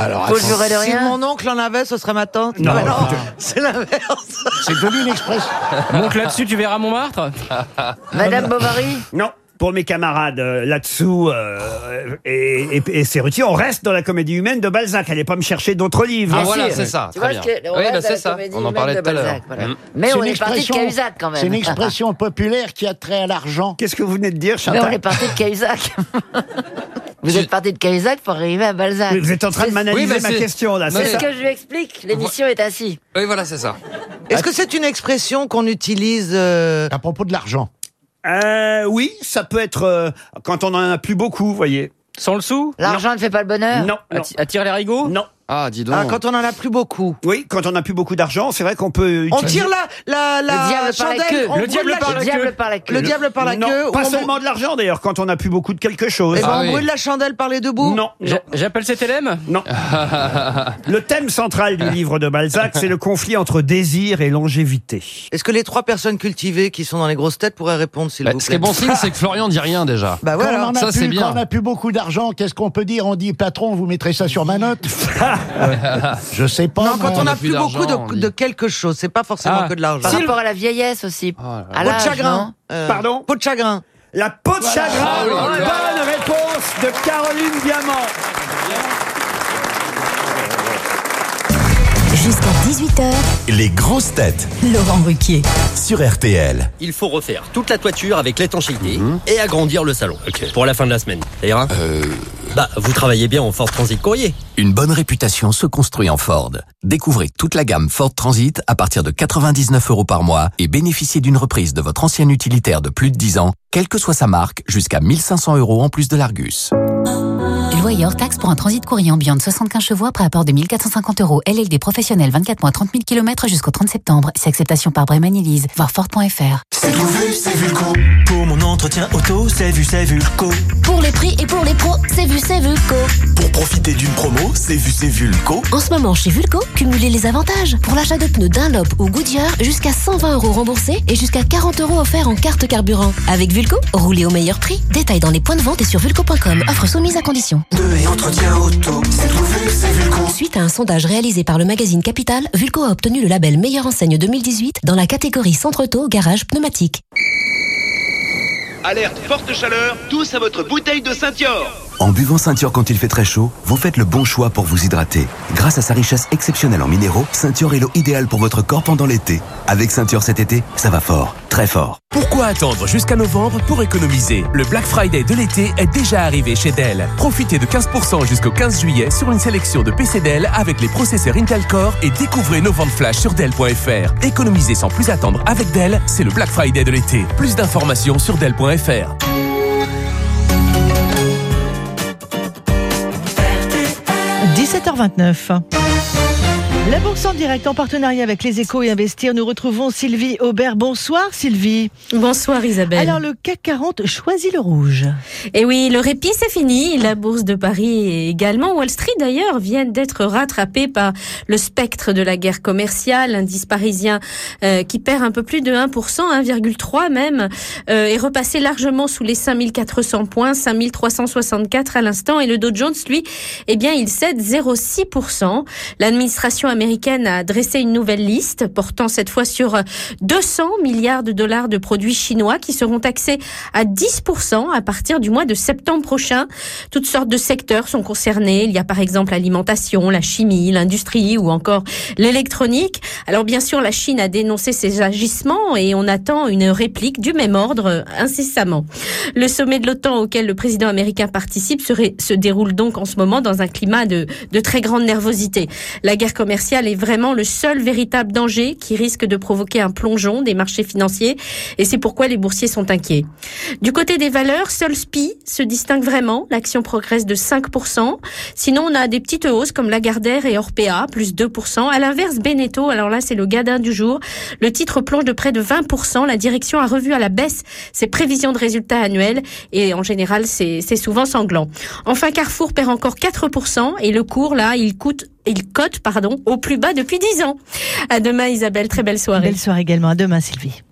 Alors, attends, jurer de Si rien. mon oncle en avait, ce serait ma tante. Non. Bah c'est l'inverse. c'est devenu une expression. Monte là-dessus, tu verras Montmartre Madame Bovary Non. Pour mes camarades euh, là-dessous euh, et, et, et Serruti, on reste dans la comédie humaine de Balzac. Allez pas me chercher d'autres livres. Ah Ah, voilà, c'est ça. Tu Très vois bien. ce que- on Oui, reste bah, c'est la ça. comédie On en humaine parlait de tout à l'heure. Balzac, voilà. Mm. Mais C'est on une est parti de expression- Cahuzac quand même. C'est une expression populaire qui a trait à l'argent. Qu'est-ce que vous venez de dire, Mais on Chantal est parti de Cahuzac. Vous êtes parti de Cahuzac pour arriver à Balzac. Oui, Vous êtes en train de m'analyser Oui, bah, ma question là. C'est ce que je lui explique. L'émission est ainsi. Oui, voilà, c'est ça. Est-ce que c'est une expression qu'on utilise euh, À propos de l'argent. Euh, oui, ça peut être euh, quand on en a plus beaucoup, vous voyez. Sans le sou? L'argent ne fait pas le bonheur? Non, non, Atti- Attire les rigots? Non. Ah, dis donc. ah, quand on en a plus beaucoup Oui, quand on n'a plus beaucoup d'argent, c'est vrai qu'on peut. On tire la, la, la Le diable par la chandelle, queue. on Le diable la- par la diable par la queue. Le diable par la non, queue. pas on, seulement de l'argent d'ailleurs, quand on n'a plus beaucoup de quelque chose. Eh ben, Ah on oui. brûle la chandelle par les deux bouts Non, non, J'a- J'appelle cet LM non. Le thème central du livre de Balzac, c'est le conflit entre désir et longévité. Est-ce que les trois personnes cultivées qui sont dans les grosses têtes pourraient répondre, s'il Bah, vous ce plaît qui est bon signe, c'est que Florian dit rien déjà. Bah Quand voilà. on en a ça, c'est bien. Quand on n'a plus beaucoup d'argent, qu'est-ce qu'on peut dire? On dit patron, vous mettrez ça sur ma note? Je sais pas. Non, quand on a plus plus beaucoup de, quelque chose, c'est pas forcément Ah. que de l'argent. Par rapport à la vieillesse aussi. Oh là À Peau de l'âge, chagrin. non Euh, Pardon Peau de chagrin. La peau de chagrin. Ah oui, Bonne réponse de Caroline Diamant. Jusqu'à 18h, Les grosses têtes Laurent Ruquier. sur RTL. Il faut refaire toute la toiture avec l'étanchéité et agrandir le salon. Pour la fin de la semaine. Ça ira Bah, vous travaillez bien en Ford Transit Courrier. Une bonne réputation se construit en Ford. Découvrez toute la gamme Ford Transit à partir de 99 euros par mois et bénéficiez d'une reprise de votre ancien utilitaire de plus de 10 ans, quelle que soit sa marque, jusqu'à 1500 euros en plus de l'Argus. Hors taxe pour un transit courrier ambiant de 75 chevaux après apport de 1450 euros. LLD professionnel 24 mois 30 000 km jusqu'au 30 septembre. C'est acceptation par Bremen Elise. Voir Ford.fr. C'est tout vu, c'est Vulco. Pour mon entretien auto, c'est vu, c'est Vulco. Pour les prix et pour les pros, c'est vu, c'est Vulco. Pour profiter d'une promo, c'est vu, c'est Vulco. En ce moment, chez Vulco, cumulez les avantages. Pour l'achat de pneus Dunlop ou Goodyear, jusqu'à 120 euros remboursés et jusqu'à 40 euros offerts en carte carburant. Avec Vulco, roulez au meilleur prix. Détails dans les points de vente et sur vulco.com. Offre soumise à condition. Et entretien auto, c'est tout vu, c'est Vulco. Suite à un sondage réalisé par le magazine Capital, Vulco a obtenu le label Meilleure enseigne 2018 dans la catégorie centre auto garage pneumatique. Alerte forte chaleur, tous à votre bouteille de Saint-Yor. En buvant Ceinture quand il fait très chaud, vous faites le bon choix pour vous hydrater. Grâce à sa richesse exceptionnelle en minéraux, Ceinture est l'eau idéale pour votre corps pendant l'été. Avec Ceinture cet été, ça va fort, très fort. Pourquoi attendre jusqu'à novembre pour économiser? Le Black Friday de l'été est déjà arrivé chez Dell. Profitez de 15% jusqu'au 15 juillet sur une sélection de PC Dell avec les processeurs Intel Core et découvrez nos ventes flash sur Dell.fr. Économisez sans plus attendre avec Dell, c'est le Black Friday de l'été. Plus d'informations sur Dell.fr. h 29 La Bourse en direct en partenariat avec les échos et Investir. Nous retrouvons Sylvie Aubert. Bonsoir Sylvie. Bonsoir Isabelle. Alors le CAC 40 choisit le rouge. Et oui, le répit c'est fini. La Bourse de Paris et également Wall Street d'ailleurs viennent d'être rattrapés par le spectre de la guerre commerciale. L'indice parisien euh, qui perd un peu plus de 1%, 1,3 même, euh, est repassé largement sous les 5400 points, 5364 à l'instant. Et le Dow Jones, lui, eh bien, il cède 0,6%. L'administration américaine a dressé une nouvelle liste portant cette fois sur 200 milliards de dollars de produits chinois qui seront taxés à 10% à partir du mois de septembre prochain. Toutes sortes de secteurs sont concernés. Il y a par exemple l'alimentation, la chimie, l'industrie ou encore l'électronique. Alors bien sûr, la Chine a dénoncé ces agissements et on attend une réplique du même ordre incessamment. Le sommet de l'OTAN auquel le président américain participe se déroule donc en ce moment dans un climat de, de très grande nervosité. La guerre commerciale est vraiment le seul véritable danger qui risque de provoquer un plongeon des marchés financiers et c'est pourquoi les boursiers sont inquiets. Du côté des valeurs, seul SPI se distingue vraiment. L'action progresse de 5%. Sinon, on a des petites hausses comme Lagardère et Orpea, plus 2%. À l'inverse, Beneteau, alors là, c'est le gadin du jour. Le titre plonge de près de 20%. La direction a revu à la baisse ses prévisions de résultats annuels et en général, c'est souvent sanglant. Enfin, Carrefour perd encore 4% et le cours, là, il coûte il cote pardon au plus bas depuis 10 ans. À demain Isabelle, très belle soirée. Belle soirée également. À demain Sylvie.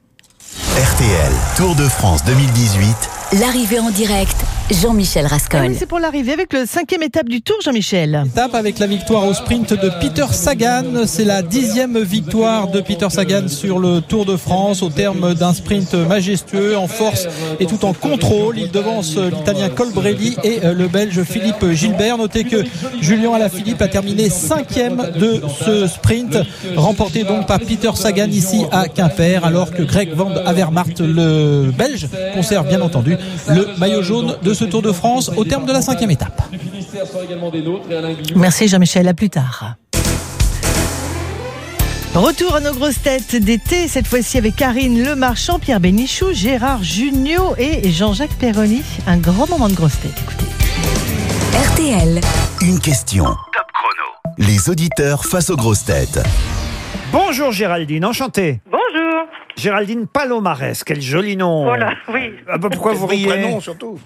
RTL Tour de France 2018. L'arrivée en direct, Jean-Michel Rascol. oui, c'est pour l'arrivée avec le cinquième étape du Tour, Jean-Michel. Étape avec la victoire au sprint de Peter Sagan. C'est la dixième victoire de Peter Sagan sur le Tour de France au terme d'un sprint majestueux, en force et tout en contrôle. Il devance l'Italien Colbrelli et le Belge Philippe Gilbert. Notez que Julien Alaphilippe a terminé cinquième de ce sprint, remporté donc par Peter Sagan ici à Quimper, alors que Greg Van Avermaet, le Belge, conserve bien entendu le maillot jaune de ce Tour de France au terme de la cinquième étape. Merci Jean-Michel, à plus tard. Retour à nos grosses têtes d'été, cette fois-ci avec Karine Le Marchand, Pierre Bénichou, Gérard Junior et Jean-Jacques Perroni. Un grand moment de grosses têtes. Écoutez. RTL. Une question. Top chrono. Les auditeurs face aux grosses têtes. Bonjour Géraldine, enchanté. Bonjour. Géraldine Palomares, quel joli nom. Voilà, oui. Ah bah, pourquoi vous riez surtout.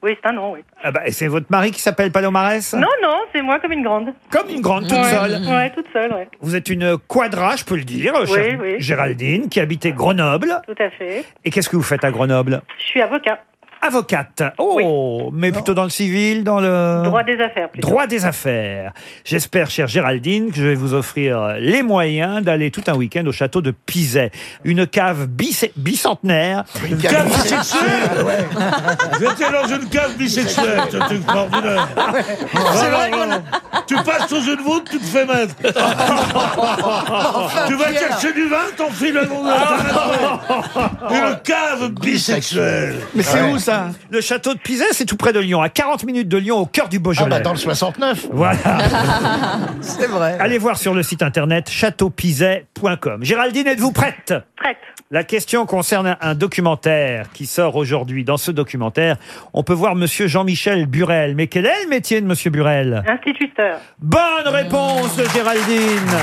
Oui, c'est un nom, oui. Ah bah, et c'est votre mari qui s'appelle Palomares Non, non, c'est moi comme une grande. Comme une grande, toute Ouais, seule Ouais, toute seule, ouais. Vous êtes une quadra, je peux le dire, Oui, chère oui. Géraldine, qui habitait Grenoble. Tout à fait. Et qu'est-ce que vous faites à Grenoble? Je suis avocat. Avocate. Oh, mais plutôt dans le civil, dans le... Droit des affaires, plutôt. Droit des affaires. J'espère, chère Géraldine, que je vais vous offrir les moyens d'aller tout un week-end au château de Pizet. Une cave bicentenaire. Une cave bisexuelle J'étais dans une cave bisexuelle, c'est extraordinaire. Non. Tu passes sous une voûte, tu te fais mettre. tu vas chercher du vin, t'enfiles un nom de Une cave bisexuelle. Mais c'est où ça Le château de Pizet, c'est tout près de Lyon, à 40 minutes de Lyon, au cœur du Beaujolais. Ah bah, dans le 69. Voilà. C'est vrai. Allez voir sur le site internet châteaupizet.com. Géraldine, êtes-vous prête? Prête. La question concerne un- un documentaire qui sort aujourd'hui. Dans ce documentaire, on peut voir Monsieur Jean-Michel Burel. Mais quel est le métier de Monsieur Burel? Instituteur. Bonne réponse de Géraldine.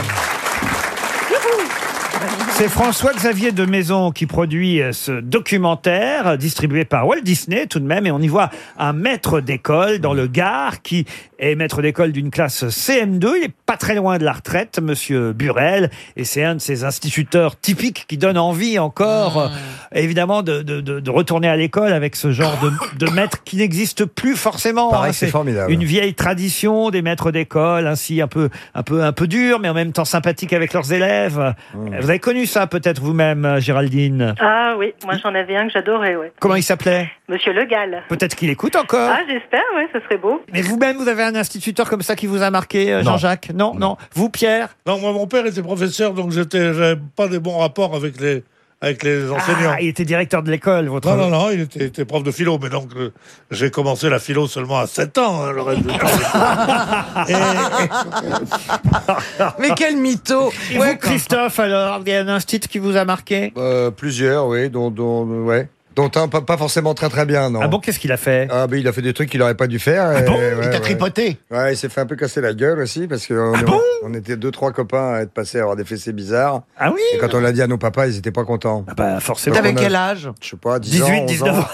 C'est François-Xavier de Maison qui produit euh, ce documentaire distribué par Walt Disney tout de même et on y voit un maître d'école dans le Gard qui est maître d'école d'une classe CM2. Il est pas très loin de la retraite, Monsieur Burel, et c'est un de ces instituteurs typiques qui donne envie encore, euh, évidemment, de, de- de- de retourner à l'école avec ce genre de, de maître qui n'existe plus forcément. Pareil, hein. c'est formidable. Une vieille tradition des maîtres d'école, ainsi un peu, un peu, un peu dur, mais en même temps sympathique avec leurs élèves. Vous avez connu ça peut-être vous-même, euh, Géraldine? Ah oui, moi j'en avais un que j'adorais, ouais. Comment il s'appelait? Monsieur Le Gall. Peut-être qu'il écoute encore. Ah, j'espère, ouais, ce serait beau. Mais vous-même, vous avez un instituteur comme ça qui vous a marqué, euh, Non. Jean-Jacques non, non, Vous, Pierre Non, moi, mon père était professeur, donc j'étais, j'avais pas des bons rapports avec les, avec les enseignants. Ah, il était directeur de l'école, votre. Non, non, non, il était, était prof de philo, mais donc euh, j'ai commencé la philo seulement à 7 ans, hein, le reste du temps. Mais quel mytho Et vous, Christophe, alors, il y a un institut qui vous a marqué Euh, plusieurs, oui, dont, dont, ouais. Dont un pas, pas forcément très très bien, non. Ah bon, qu'est-ce qu'il a fait? Ah ben il a fait des trucs qu'il aurait pas dû faire. Ah et- bon ouais, Il t'a tripoté? Ouais, il s'est fait un peu casser la gueule aussi parce que on, on était deux trois copains à être passés à avoir des fessées bizarres. Ah oui? Et quand on l'a dit à nos papas, ils étaient pas contents. Ah bah forcément. T'avais quel âge? Je sais pas, 10 18, ans, 11 19 ans.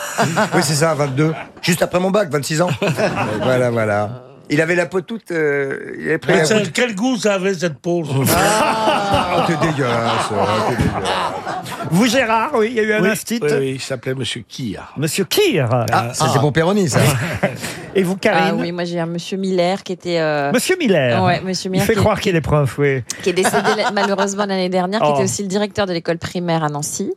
oui, c'est ça, 22. Juste après mon bac, 26 ans. voilà, voilà. Il avait la peau toute. euh, il avait pris Mais la quel goût ça avait cette pause Ah, t'es dégueulasse. ah, t'es dégueulasse. Vous, Gérard, oui, il y a eu un Oui, instit. oui, oui, il s'appelait Monsieur Kier. Monsieur Kier. Ah, ça c'est bon Péroni, ça. Et vous, Karine Ah oui, moi j'ai un monsieur Miller qui était. euh, Monsieur Miller. Ouais, monsieur Il Miller. fait qui, croire qu'il est prof, oui. qui est décédé la- malheureusement l'année dernière, qui Oh. était aussi le directeur de l'école primaire à Nancy.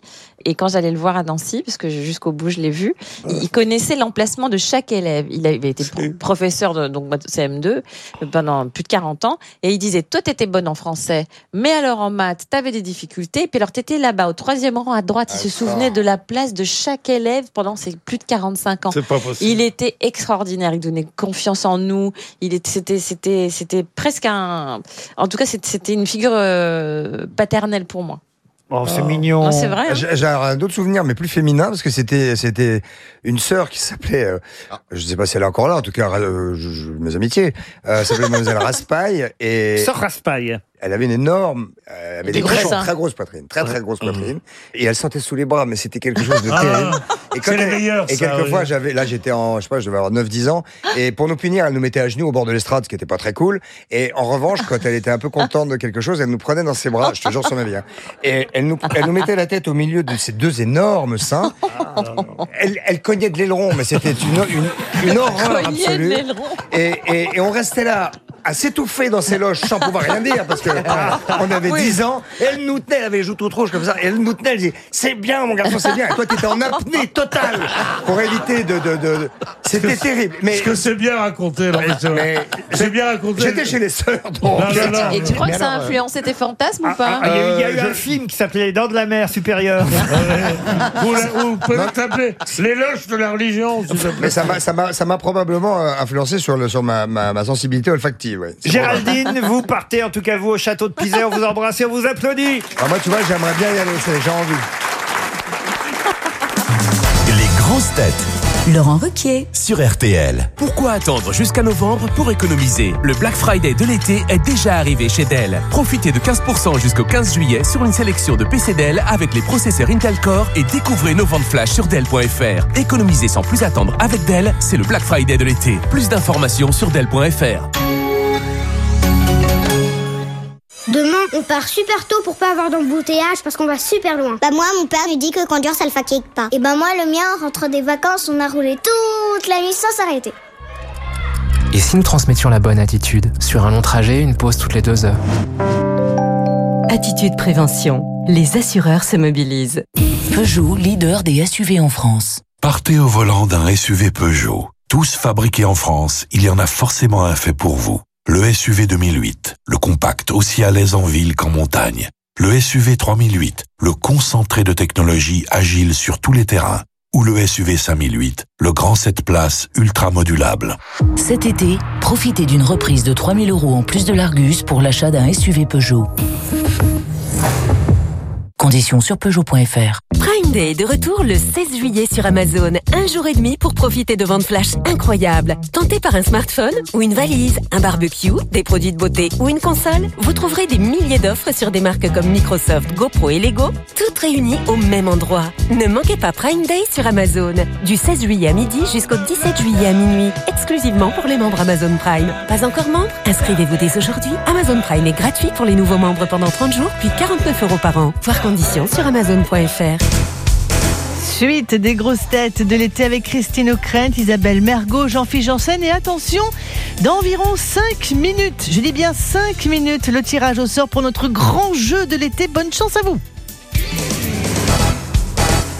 Et quand j'allais le voir à Nancy, parce que jusqu'au bout je l'ai vu, il, il connaissait l'emplacement de chaque élève. Il avait été pro- professeur de donc de CM2 pendant plus de 40 ans, et il disait toi t'étais bonne en français, mais alors en maths t'avais des difficultés. Et puis alors t'étais là-bas au troisième rang à droite. Il se souvenait de la place de chaque élève pendant ses plus de 45 ans. C'est pas possible. Il était extraordinaire. Il donnait confiance en nous. Il était, c'était, c'était, c'était presque un. En tout cas, c'était une figure euh, paternelle pour moi. Oh, c'est mignon. Non, c'est vrai. hein. J'ai j'ai un autre souvenir, mais plus féminin, parce que c'était c'était une sœur qui s'appelait, euh, je sais pas si elle est encore là, en tout cas, euh, je- je- mes amitiés, euh, s'appelait Mademoiselle Raspail et Sœur Raspail. Elle avait une énorme, elle avait Des très, seins. très grosses poitrines, très très grosses poitrines, et elle sentait sous les bras, mais c'était quelque chose de Ah, terrible. Et c'est les elle- meilleurs, Et ça, quelquefois, oui. j'avais, là, j'étais en, je sais pas, je devais avoir 9-10 ans, et pour nous punir, elle nous mettait à genoux au bord de l'estrade, ce qui était pas très cool. Et en revanche, quand elle était un peu contente de quelque chose, elle nous prenait dans ses bras, je te jure sur ma vie. hein. Et elle nous, elle nous mettait la tête au milieu de ces deux énormes seins. Elle, elle cognait de l'aileron, mais c'était une, une, une horreur absolue. Et, et, et on restait là à s'étouffer dans ses loges sans pouvoir rien dire parce que on avait 10 ans. Et elle nous tenait, elle avait les joues toutes rouges comme ça. Et elle nous tenait, elle disait c'est bien mon garçon, c'est bien. Et toi t'étais en apnée totale pour éviter de. de, de... C'était terrible. Mais Est-ce que c'est bien raconté mais c'est vrai. mais- C'est bien raconté. j'étais chez les sœurs. Donc... Non, non, non. Et tu crois Mais que ça a euh, influencé tes fantasmes ou pas Ah, il y a eu, il y a eu Euh, un film qui s'appelait Les Dents de la Mer supérieure. Ou, la- ou peut-être t'appeler l'éloge de la religion, s'il te plaît. Mais ça m'a, ça m'a, ça m'a probablement euh, influencé sur, le, sur ma, ma, ma sensibilité olfactive. Ouais. Géraldine, vous partez en tout cas vous au château de Pizet, on vous embrasse et on vous applaudit. Ah, moi, tu vois, j'aimerais bien y aller. J'ai envie. Les grosses têtes Laurent Ruquier. sur RTL. Pourquoi attendre jusqu'à novembre pour économiser? Le Black Friday de l'été est déjà arrivé chez Dell. Profitez de 15% jusqu'au 15 juillet sur une sélection de PC Dell avec les processeurs Intel Core et découvrez nos ventes flash sur Dell.fr. Économiser sans plus attendre avec Dell, c'est le Black Friday de l'été. Plus d'informations sur Dell.fr. Demain, on part super tôt pour pas avoir d'embouteillage parce qu'on va super loin. Bah moi, mon père lui dit que conduire ça le fatigue pas. Et bah moi, le mien, en rentrant des vacances, on a roulé toute la nuit sans s'arrêter. Et si nous transmettions la bonne attitude Sur un long trajet, une pause toutes les deux heures? Attitude prévention. Les assureurs se mobilisent. Peugeot, leader des SUV en France. Partez au volant d'un SUV Peugeot. Tous fabriqués en France, il y en a forcément un fait pour vous. Le SUV 2008, le compact aussi à l'aise en ville qu'en montagne. Le SUV 3008, le concentré de technologie agile sur tous les terrains. Ou le SUV 5008, le grand 7 places ultra modulable. Cet été, profitez d'une reprise de 3000 euros en plus de l'Argus pour l'achat d'un SUV Peugeot. Conditions sur Peugeot.fr. Prime Day de retour le 16 juillet sur Amazon. Un jour et demi pour profiter de ventes flash incroyables. Tenté par un smartphone ou une valise, un barbecue, des produits de beauté ou une console, vous trouverez des milliers d'offres sur des marques comme Microsoft, GoPro et Lego, toutes réunies au même endroit. Ne manquez pas Prime Day sur Amazon. Du 16 juillet à midi jusqu'au 17 juillet à minuit. Exclusivement pour les membres Amazon Prime. Pas encore membre? Inscrivez-vous dès aujourd'hui. Amazon Prime est gratuit pour les nouveaux membres pendant 30 jours, puis 49 euros par an. Sur amazon.fr. Suite des grosses têtes de l'été avec Christine O'Krent, Isabelle Mergot, Jean-Philippe Janssen et attention, dans environ 5 minutes, je dis bien 5 minutes, le tirage au sort pour notre grand jeu de l'été. Bonne chance à vous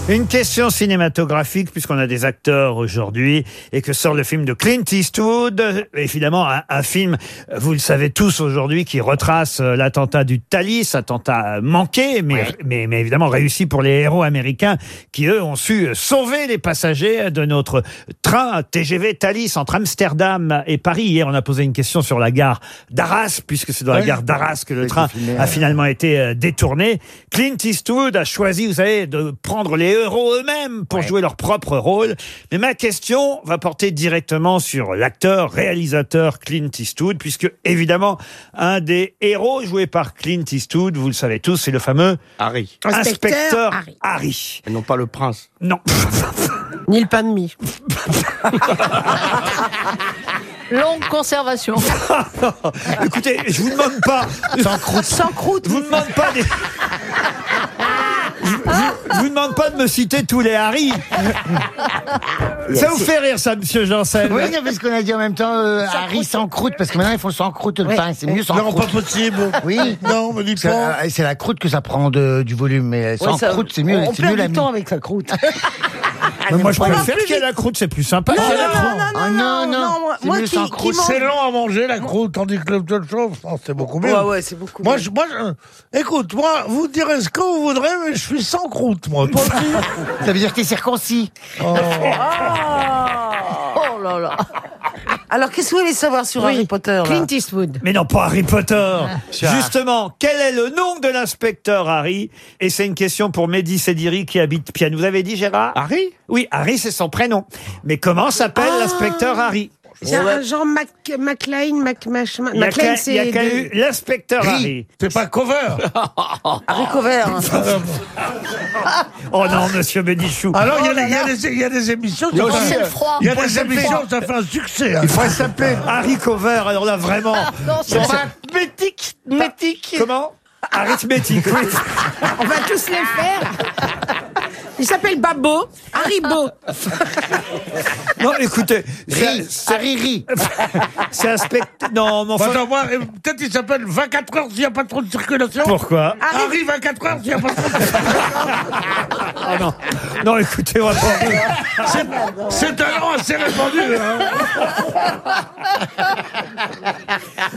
Une question cinématographique, puisqu'on a des acteurs aujourd'hui, et que sort le film de Clint Eastwood. Évidemment, un, un film, vous le savez tous aujourd'hui, qui retrace euh, l'attentat du Thalys, attentat manqué, mais, mais, mais évidemment réussi pour les héros américains, qui eux ont su sauver les passagers de notre train TGV Thalys entre Amsterdam et Paris. Hier, on a posé une question sur la gare d'Arras, puisque c'est dans la gare d'Arras que le train a finalement été euh, détourné. Clint Eastwood a choisi, vous savez, de prendre les héros eux-mêmes pour jouer leur propre rôle. Mais ma question va porter directement sur l'acteur, réalisateur Clint Eastwood, puisque évidemment, un des héros joués par Clint Eastwood, vous le savez tous, c'est le fameux Harry. inspecteur Harry. Et non pas le prince. Non. Ni le pain de mie. Longue conservation. Écoutez, je vous demande pas. Sans croûte. Sans croûte. Je vous demande pas des. Je, vous demande pas de me citer tous les Harry. Ça vous fait rire, ça, monsieur Janssen Oui, non, parce qu'on a dit en même temps euh, Harry sans croûte, parce que maintenant ils font sans croûte le pain, c'est mieux sans Non, croûte. pas possible. Oui. Non, me dis C'est pas. euh, c'est la croûte que ça prend de- du volume, mais sans Ouais, ça- croûte c'est mieux. On, on c'est perd mieux la du temps avec sa croûte. Mais moi, je préfère qu'il y ait la croûte, c'est plus sympa. Non, qu'il y ait la non, croûte. non, non, Ah, non, non, moi- moi qui- qui croûte. mange- C'est long à manger la croûte, tandis que l'autre chose, oh, c'est beaucoup mieux. Ouais, ouais, c'est beaucoup Moi, mieux. je, moi je- écoute, moi, vous direz ce que vous voudrez, mais je suis sans croûte, moi. Toi aussi Ça veut dire que t'es circoncis. Oh. Oh là là. Alors, qu'est-ce que vous voulez savoir sur Oui. Harry Potter là Clint Eastwood. Mais non, pas Harry Potter. Ah. Justement, quel est le nom de l'inspecteur Harry? Et c'est une question pour Mehdi Sediri qui habite Piane. Vous avez dit Gérard? Harry? Oui, Harry, c'est son prénom. Mais comment s'appelle Ah. l'inspecteur Harry? C'est un Jean Mac, McLean, Mac, Mach- Il y a McLean, qu'à- il y a c'est. qu'à de- eu l'inspecteur Harry. C'est pas cover. Harry Cover. Oh non, monsieur Bénichou. Alors, il y, a des- il y a des- il y a des émissions, Il y a ça fait- le froid. il y a des émissions, ça fait un succès. hein. Il faut s'appeler. Harry Cover, alors là, vraiment. Non, Ça, c'est c'est- pas- Métique, métique. Comment? Arithmétique, oui. On va tous les faire. Il s'appelle Babo, Haribo. Non, écoutez, Ri, c'est- Harry rit. c'est un spectacle. Non, mais enfin. attends, moi, euh, peut-être il s'appelle 24 heures s'il n'y a pas trop de circulation. Pourquoi Harry 24 heures s'il n'y a pas trop de Ah non. Non, écoutez, on va pas- C'est- C'est un nom assez répandu. hein.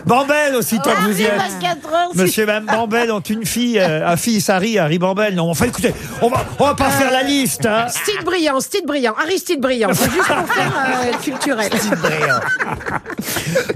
Bambel, aussitôt que vous y êtes. 24 heures, Monsieur et Mme Bambel ont une fille, euh, un fils, Harry, Harry Bambel. Non, enfin, écoutez, on va, on va pas faire la liste, hein. Style brillant, style brillant, Aristide brillant. C'est juste pour faire euh, culturel.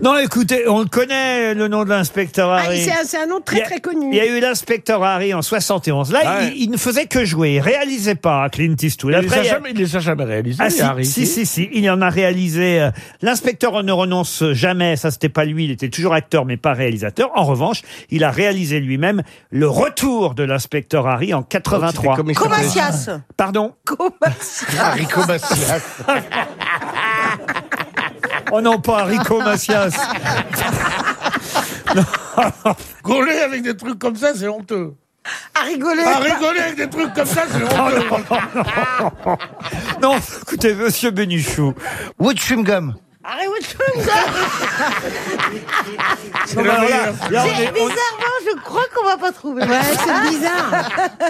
Non, écoutez, on le connaît, le nom de l'inspecteur Ah, Harry. c'est un, c'est un nom très a- très connu. Il y a eu l'inspecteur Harry en 71. Là, Ouais. il, il ne faisait que jouer. Il réalisait pas Clint Eastwood. Il Après, il les a jamais réalisés, Ah si, Harry. si, si, si, il en a réalisé. euh, L'inspecteur ne renonce jamais, ça c'était pas lui, il était toujours acteur mais pas réalisateur. En revanche, il a réalisé lui-même le retour de l'inspecteur Harry en 83. Comme il s'appelait. Comacias. Pardon Harry Comacias. Oh non, pas Haricot Macias. Gauler avec des trucs comme ça, c'est honteux. À rigoler. À rigoler avec des trucs comme ça, c'est honteux. Non, écoutez, monsieur Benichou. Wood Chewing Gum. Harry Woodchum. C'est Bizarrement, je crois qu'on va pas trouver. Ouais, c'est bizarre.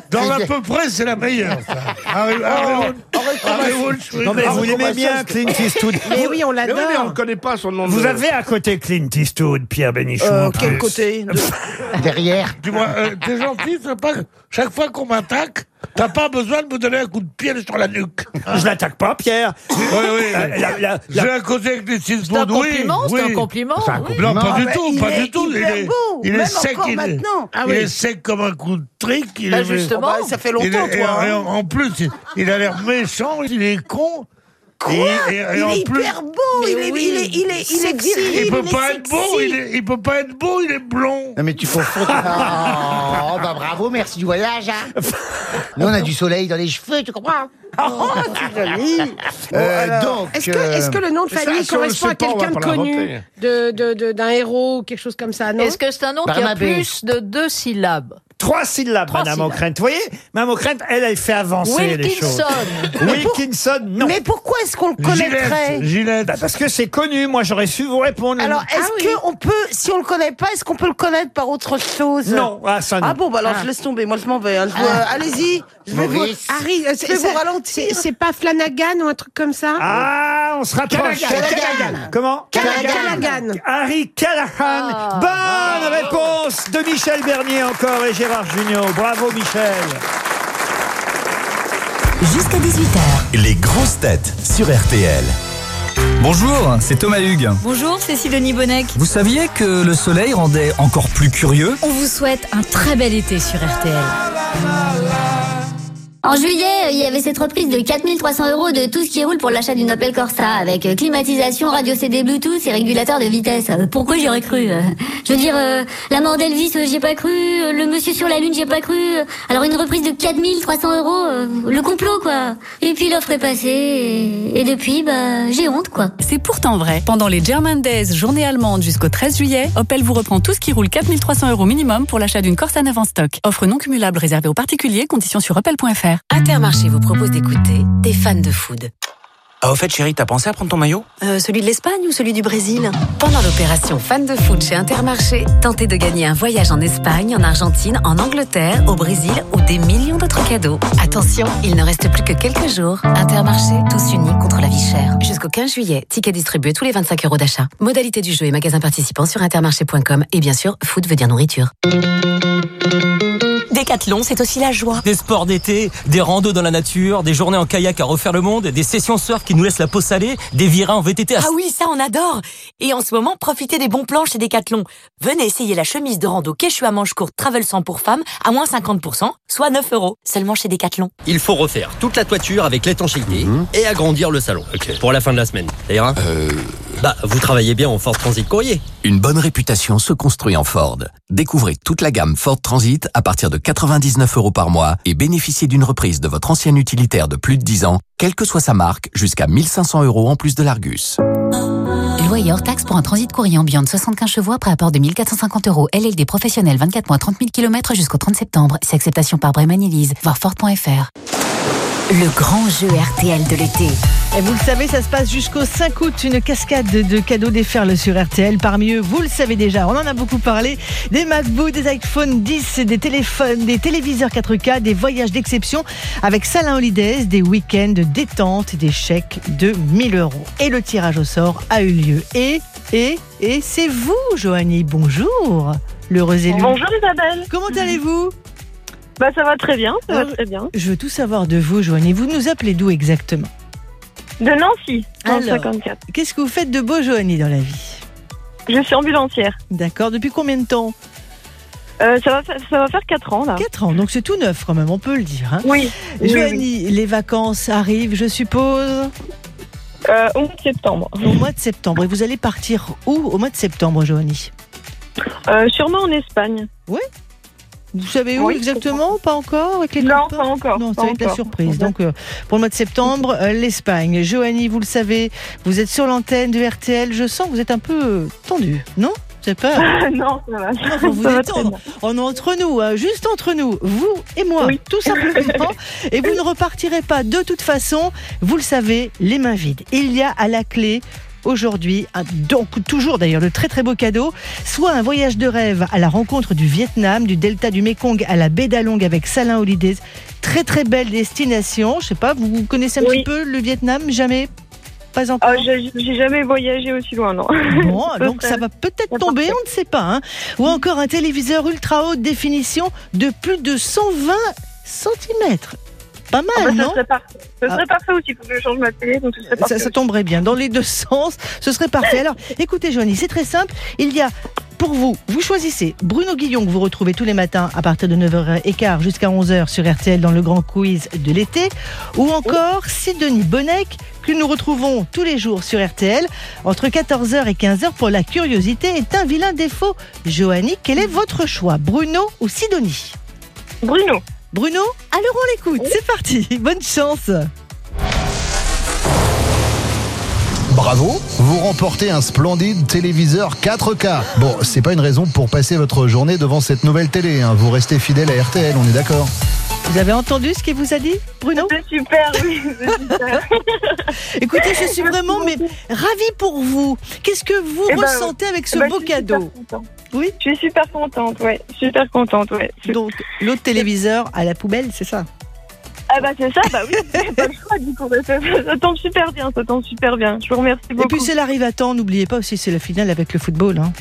Dans l'à peu près, c'est la meilleure, ça. Harry, Harry, Harry Non mais vous l'aimez bien, Clint Eastwood. Mais oui, on Mais oui, mais on ne connaît pas son nom. Vous de- avez à côté Clint Eastwood, Pierre Benichou. Euh, en quel plus. côté de- Derrière. Dis-moi, euh, t'es gentil, c'est pas... Chaque fois qu'on m'attaque, t'as pas besoin de me donner un coup de pied sur la nuque. Je l'attaque pas, Pierre. Oui, oui. La- la- la- J'ai la- un côté avec des six C'est un oui, compliment, c'est oui. un compliment. C'est un oui. Non, pas du tout, pas du tout. il est, beau, il est sec, il, est. Ah il oui. est sec comme un coup de trick. Il Bah, est, justement. Oh, bah, ça fait longtemps, est- et toi. hein. en, en plus, il, il a l'air méchant, il est con. Quoi Et- et- et Il en est plus- hyper beau. Il est, oui. il est, il est, il est viril. Il peut il pas est être beau, il, est, il peut pas être beau, il est blond. Non mais tu confonds. Oh, bah bravo, merci du voyage. Hein. Nous on a du soleil dans les cheveux, tu comprends? Oh, c'est joli. Euh, Donc. Est-ce que, euh, est-ce que le nom de ça, famille le correspond à quelqu'un de connu l'inventer. de, de, de- d'un héros ou quelque chose comme ça, non? Est-ce que c'est un nom qui a plus de deux syllabes? Trois syllabes, Trois Madame syllabes. O'Krent. Vous voyez, Madame O'Krent, elle, elle fait avancer les choses. Wilkinson. Wilkinson, non. Mais pourquoi est-ce qu'on le connaîtrait Gillette, Gillette. Bah, parce que c'est connu, moi j'aurais su vous répondre. Alors, est-ce Ah oui. que on peut, si on le connaît pas, est-ce qu'on peut le connaître par autre chose? Non, ah, ça non. Ah bon, bah alors Ah. je laisse tomber. Moi, je m'en vais. hein. Je euh, Allez-y. Je vais vous. Maurice. Harry, Je vais c'est, vous ralentir. c'est- c'est pas Flanagan ou un truc comme ça? Ah, on se rapproche. Callaghan. Comment? Callaghan. Harry Callahan. Ah. Bonne réponse de Michel Bernier encore et Gérard Junior. Bravo Michel. Jusqu'à 18h. Les grosses têtes sur RTL. Bonjour, c'est Thomas Hugues. Bonjour, c'est Sidonie Bonnec. Vous saviez que le soleil rendait encore plus curieux? On vous souhaite un très bel été sur RTL. En juillet, il y avait cette reprise de 4300 euros de tout ce qui roule pour l'achat d'une Opel Corsa, avec euh, climatisation, radio CD Bluetooth et régulateur de vitesse. Euh, Pourquoi j'y aurais cru euh? Je veux dire, la mort d'Elvis, euh, j'y ai pas cru, le monsieur sur la lune, j'y ai pas cru. Alors une reprise de 4300 euros, le complot quoi. Et puis l'offre est passée, et, et depuis, bah, j'ai honte quoi. C'est pourtant vrai. Pendant les German Days, journée allemande jusqu'au 13 juillet, Opel vous reprend tout ce qui roule 4300 euros minimum pour l'achat d'une Corsa neuve en stock. Offre non cumulable réservée aux particuliers, conditions sur opel.fr. Intermarché vous propose d'écouter des fans de food. Ah, au fait, chérie, t'as pensé à prendre ton maillot? Euh, celui de l'Espagne ou celui du Brésil? Pendant l'opération Fan de food chez Intermarché, tentez de gagner un voyage en Espagne, en Argentine, en Angleterre, au Brésil ou des millions d'autres cadeaux. Attention, il ne reste plus que quelques jours. Intermarché, tous unis contre la vie chère. Jusqu'au 15 juillet, tickets distribués tous les 25 euros d'achat. Modalité du jeu et magasin participants sur intermarché.com et bien sûr, food veut dire nourriture. Décathlon, c'est aussi la joie. Des sports d'été, des randos dans la nature, des journées en kayak à refaire le monde, des sessions surf qui nous laissent la peau salée, des virins en VTT à... Ah oui, ça on adore Et en ce moment, profitez des bons plans chez Decathlon. Venez essayer la chemise de rando Quechua manche courte Travel 100 pour femmes à moins 50%, soit 9 euros, seulement chez Decathlon. Il faut refaire toute la toiture avec l'étanchéité et agrandir le salon. Pour la fin de la semaine. D'ailleurs, bah, vous travaillez bien en Ford Transit Courrier. Une bonne réputation se construit en Ford. Découvrez toute la gamme Ford Transit à partir de 99 euros par mois et bénéficiez d'une reprise de votre ancien utilitaire de plus de 10 ans, quelle que soit sa marque, jusqu'à 1500 euros en plus de l'Argus. Loyer hors taxe pour un transit courrier ambiant de 75 chevaux après apport de 1450 euros. LLD professionnel 24 mois 30 000 km jusqu'au 30 septembre. C'est acceptation par Bremen Elise. Voir Ford.fr. Le grand jeu RTL de l'été. Et vous le savez, ça se passe jusqu'au 5 août. Une cascade de cadeaux déferle sur RTL. Parmi eux, vous le savez déjà, on en a beaucoup parlé. Des MacBooks, des iPhone 10, des téléphones, des téléviseurs 4K, des voyages d'exception avec Salin Holidays, des week-ends de détente, des chèques de 1000 euros. Et le tirage au sort a eu lieu. Et, et, et c'est vous, Joanie. Bonjour. L'heureux élu. Bonjour Isabelle. Comment allez-vous? Bah ça va très bien, ça va très bien. Je veux tout savoir de vous, Joanie. Vous nous appelez d'où exactement? De Nancy, le Alors, 54. Qu'est-ce que vous faites de beau, Joanie, dans la vie? Je suis ambulancière. D'accord. Depuis combien de temps? Euh, ça, va faire, ça va faire 4 ans là. 4 ans, donc c'est tout neuf quand même, on peut le dire. hein. Oui. oui, Joanie, les vacances arrivent, je suppose? Euh, Au mois de septembre. Au mois de septembre. Et vous allez partir où au mois de septembre, Joanie? Euh, sûrement en Espagne. Oui Vous savez où Oui, exactement Pas encore avec les Non, pas encore, Non, ça va être la surprise. Donc, euh, pour le mois de septembre, euh, l'Espagne. Joanie, vous le savez, vous êtes sur l'antenne de RTL. Je sens que vous êtes un peu euh, tendu, non? C'est pas non, ça va. Non, faut vous Ça va détendre. On est entre nous, hein, juste entre nous, vous et moi, tout simplement. et vous ne repartirez pas de toute façon. Vous le savez, les mains vides. Il y a à la clé. Aujourd'hui, un- donc toujours d'ailleurs le très très beau cadeau, soit un voyage de rêve à la rencontre du Vietnam, du delta du Mekong à la baie d'Along avec Salin Holidays. Très très belle destination. Je sais pas, vous connaissez un Oui. petit peu le Vietnam? Jamais? Pas encore? Ah, j'ai j'ai jamais voyagé aussi loin, non. Bon, donc ça va peut-être tomber, on ne sait pas. hein. Ou encore un téléviseur ultra haute définition de plus de 120 cm. Pas mal, Ah bah, non serait. Ce serait Ah. parfait aussi, il faut que je change ma télé, donc ce serait ça tomberait bien dans les deux sens, ce serait parfait. Alors, écoutez, Joanie, c'est très simple. Il y a pour vous, vous choisissez Bruno Guillon que vous retrouvez tous les matins à partir de 9h15 jusqu'à 11h sur RTL dans le grand quiz de l'été, ou encore Sidonie Bonnec que nous retrouvons tous les jours sur RTL entre 14h et 15h pour la curiosité est un vilain défaut. Joanie, quel est votre choix, Bruno ou Sidonie? Bruno. Bruno Alors on l'écoute, c'est parti, bonne chance. Bravo, vous remportez un splendide téléviseur 4K. Bon, c'est pas une raison pour passer votre journée devant cette nouvelle télé. hein. Vous restez fidèle à RTL, on est d'accord Vous avez entendu ce qu'il vous a dit, Bruno? C'est super, oui, c'est super. Écoutez, je suis vraiment mais ravie pour vous. Qu'est-ce que vous Eh ben, ressentez avec ce eh ben, beau je suis super cadeau? Oui. Je suis super contente, ouais. Super contente, ouais. Donc, l'autre téléviseur à la poubelle, c'est ça? Ah bah c'est ça, bah oui, pas le choix du coup. Ça, tombe super bien, ça tombe super bien. Je vous remercie beaucoup. Et puis c'est l'arrive à temps, n'oubliez pas aussi, c'est la finale avec le football. Hein.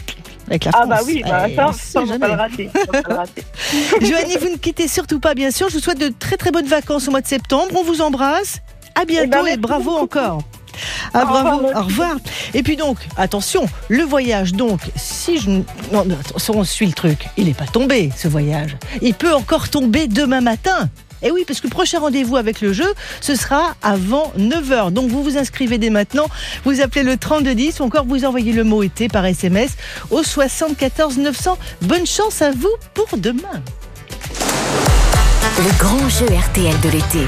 Avec la ah France. bah oui, bah, Eh, ça, ça, on va pas le rater. Joanie, vous ne quittez surtout pas, bien sûr. Je vous souhaite de très très bonnes vacances au mois de septembre. On vous embrasse. À bientôt Eh ben, et merci bravo beaucoup. encore. Ah, Au bravo, revoir, au revoir. Et puis donc, attention, le voyage, donc, si je. Non, on suit le truc. Il n'est pas tombé, ce voyage. Il peut encore tomber demain matin. Et oui, parce que le prochain rendez-vous avec le jeu, ce sera avant 9h. Donc vous vous inscrivez dès maintenant, vous appelez le 3210 ou encore vous envoyez le mot été par SMS au 74 900. Bonne chance à vous pour demain. Le grand jeu RTL de l'été.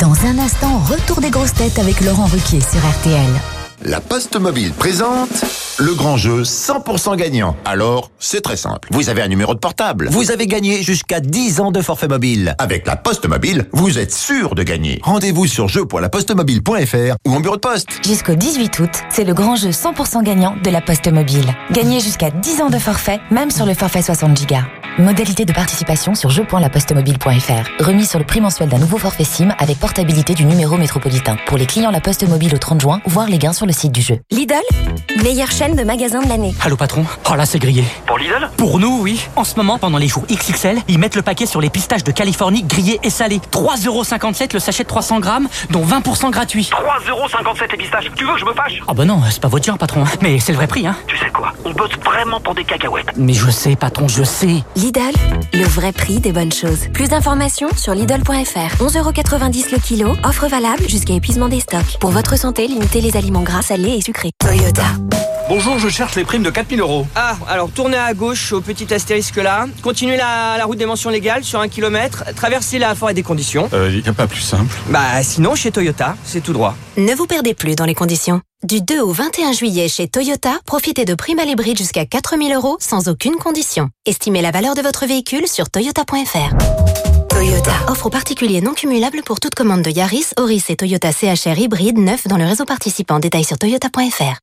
Dans un instant, retour des grosses têtes avec Laurent Ruquier sur RTL. La Poste Mobile présente le grand jeu 100% gagnant. Alors, c'est très simple. Vous avez un numéro de portable. Vous avez gagné jusqu'à 10 ans de forfait mobile. Avec la Poste Mobile, vous êtes sûr de gagner. Rendez-vous sur jeu.lapostemobile.fr ou en bureau de poste. Jusqu'au 18 août, c'est le grand jeu 100% gagnant de la Poste Mobile. Gagnez jusqu'à 10 ans de forfait, même sur le forfait 60 Go. Modalité de participation sur jeu.lapostemobile.fr. Remis sur le prix mensuel d'un nouveau forfait SIM avec portabilité du numéro métropolitain. Pour les clients La Poste Mobile au 30 juin, voir les gains sur le site du jeu. Lidl, meilleure chaîne de magasins de l'année. Allô patron? Oh là c'est grillé. Pour Lidl? Pour nous oui. En ce moment pendant les jours XXL, ils mettent le paquet sur les pistaches de Californie grillés et salés. 3,57€ le sachet de 300 grammes, dont 20% gratuit. 3,57€ les pistaches. Tu veux que je me fâche? Ah bah non, c'est pas votre genre patron. Mais c'est le vrai prix hein. Tu sais quoi? On bosse vraiment pour des cacahuètes. Mais je sais patron, je sais. Lidl, le vrai prix des bonnes choses. Plus d'informations sur Lidl.fr. 11,90€ le kilo. Offre valable jusqu'à épuisement des stocks. Pour votre santé, limitez les aliments gras, et sucrés. Toyota. Bonjour, je cherche les primes de 4000 euros. Ah, alors tournez à gauche au petit astérisque là, continuez la, la route des mentions légales sur un kilomètre, traversez la forêt des conditions. Euh, y a pas plus simple. Bah sinon, chez Toyota, c'est tout droit. Ne vous perdez plus dans les conditions. Du 2 au 21 juillet chez Toyota, profitez de primes à l'hybride jusqu'à 4000 euros sans aucune condition. Estimez la valeur de votre véhicule sur toyota.fr. Toyota. Offre aux particuliers non cumulable pour toute commande de Yaris, Auris et Toyota CHR hybride neuf dans le réseau participant. Détails sur toyota.fr.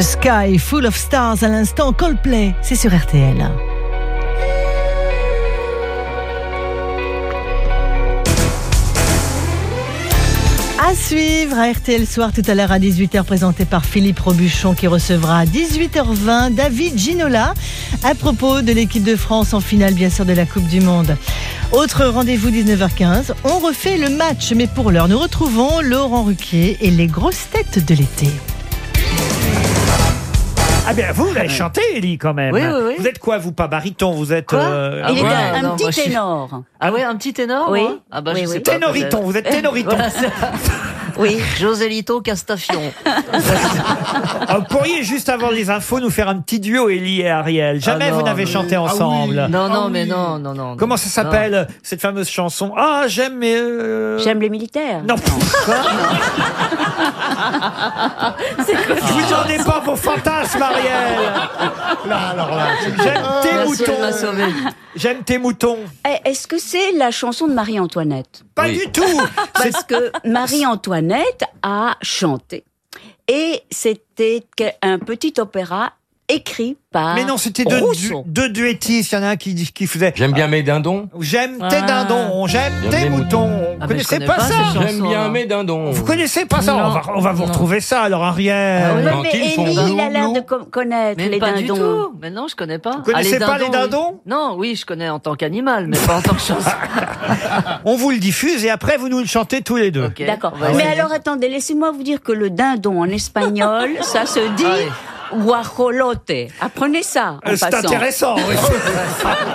A Sky Full of Stars à l'instant Coldplay, c'est sur RTL. À suivre à RTL Soir tout à l'heure à 18h présenté par Philippe Robuchon qui recevra à 18h20 David Ginola à propos de l'équipe de France en finale bien sûr de la Coupe du Monde. Autre rendez-vous 19h15, on refait le match mais pour l'heure nous retrouvons Laurent Ruquier et les grosses têtes de l'été. Bien, vous, vous avez chanté, Ellie, quand même. Oui, oui, oui. Vous êtes quoi, vous, pas baryton Vous êtes... Quoi euh, Il est ouais. un, un non, petit ténor. Ah ouais, un petit ténor Oui. Ah bah Oui, je oui. sais pas. Ténoriton, vous êtes ténoriton. C'est- oui, Joselito Castafion. Ah, Vous pourriez, juste avant les infos, nous faire un petit duo, Ellie et Ariel. Jamais Ah non, vous n'avez mais- chanté Ah oui. ensemble. Non, non, mais non, non, non. Comment ça s'appelle, cette fameuse chanson? Ah, j'aime mes... euh, J'aime les militaires. Non. Je vous en ai pas vos fantasmes, Ariel. Là, alors là, j'aime Ah, tes merci, elle m'a moutons. sauvé. J'aime tes moutons. Eh, Est-ce que c'est la chanson de Marie-Antoinette? Pas du tout. Parce que A chanté. Et c'était un petit opéra écrit par Mais non, c'était deux, du, Rousseau. deux duettistes. Il y en a un qui, dit- qui faisait. J'aime bien mes dindons. J'aime tes Ah. dindons, j'aime J'aime tes les moutons. Vous Ah, mais je connaissez connais pas, pas ça. J'aime bien mes dindons. Vous connaissez pas ça. On va, on va vous Non. retrouver ça, alors Ariel. Ah oui. Mais ils font Élie, il a l'air de co- connaître Mais les pas du dindons. tout. Mais non, je connais pas. Vous connaissez pas les oui. dindons Non, oui, je connais en tant qu'animal, mais pas en tant que chanson. On vous le diffuse et après vous nous le chantez tous les deux. Ok, D'accord. on va Mais essayer. alors attendez, laissez-moi vous dire que le dindon en espagnol, ça se dit Allez. Guajolote. Apprenez ça en Euh, C'est passant. intéressant. oui.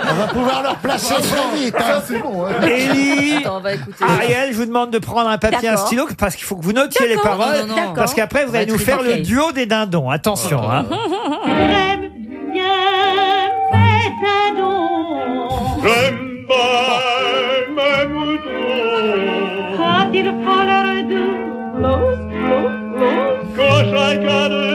On va pouvoir leur placer très vite. hein, c'est bon. hein. Élie, Attends, on va écouter. Ariel, je vous demande de prendre un papier un D'accord. stylo parce qu'il faut que vous notiez les D'accord. paroles. Non, non, non. Parce qu'après, vous allez nous faire le duo des dindons. Attention. hein. J'aime pas mes moutons. Quand ils font leur doux, Quand chacun de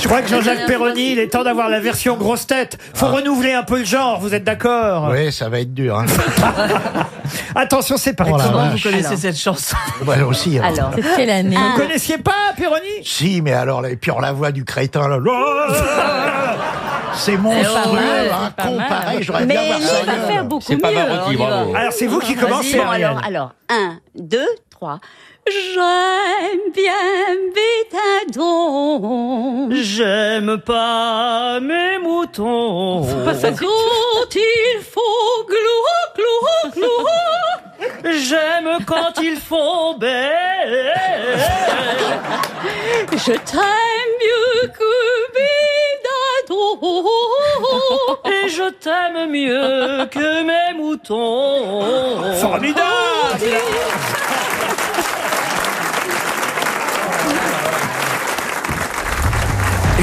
Je crois que Jean-Jacques Perroni, il est temps d'avoir la version grosse tête. Faut renouveler un peu le genre, vous êtes d'accord? Oui, ça va être dur. Hein. Attention, c'est parti. Oh Comment vous connaissez Alors. cette chanson? Ouais, aussi. hein. Alors, C'est quelle année? Vous connaissiez pas Perroni? Si, mais alors, là, et puis on la voix du crétin, là. C'est monstrueux, mal. pareil, j'aurais mais bien voir Élie ça. va faire beaucoup C'est mieux. Bravo. Alors c'est vous qui commencez, Bon, Ariel. alors, alors, un, deux, trois. J'aime bien dindons. J'aime pas mes moutons. Quand il faut glou, glou, glou. J'aime quand ils font belle. Je t'aime mieux que mes dindons. Et je t'aime mieux que mes moutons. Formidable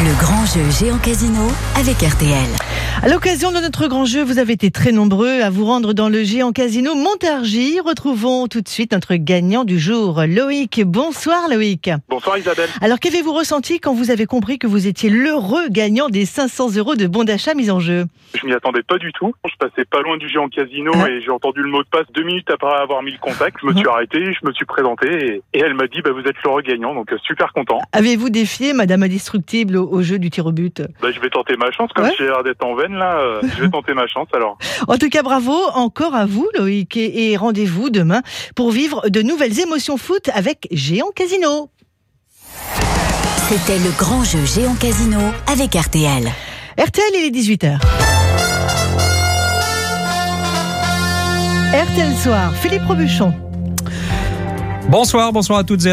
Le grand jeu géant casino avec RTL. À l'occasion de notre grand jeu, vous avez été très nombreux à vous rendre dans le géant casino Montargis. Retrouvons tout de suite notre gagnant du jour, Loïc. Bonsoir Loïc. Bonsoir Isabelle. Alors qu'avez-vous ressenti quand vous avez compris que vous étiez l'heureux gagnant des 500 euros de bons d'achat mis en jeu? Je m'y attendais pas du tout. Je passais pas loin du géant casino Ah. et j'ai entendu le mot de passe deux minutes après avoir mis le contact. Je me suis arrêté, je me suis présenté et, et elle m'a dit bah, vous êtes l'heureux gagnant donc euh, super content. Avez-vous défié Madame Indestructible au, au jeu du tir au but? Bah, je vais tenter ma chance comme Ouais. j'ai l'air d'être en là. euh, je vais tenter ma chance alors. En tout cas, bravo encore à vous Loïc et, et rendez-vous demain pour vivre de nouvelles émotions foot avec Géant Casino. C'était le grand jeu géant casino avec RTL. RTL, il est 18h. RTL Soir, Philippe Robuchon. Bonsoir, bonsoir à toutes et à